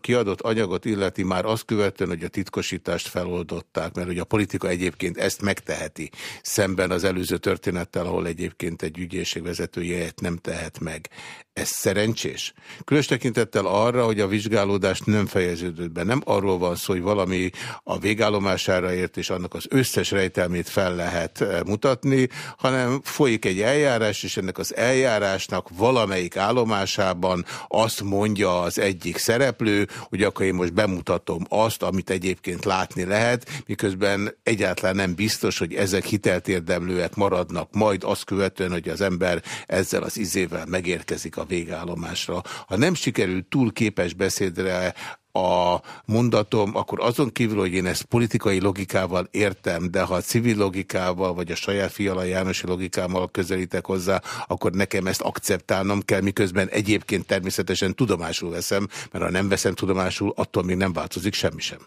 kiadott anyagot illeti már azt követően, hogy a titkosítást feloldották, mert hogy a politika egyébként ezt megteheti, szemben az előző történettel, ahol egyébként egy ügyészség vezetője nem tehet meg. Ez szerencsés? Különös tekintettel arra, hogy a vizsgálódást nem fejeződött be. Nem arról van szó, hogy valami a végállomására ért, és annak az összes rejtelmét fel lehet eh, mutatni, hanem folyik egy eljárás, és ennek az eljárásnak valamelyik állomásában azt mondja az egyik szereplő, hogy akkor én most bemutatom azt, amit egyébként látni lehet, miközben egyáltalán nem biztos, hogy ezek hitelt érdemlőek maradnak majd azt követően, hogy az ember ezzel az izével megérkezik a végállomásra. Ha nem sikerül túl képes beszédre a mondatom, akkor azon kívül, hogy én ezt politikai logikával értem, de ha a civil logikával, vagy a saját Fiala Jánosi logikával közelítek hozzá, akkor nekem ezt akceptálnom kell, miközben egyébként természetesen tudomásul veszem, mert ha nem veszem tudomásul, attól még nem változik semmi sem.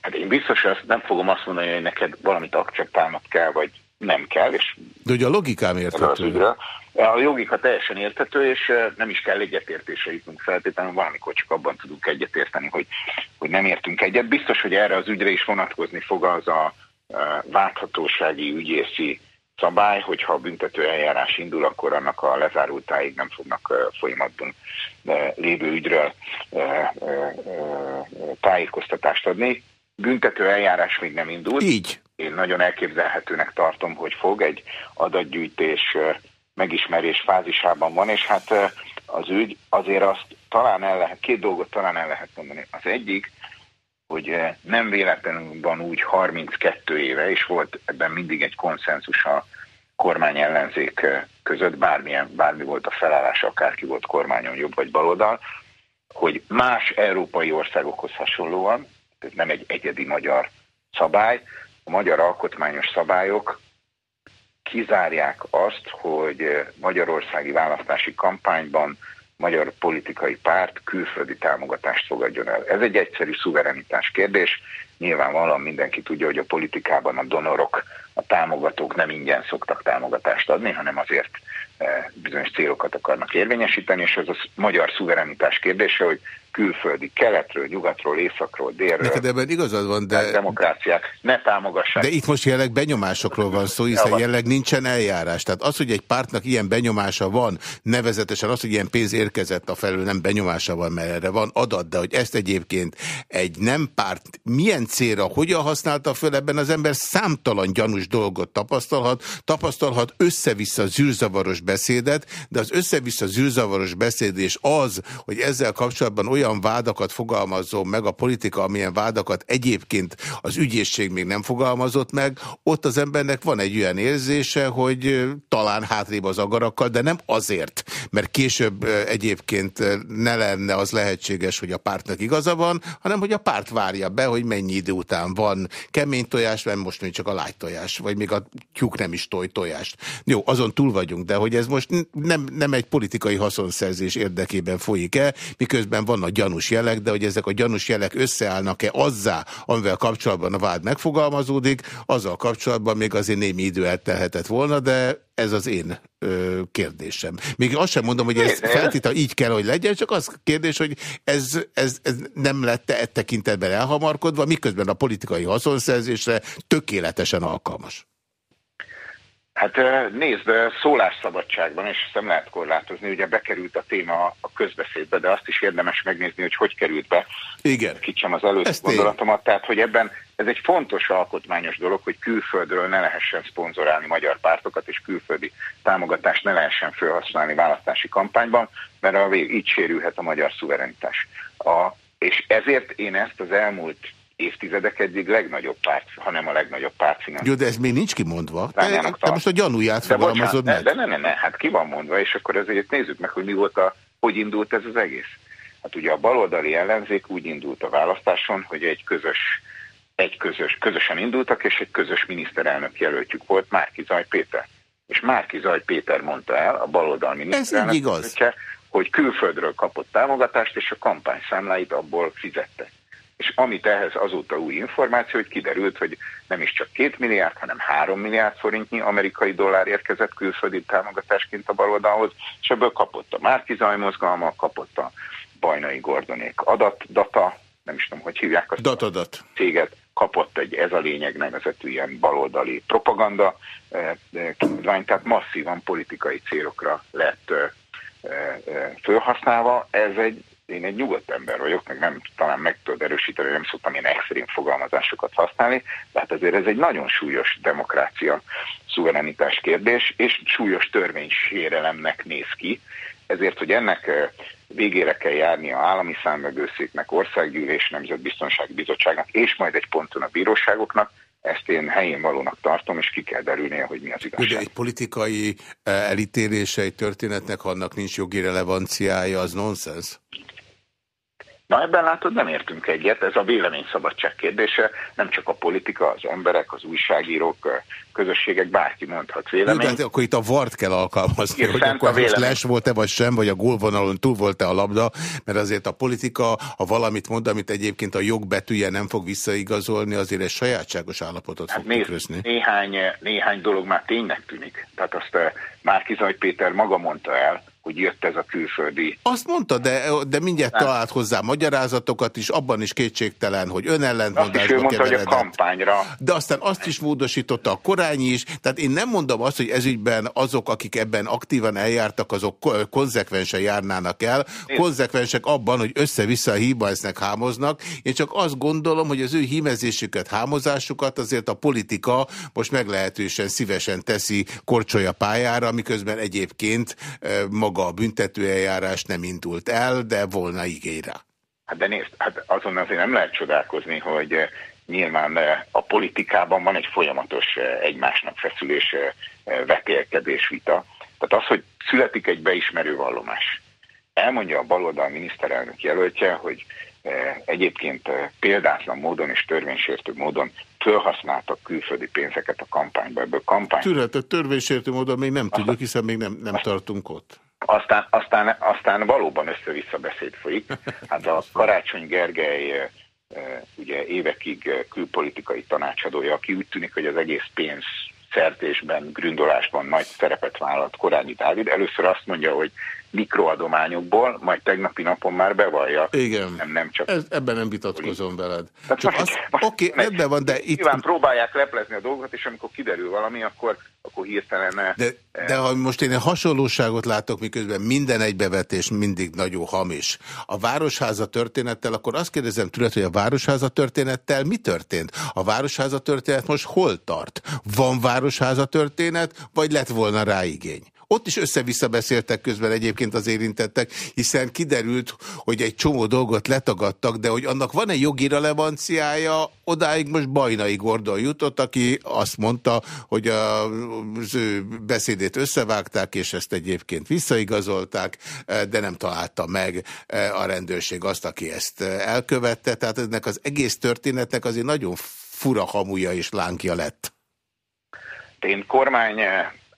Hát én biztos, hogy nem fogom azt mondani, hogy neked valamit akceptálnod kell, vagy nem kell. És De ugye a logikám értető. A logika teljesen értető, és nem is kell egyetértésre jutnunk feltétlenül, valamikor csak abban tudunk egyetérteni, hogy, hogy nem értünk egyet. Biztos, hogy erre az ügyre is vonatkozni fog az a válthatósági ügyészi szabály, hogyha a büntető eljárás indul, akkor annak a lezárultáig nem fognak folyamatban lévő ügyről tájékoztatást adni. Büntető eljárás még nem indult. Így. Én nagyon elképzelhetőnek tartom, hogy fog egy adatgyűjtés megismerés fázisában van, és hát az ügy azért azt talán el lehet, két dolgot talán el lehet mondani. Az egyik, hogy nem véletlenül van úgy 32 éve, és volt ebben mindig egy konszenzus a kormány ellenzék között, bármilyen, bármi volt a felállás, akárki volt kormányon jobb vagy baloldal, hogy más európai országokhoz hasonlóan, ez nem egy egyedi magyar szabály, a magyar alkotmányos szabályok kizárják azt, hogy magyarországi választási kampányban magyar politikai párt külföldi támogatást fogadjon el. Ez egy egyszerű szuverenitás kérdés. Nyilvánvalóan mindenki tudja, hogy a politikában a donorok, a támogatók nem ingyen szoktak támogatást adni, hanem azért bizonyos célokat akarnak érvényesíteni, és ez a magyar szuverenitás kérdése, hogy külföldi, keletről, nyugatról, északról, délről. Neked ebben igazad van, de... Demokráciák ne támogassák. De itt most jelenleg benyomásokról van szó, hiszen jelenleg nincsen eljárás. Tehát az, hogy egy pártnak ilyen benyomása van, nevezetesen az, hogy ilyen pénz érkezett a felül, nem benyomása van, mert erre van adat, de hogy ezt egyébként egy nem párt milyen célra, hogyan használta föl, ebben az ember számtalan gyanús dolgot tapasztalhat, tapasztalhat össze-vissza zűrzavaros beszédet, de az össze-vissza zűrzavaros beszéd és az, hogy ezzel kapcsolatban olyan olyan vádakat fogalmazzon meg a politika, amilyen vádakat egyébként az ügyészség még nem fogalmazott meg, ott az embernek van egy olyan érzése, hogy talán hátrébb az agarakkal, de nem azért, mert később egyébként ne lenne az lehetséges, hogy a pártnak igaza van, hanem hogy a párt várja be, hogy mennyi idő után van kemény tojás, mert most még csak a lágy tojás, vagy még a tyúk nem is toj tojást. Jó, azon túl vagyunk, de hogy ez most nem, nem egy politikai haszonszerzés érdekében folyik el, miközben vannak gyanús jelek, de hogy ezek a gyanús jelek összeállnak-e azzá, amivel kapcsolatban a vád megfogalmazódik, azzal kapcsolatban még azért némi idő eltelhetett volna, de ez az én ö, kérdésem. Még azt sem mondom, hogy ez feltétlenül így kell, hogy legyen, csak az kérdés, hogy ez, ez, ez nem lett -e tekintetben elhamarkodva, miközben a politikai haszonszerzésre tökéletesen alkalmas. Hát nézd, szólásszabadságban, és ezt nem lehet korlátozni, ugye bekerült a téma a közbeszédbe, de azt is érdemes megnézni, hogy hogy került be. Igen. Kicsem az előző gondolatomat, tehát hogy ebben ez egy fontos alkotmányos dolog, hogy külföldről ne lehessen szponzorálni magyar pártokat, és külföldi támogatást ne lehessen felhasználni választási kampányban, mert a így sérülhet a magyar szuverenitás. A, és ezért én ezt az elmúlt évtizedek egyik legnagyobb párt, hanem a legnagyobb párt Jó, de ez még nincs kimondva. Te, te most a gyanúját fogalmazod meg. De ne, ne, ne, hát ki van mondva, és akkor ezért nézzük meg, hogy mi volt a, hogy indult ez az egész. Hát ugye a baloldali ellenzék úgy indult a választáson, hogy egy közös, egy közös, közösen indultak, és egy közös miniszterelnök jelöltjük volt, Márki Zaj Péter. És Márki Zaj Péter mondta el, a baloldal miniszterelnök, hogy külföldről kapott támogatást, és a kampányszámláit abból fizette. És amit ehhez azóta új információ, hogy kiderült, hogy nem is csak két milliárd, hanem három milliárd forintnyi amerikai dollár érkezett külföldi támogatásként a baloldalhoz, és ebből kapott a Márkizaj mozgalma, kapott a Bajnai Gordonék adatdata, nem is tudom, hogy hívják azt Datadat. a céget, kapott egy ez a lényeg nevezetű ilyen baloldali propaganda kiadvány, tehát masszívan politikai célokra lett felhasználva. Ez egy én egy nyugodt ember vagyok, meg nem talán meg tudod erősíteni, nem szoktam ilyen extrém fogalmazásokat használni, de hát azért ez egy nagyon súlyos demokrácia szuverenitás kérdés, és súlyos törvénysérelemnek néz ki. Ezért, hogy ennek végére kell járni a állami számvevőszéknek, országgyűlés, nemzetbiztonsági bizottságnak, és majd egy ponton a bíróságoknak, ezt én helyén valónak tartom, és ki kell derülnie, hogy mi az igazság. Ugye egy politikai elítélése egy történetnek, annak nincs jogi relevanciája, az nonsens? Na ebben látod, nem értünk egyet, ez a véleményszabadság kérdése, nem csak a politika, az emberek, az újságírók, közösségek, bárki mondhat véleményt. Hát akkor itt a vart kell alkalmazni, hogy akkor most les volt-e vagy sem, vagy a gólvonalon túl volt-e a labda, mert azért a politika, ha valamit mond, amit egyébként a jogbetűje nem fog visszaigazolni, azért egy sajátságos állapotot hát fog nézd, Néhány, néhány dolog már tényleg tűnik. Tehát azt eh, Márki Péter maga mondta el, hogy jött ez a külföldi. Azt mondta, de, de mindjárt nem. talált hozzá magyarázatokat is, abban is kétségtelen, hogy önellentmondásba Azt is ő mondta, hogy a kampányra. De aztán azt is módosította a korányi is, tehát én nem mondom azt, hogy ezügyben azok, akik ebben aktívan eljártak, azok konzekvensen járnának el, konzekvensek abban, hogy össze-vissza hímeznek, hámoznak. Én csak azt gondolom, hogy az ő hímezésüket, hámozásukat azért a politika most meglehetősen szívesen teszi korcsolya pályára, miközben egyébként maga maga a büntetőeljárás nem indult el, de volna igényre. Hát de nézd, hát azon azért nem lehet csodálkozni, hogy eh, nyilván eh, a politikában van egy folyamatos eh, egymásnak feszülés, vetélkedés vita. Tehát az, hogy születik egy beismerő vallomás. Elmondja a baloldal miniszterelnök jelöltje, hogy egyébként példátlan módon és törvénysértő módon felhasználtak külföldi pénzeket a kampányba. Ebből kampány... Tűrhetett törvénysértő módon még nem tudjuk, hiszen még nem, nem tartunk ott. Aztán, aztán, aztán valóban össze-vissza beszéd folyik. Hát a Karácsony Gergely ugye évekig külpolitikai tanácsadója, aki úgy tűnik, hogy az egész pénz szertésben, gründolásban nagy szerepet vállalt Korányi Dávid. Először azt mondja, hogy mikroadományokból, majd tegnapi napon már bevallja. Igen, nem, nem csak Ez, ebben nem vitatkozom veled. Oké, okay, ebben van, de itt... Nyilván próbálják leplezni a dolgot, és amikor kiderül valami, akkor, akkor hirtelen... Eh, de, de ha most én hasonlóságot látok, miközben minden egybevetés mindig nagyon hamis. A Városháza történettel, akkor azt kérdezem tőled, hogy a Városháza történettel mi történt? A Városháza történet most hol tart? Van Városháza történet, vagy lett volna rá igény? Ott is össze-vissza beszéltek közben egyébként az érintettek, hiszen kiderült, hogy egy csomó dolgot letagadtak, de hogy annak van egy jogi relevanciája, odáig most Bajnai Gordon jutott, aki azt mondta, hogy az ő beszédét összevágták, és ezt egyébként visszaigazolták, de nem találta meg a rendőrség azt, aki ezt elkövette. Tehát ennek az egész történetnek azért nagyon fura hamuja és lánkja lett. Én kormány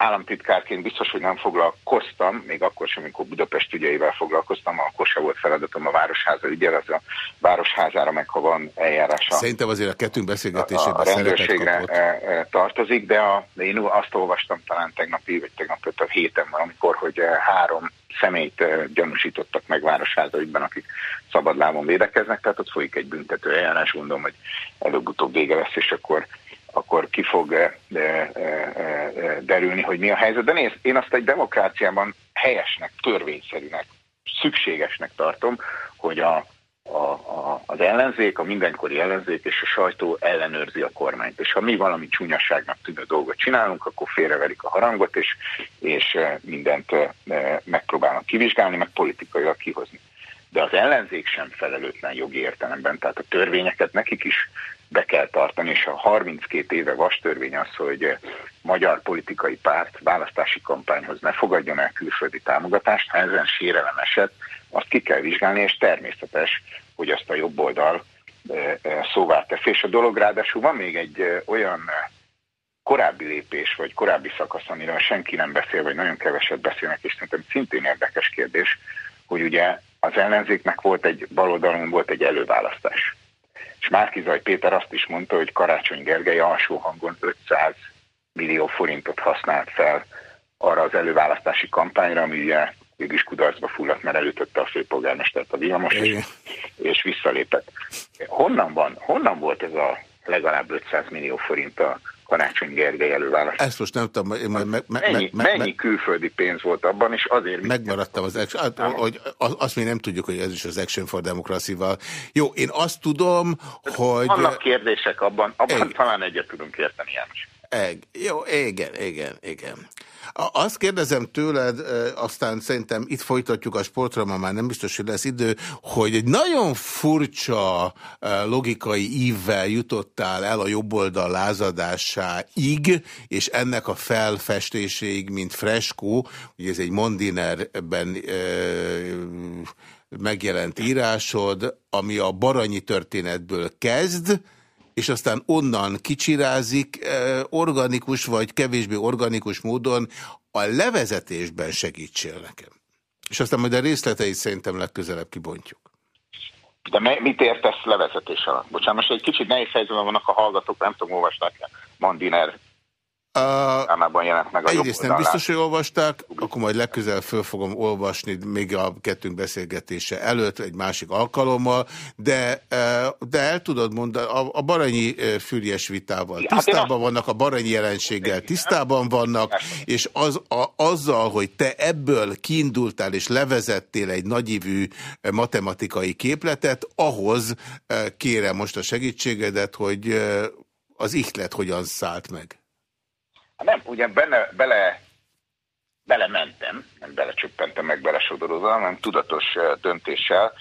államtitkárként biztos, hogy nem foglalkoztam, még akkor sem, amikor Budapest ügyeivel foglalkoztam, akkor sem volt feladatom a Városháza ügyel, az a Városházára meg, ha van eljárása. Szerintem azért a kettőnk beszélgetésében a, rendőrségre e, e, tartozik, de, a, de én azt olvastam talán tegnapi, vagy tegnap a héten valamikor, hogy e, három személyt gyanúsítottak meg Városháza ügyben, akik szabadlábon védekeznek, tehát ott folyik egy büntető eljárás, gondolom, hogy előbb-utóbb vége lesz, és akkor akkor ki fog eh, eh, eh, derülni, hogy mi a helyzet. De nézd, én azt egy demokráciában helyesnek, törvényszerűnek, szükségesnek tartom, hogy a, a, a, az ellenzék, a mindenkori ellenzék és a sajtó ellenőrzi a kormányt. És ha mi valami csúnyasságnak tűnő dolgot csinálunk, akkor félreverik a harangot, és, és mindent megpróbálnak kivizsgálni, meg politikailag kihozni. De az ellenzék sem felelőtlen jogi értelemben, tehát a törvényeket nekik is be kell tartani, és a 32 éve vas törvény az, hogy magyar politikai párt választási kampányhoz ne fogadjon el külföldi támogatást, ha ezen sérelem eset, azt ki kell vizsgálni, és természetes, hogy azt a jobb oldal szóvá tesz. És a dolog ráadásul van még egy olyan korábbi lépés, vagy korábbi szakasz, amiről senki nem beszél, vagy nagyon keveset beszélnek, és szerintem szintén érdekes kérdés, hogy ugye az ellenzéknek volt egy, baloldalon volt egy előválasztás És Márkizaj Péter azt is mondta, hogy Karácsony Gergely alsó hangon 500 millió forintot használt fel arra az előválasztási kampányra, ami ugye mégis kudarcba fulladt, mert elütötte a főpolgármestert a villamos, és, és visszalépett. Honnan van, honnan volt ez a legalább 500 millió forint a Karácsony Gergely előválasztás. Ezt most nem tudom, én majd me, me, mennyi, me, me, mennyi külföldi pénz volt abban, és azért... Megmaradtam az action, hát, hogy azt még nem tudjuk, hogy ez is az Action for Democracy-val. Jó, én azt tudom, hogy... Vannak kérdések abban, abban egy... talán egyet tudunk érteni, János. Eg, jó, igen, igen, igen. Azt kérdezem tőled, aztán szerintem itt folytatjuk a sportra, ma már nem biztos, hogy lesz idő, hogy egy nagyon furcsa logikai ívvel jutottál el a jobboldal lázadásáig, és ennek a felfestéséig, mint freskó, ugye ez egy Mondinerben megjelent írásod, ami a baranyi történetből kezd, és aztán onnan kicsirázik organikus vagy kevésbé organikus módon a levezetésben segítsél nekem. És aztán majd a részleteit szerintem legközelebb kibontjuk. De mit értesz levezetés alatt? Bocsánat, most egy kicsit nehéz helyzetben vannak a hallgatók, nem tudom, olvasták Mandiner Uh, jelent meg a Egyrészt nem biztos, hogy olvasták, akkor majd legközelebb föl fogom olvasni még a kettőnk beszélgetése előtt, egy másik alkalommal, de, de el tudod mondani, a, a baranyi fürjes vitával hát tisztában vannak, a baranyi jelenséggel tisztában vannak, és az, a, azzal, hogy te ebből kiindultál és levezettél egy nagyívű matematikai képletet, ahhoz kérem most a segítségedet, hogy az ihlet hogyan szállt meg. Hát nem, ugye benne, bele, belementem, nem belecsöppentem, meg belesodorozom, hanem tudatos döntéssel.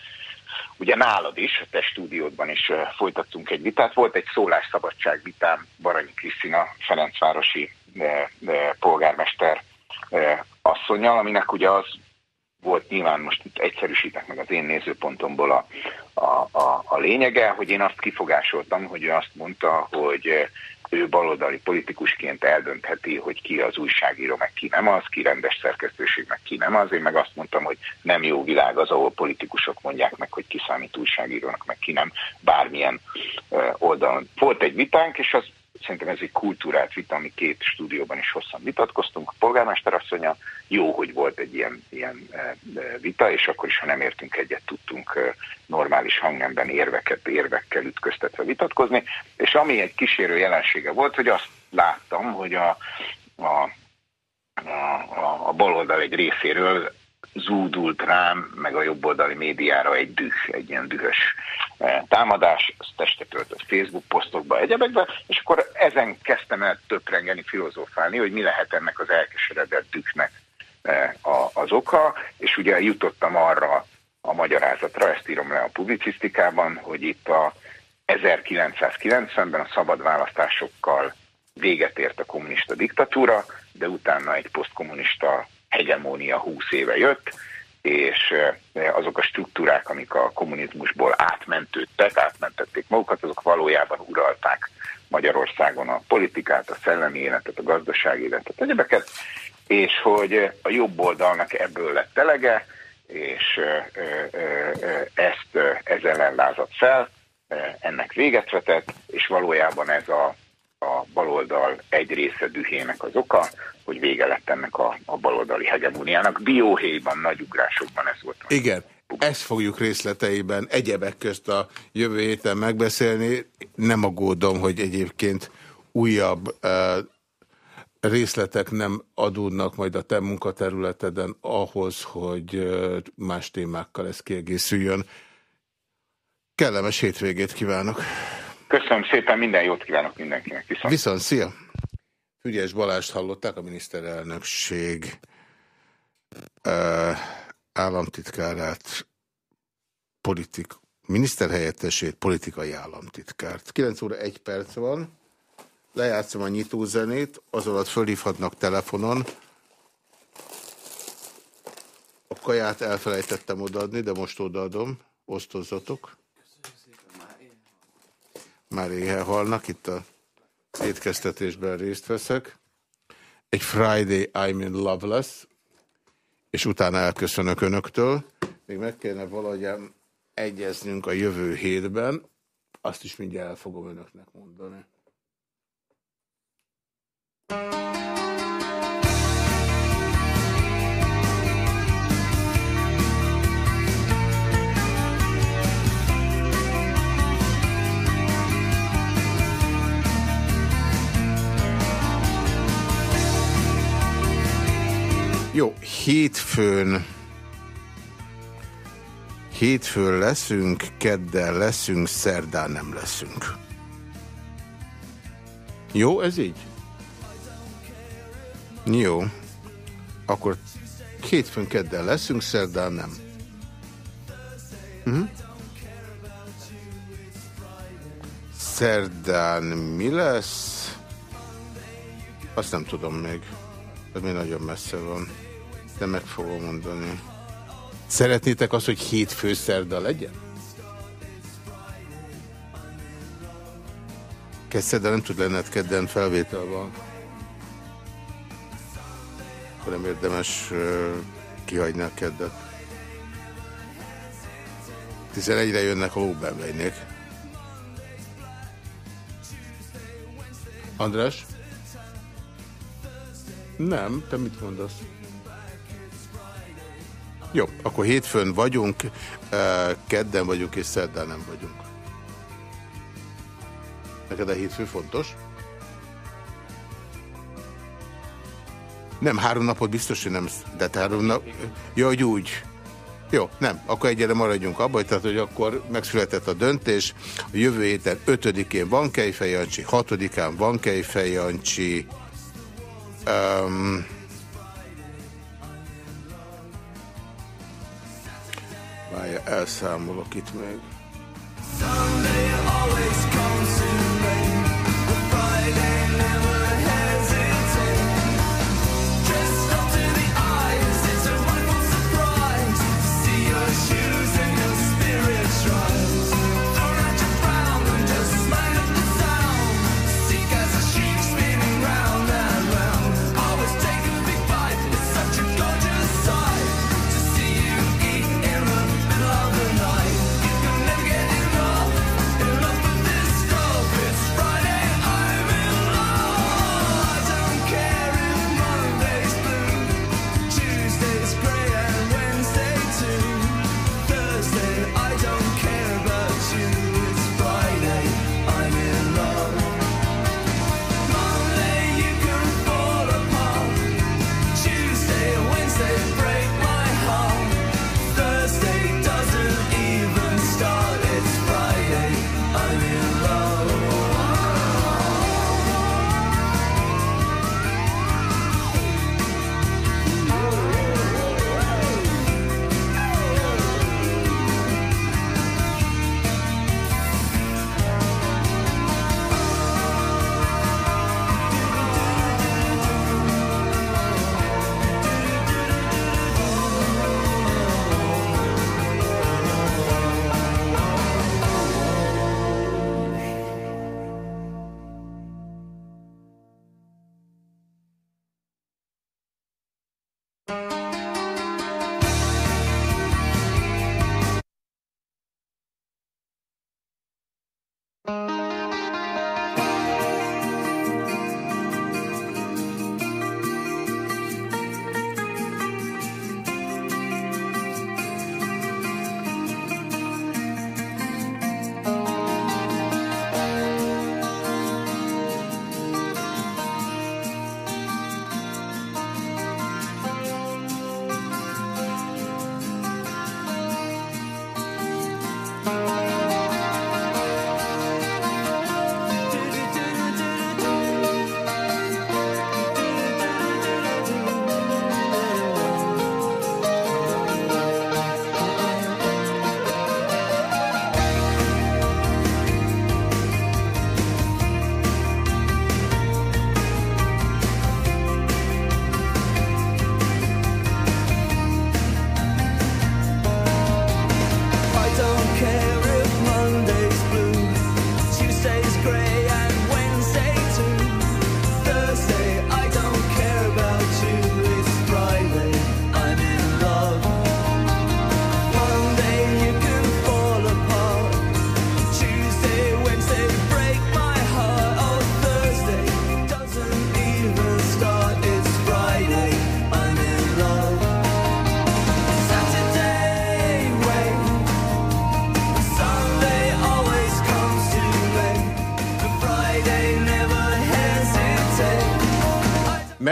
Ugye nálad is, a te stúdiódban is folytattunk egy vitát. Volt egy szólásszabadság vitám Baranyi Krisztina, Ferencvárosi de, de polgármester asszonyjal, aminek ugye az volt nyilván most itt egyszerűsítek meg az én nézőpontomból a, a, a, a lényege, hogy én azt kifogásoltam, hogy ő azt mondta, hogy ő baloldali politikusként eldöntheti, hogy ki az újságíró, meg ki nem az, ki rendes szerkesztőség, meg ki nem az. Én meg azt mondtam, hogy nem jó világ az, ahol politikusok mondják meg, hogy ki számít újságírónak, meg ki nem bármilyen oldalon. Volt egy vitánk, és az szerintem ez egy kultúrát vita, ami két stúdióban is hosszan vitatkoztunk. A polgármester asszonya jó, hogy volt egy ilyen, ilyen vita, és akkor is, ha nem értünk egyet, tudtunk normális hangnemben érveket, érvekkel ütköztetve vitatkozni. És ami egy kísérő jelensége volt, hogy azt láttam, hogy a, a, a, a baloldal egy részéről zúdult rám, meg a jobboldali médiára egy düh, egy ilyen dühös eh, támadás, ezt testet öltött Facebook posztokba, egyebekbe, és akkor ezen kezdtem el töprengeni, filozófálni, hogy mi lehet ennek az elkeseredett dühnek eh, az oka, és ugye jutottam arra a magyarázatra, ezt írom le a publicisztikában, hogy itt a 1990-ben a szabad választásokkal véget ért a kommunista diktatúra, de utána egy posztkommunista hegemónia 20 éve jött, és azok a struktúrák, amik a kommunizmusból átmentődtek, átmentették magukat, azok valójában uralták Magyarországon a politikát, a szellemi életet, a gazdasági életet, egyebeket, és hogy a jobb oldalnak ebből lett elege, és ezt ezzel ellen lázadt fel, ennek véget vetett, és valójában ez a a baloldal egy része dühének az oka, hogy vége lett ennek a, a baloldali hegemóniának. Dióhéjban, nagy ugrásokban ez volt. Igen, ezt fogjuk részleteiben egyebek közt a jövő héten megbeszélni. Nem aggódom, hogy egyébként újabb uh, részletek nem adódnak majd a te munkaterületeden ahhoz, hogy uh, más témákkal ez kiegészüljön. Kellemes hétvégét kívánok! Köszönöm szépen, minden jót kívánok mindenkinek. Viszont, Viszont szia! Ügyes Balást hallották, a miniszterelnökség államtitkárát, politik, miniszterhelyettesét, politikai államtitkárt. 9 óra 1 perc van, lejátszom a nyitózenét, az alatt fölhívhatnak telefonon. A kaját elfelejtettem odaadni, de most odaadom, osztozzatok már éhen halnak, itt a étkeztetésben részt veszek. Egy Friday I'm in love lesz, és utána elköszönök önöktől. Még meg kellene valahogy egyeznünk a jövő hétben, Azt is mindjárt el fogom önöknek mondani. Jó, hétfőn hétfőn leszünk, kedden leszünk, szerdán nem leszünk. Jó, ez így? Jó. Akkor hétfőn, kedden leszünk, szerdán nem. Hm? Szerdán mi lesz? Azt nem tudom még. Ez még nagyon messze van de meg fogom mondani. Szeretnétek azt, hogy hétfő szerda legyen? Kezdted, de nem tud lenned kedden felvétel van. Akkor nem érdemes kihagyni a keddet. 11-re jönnek, a lóbenvejnék. András? Nem, te mit mondasz? Jó, akkor hétfőn vagyunk, kedden vagyunk és szerdán nem vagyunk. Neked a hétfő fontos? Nem, három napot biztos, hogy nem, de három nap... Jó, hogy úgy. Jó, nem, akkor egyre maradjunk abban, tehát, hogy akkor megszületett a döntés. A jövő héten 5-én van Kejfej Jancsi, 6-án van Kejfej Jancsi. Um, Várja, elszámolok itt még.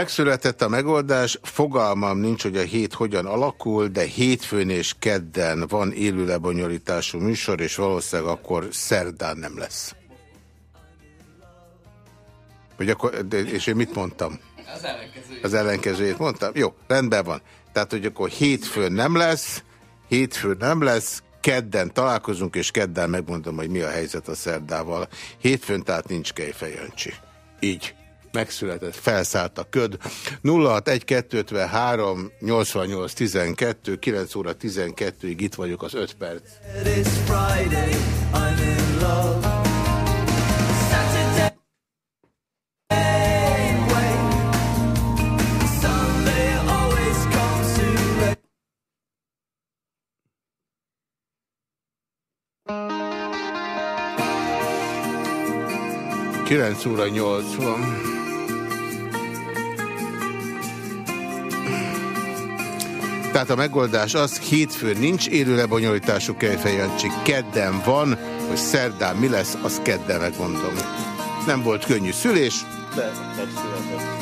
Megszületett a megoldás, fogalmam nincs, hogy a hét hogyan alakul, de hétfőn és kedden van élő lebonyolítású műsor, és valószínűleg akkor szerdán nem lesz. Hogy akkor, és én mit mondtam? Az ellenkezőjét. Az ellenkezőjét mondtam? Jó, rendben van. Tehát, hogy akkor hétfőn nem lesz, hétfőn nem lesz, kedden találkozunk, és kedden megmondom, hogy mi a helyzet a szerdával. Hétfőn tehát nincs Kejfejöncsi. Így megszületett, felszállt a köd. 061253 88 12, 9 óra 12-ig itt vagyok az 5 perc. Friday, in love. 9 óra 80. Tehát a megoldás az, hétfőn nincs élő lebonyolítású kejfejancsi, kedden van, hogy szerdán mi lesz, az kedden megmondom. Nem volt könnyű szülés. De megszületett.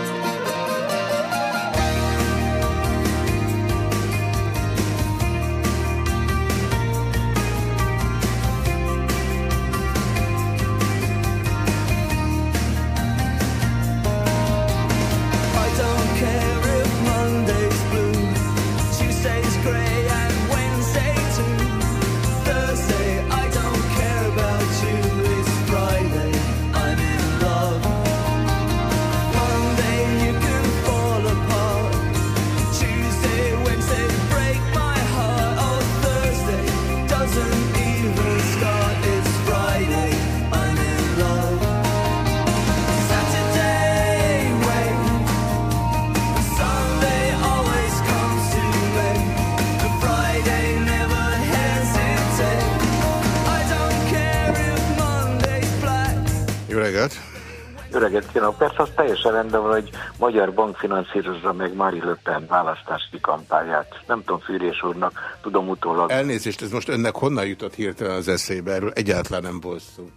Van, hogy Magyar Bank finanszírozza meg Mári Löppen választási kampányát. Nem tudom, Fűrés úrnak, tudom utólag. Elnézést, ez most önnek honnan jutott hirtelen az eszébe? Erről egyáltalán nem volt szó.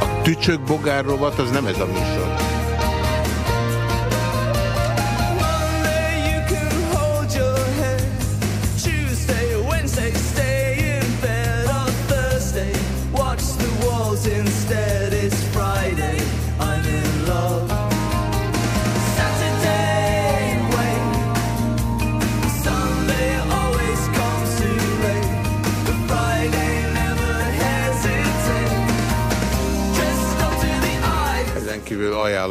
A tücsök bogár rovat, az nem ez a műsor.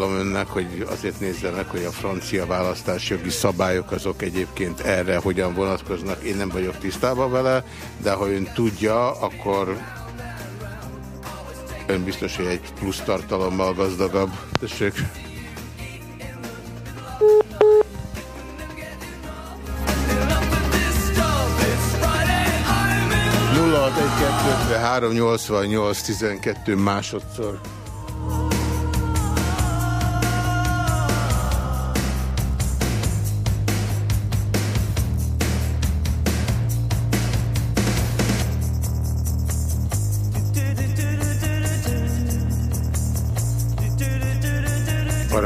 Ajánlom önnek, hogy azért nézze meg, hogy a francia választásjogi szabályok azok egyébként erre hogyan vonatkoznak. Én nem vagyok tisztában vele, de ha ön tudja, akkor ön biztos, hogy egy plusz tartalommal gazdagabb. Tessék. nyolc 12 másodszor.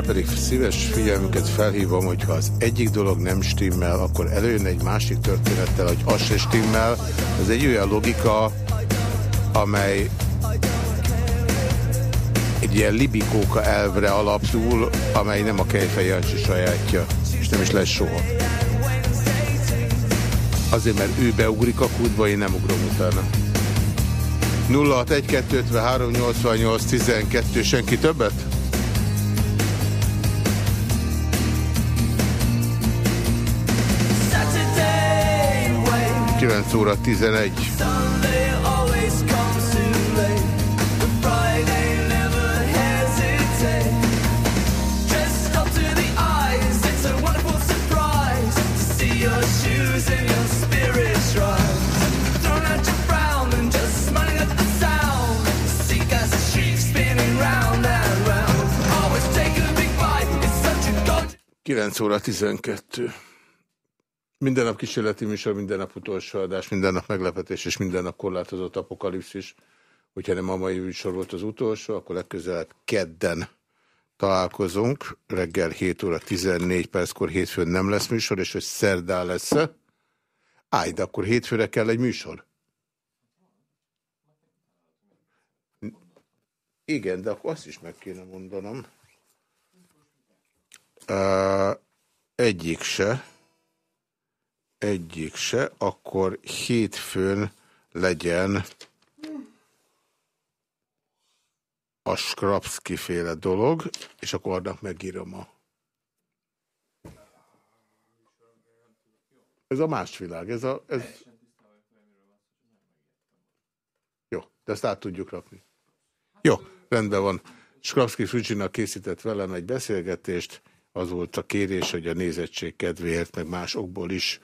Pedig szíves figyelmüket felhívom, hogyha az egyik dolog nem stimmel, akkor előjön egy másik történettel, hogy az se stimmel. Ez egy olyan logika, amely egy ilyen libikóka elvre alapul, amely nem a Kejfej sajátja, és nem is lesz soha. Azért, mert ő beugrik a kútba, én nem ugrom utána. 061 88 12, senki többet? 9 óra 11. Kilenc óra tizenkettő. Minden nap kísérleti műsor, minden nap utolsó adás, minden nap meglepetés és minden nap korlátozott apokalipszis. Hogyha nem a mai műsor volt az utolsó, akkor legközelebb kedden találkozunk. Reggel 7 óra 14 perckor hétfőn nem lesz műsor, és hogy szerdán lesz -e? Áj, de akkor hétfőre kell egy műsor. Igen, de akkor azt is meg kéne mondanom. Uh, egyik se. Egyik se. Akkor hétfőn legyen a Skrapski féle dolog, és akkor annak megírom a... Ez a más világ, ez a... Ez... Jó, de ezt át tudjuk rakni. Jó, rendben van. Skrapski Fruzsinak készített velem egy beszélgetést, az volt a kérés, hogy a nézettség kedvéért, meg másokból is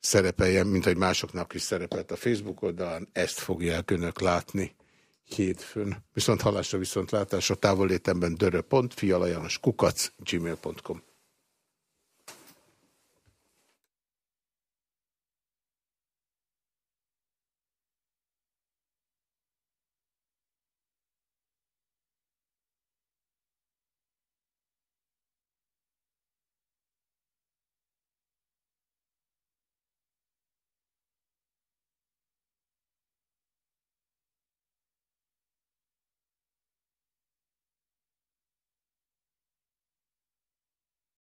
szerepeljen, mint hogy másoknak is szerepelt a Facebook oldalán, ezt fogják önök látni hétfőn. Viszont hallásra, viszont látásra távolétemben dörö.fi, alajános kukac, gmail.com.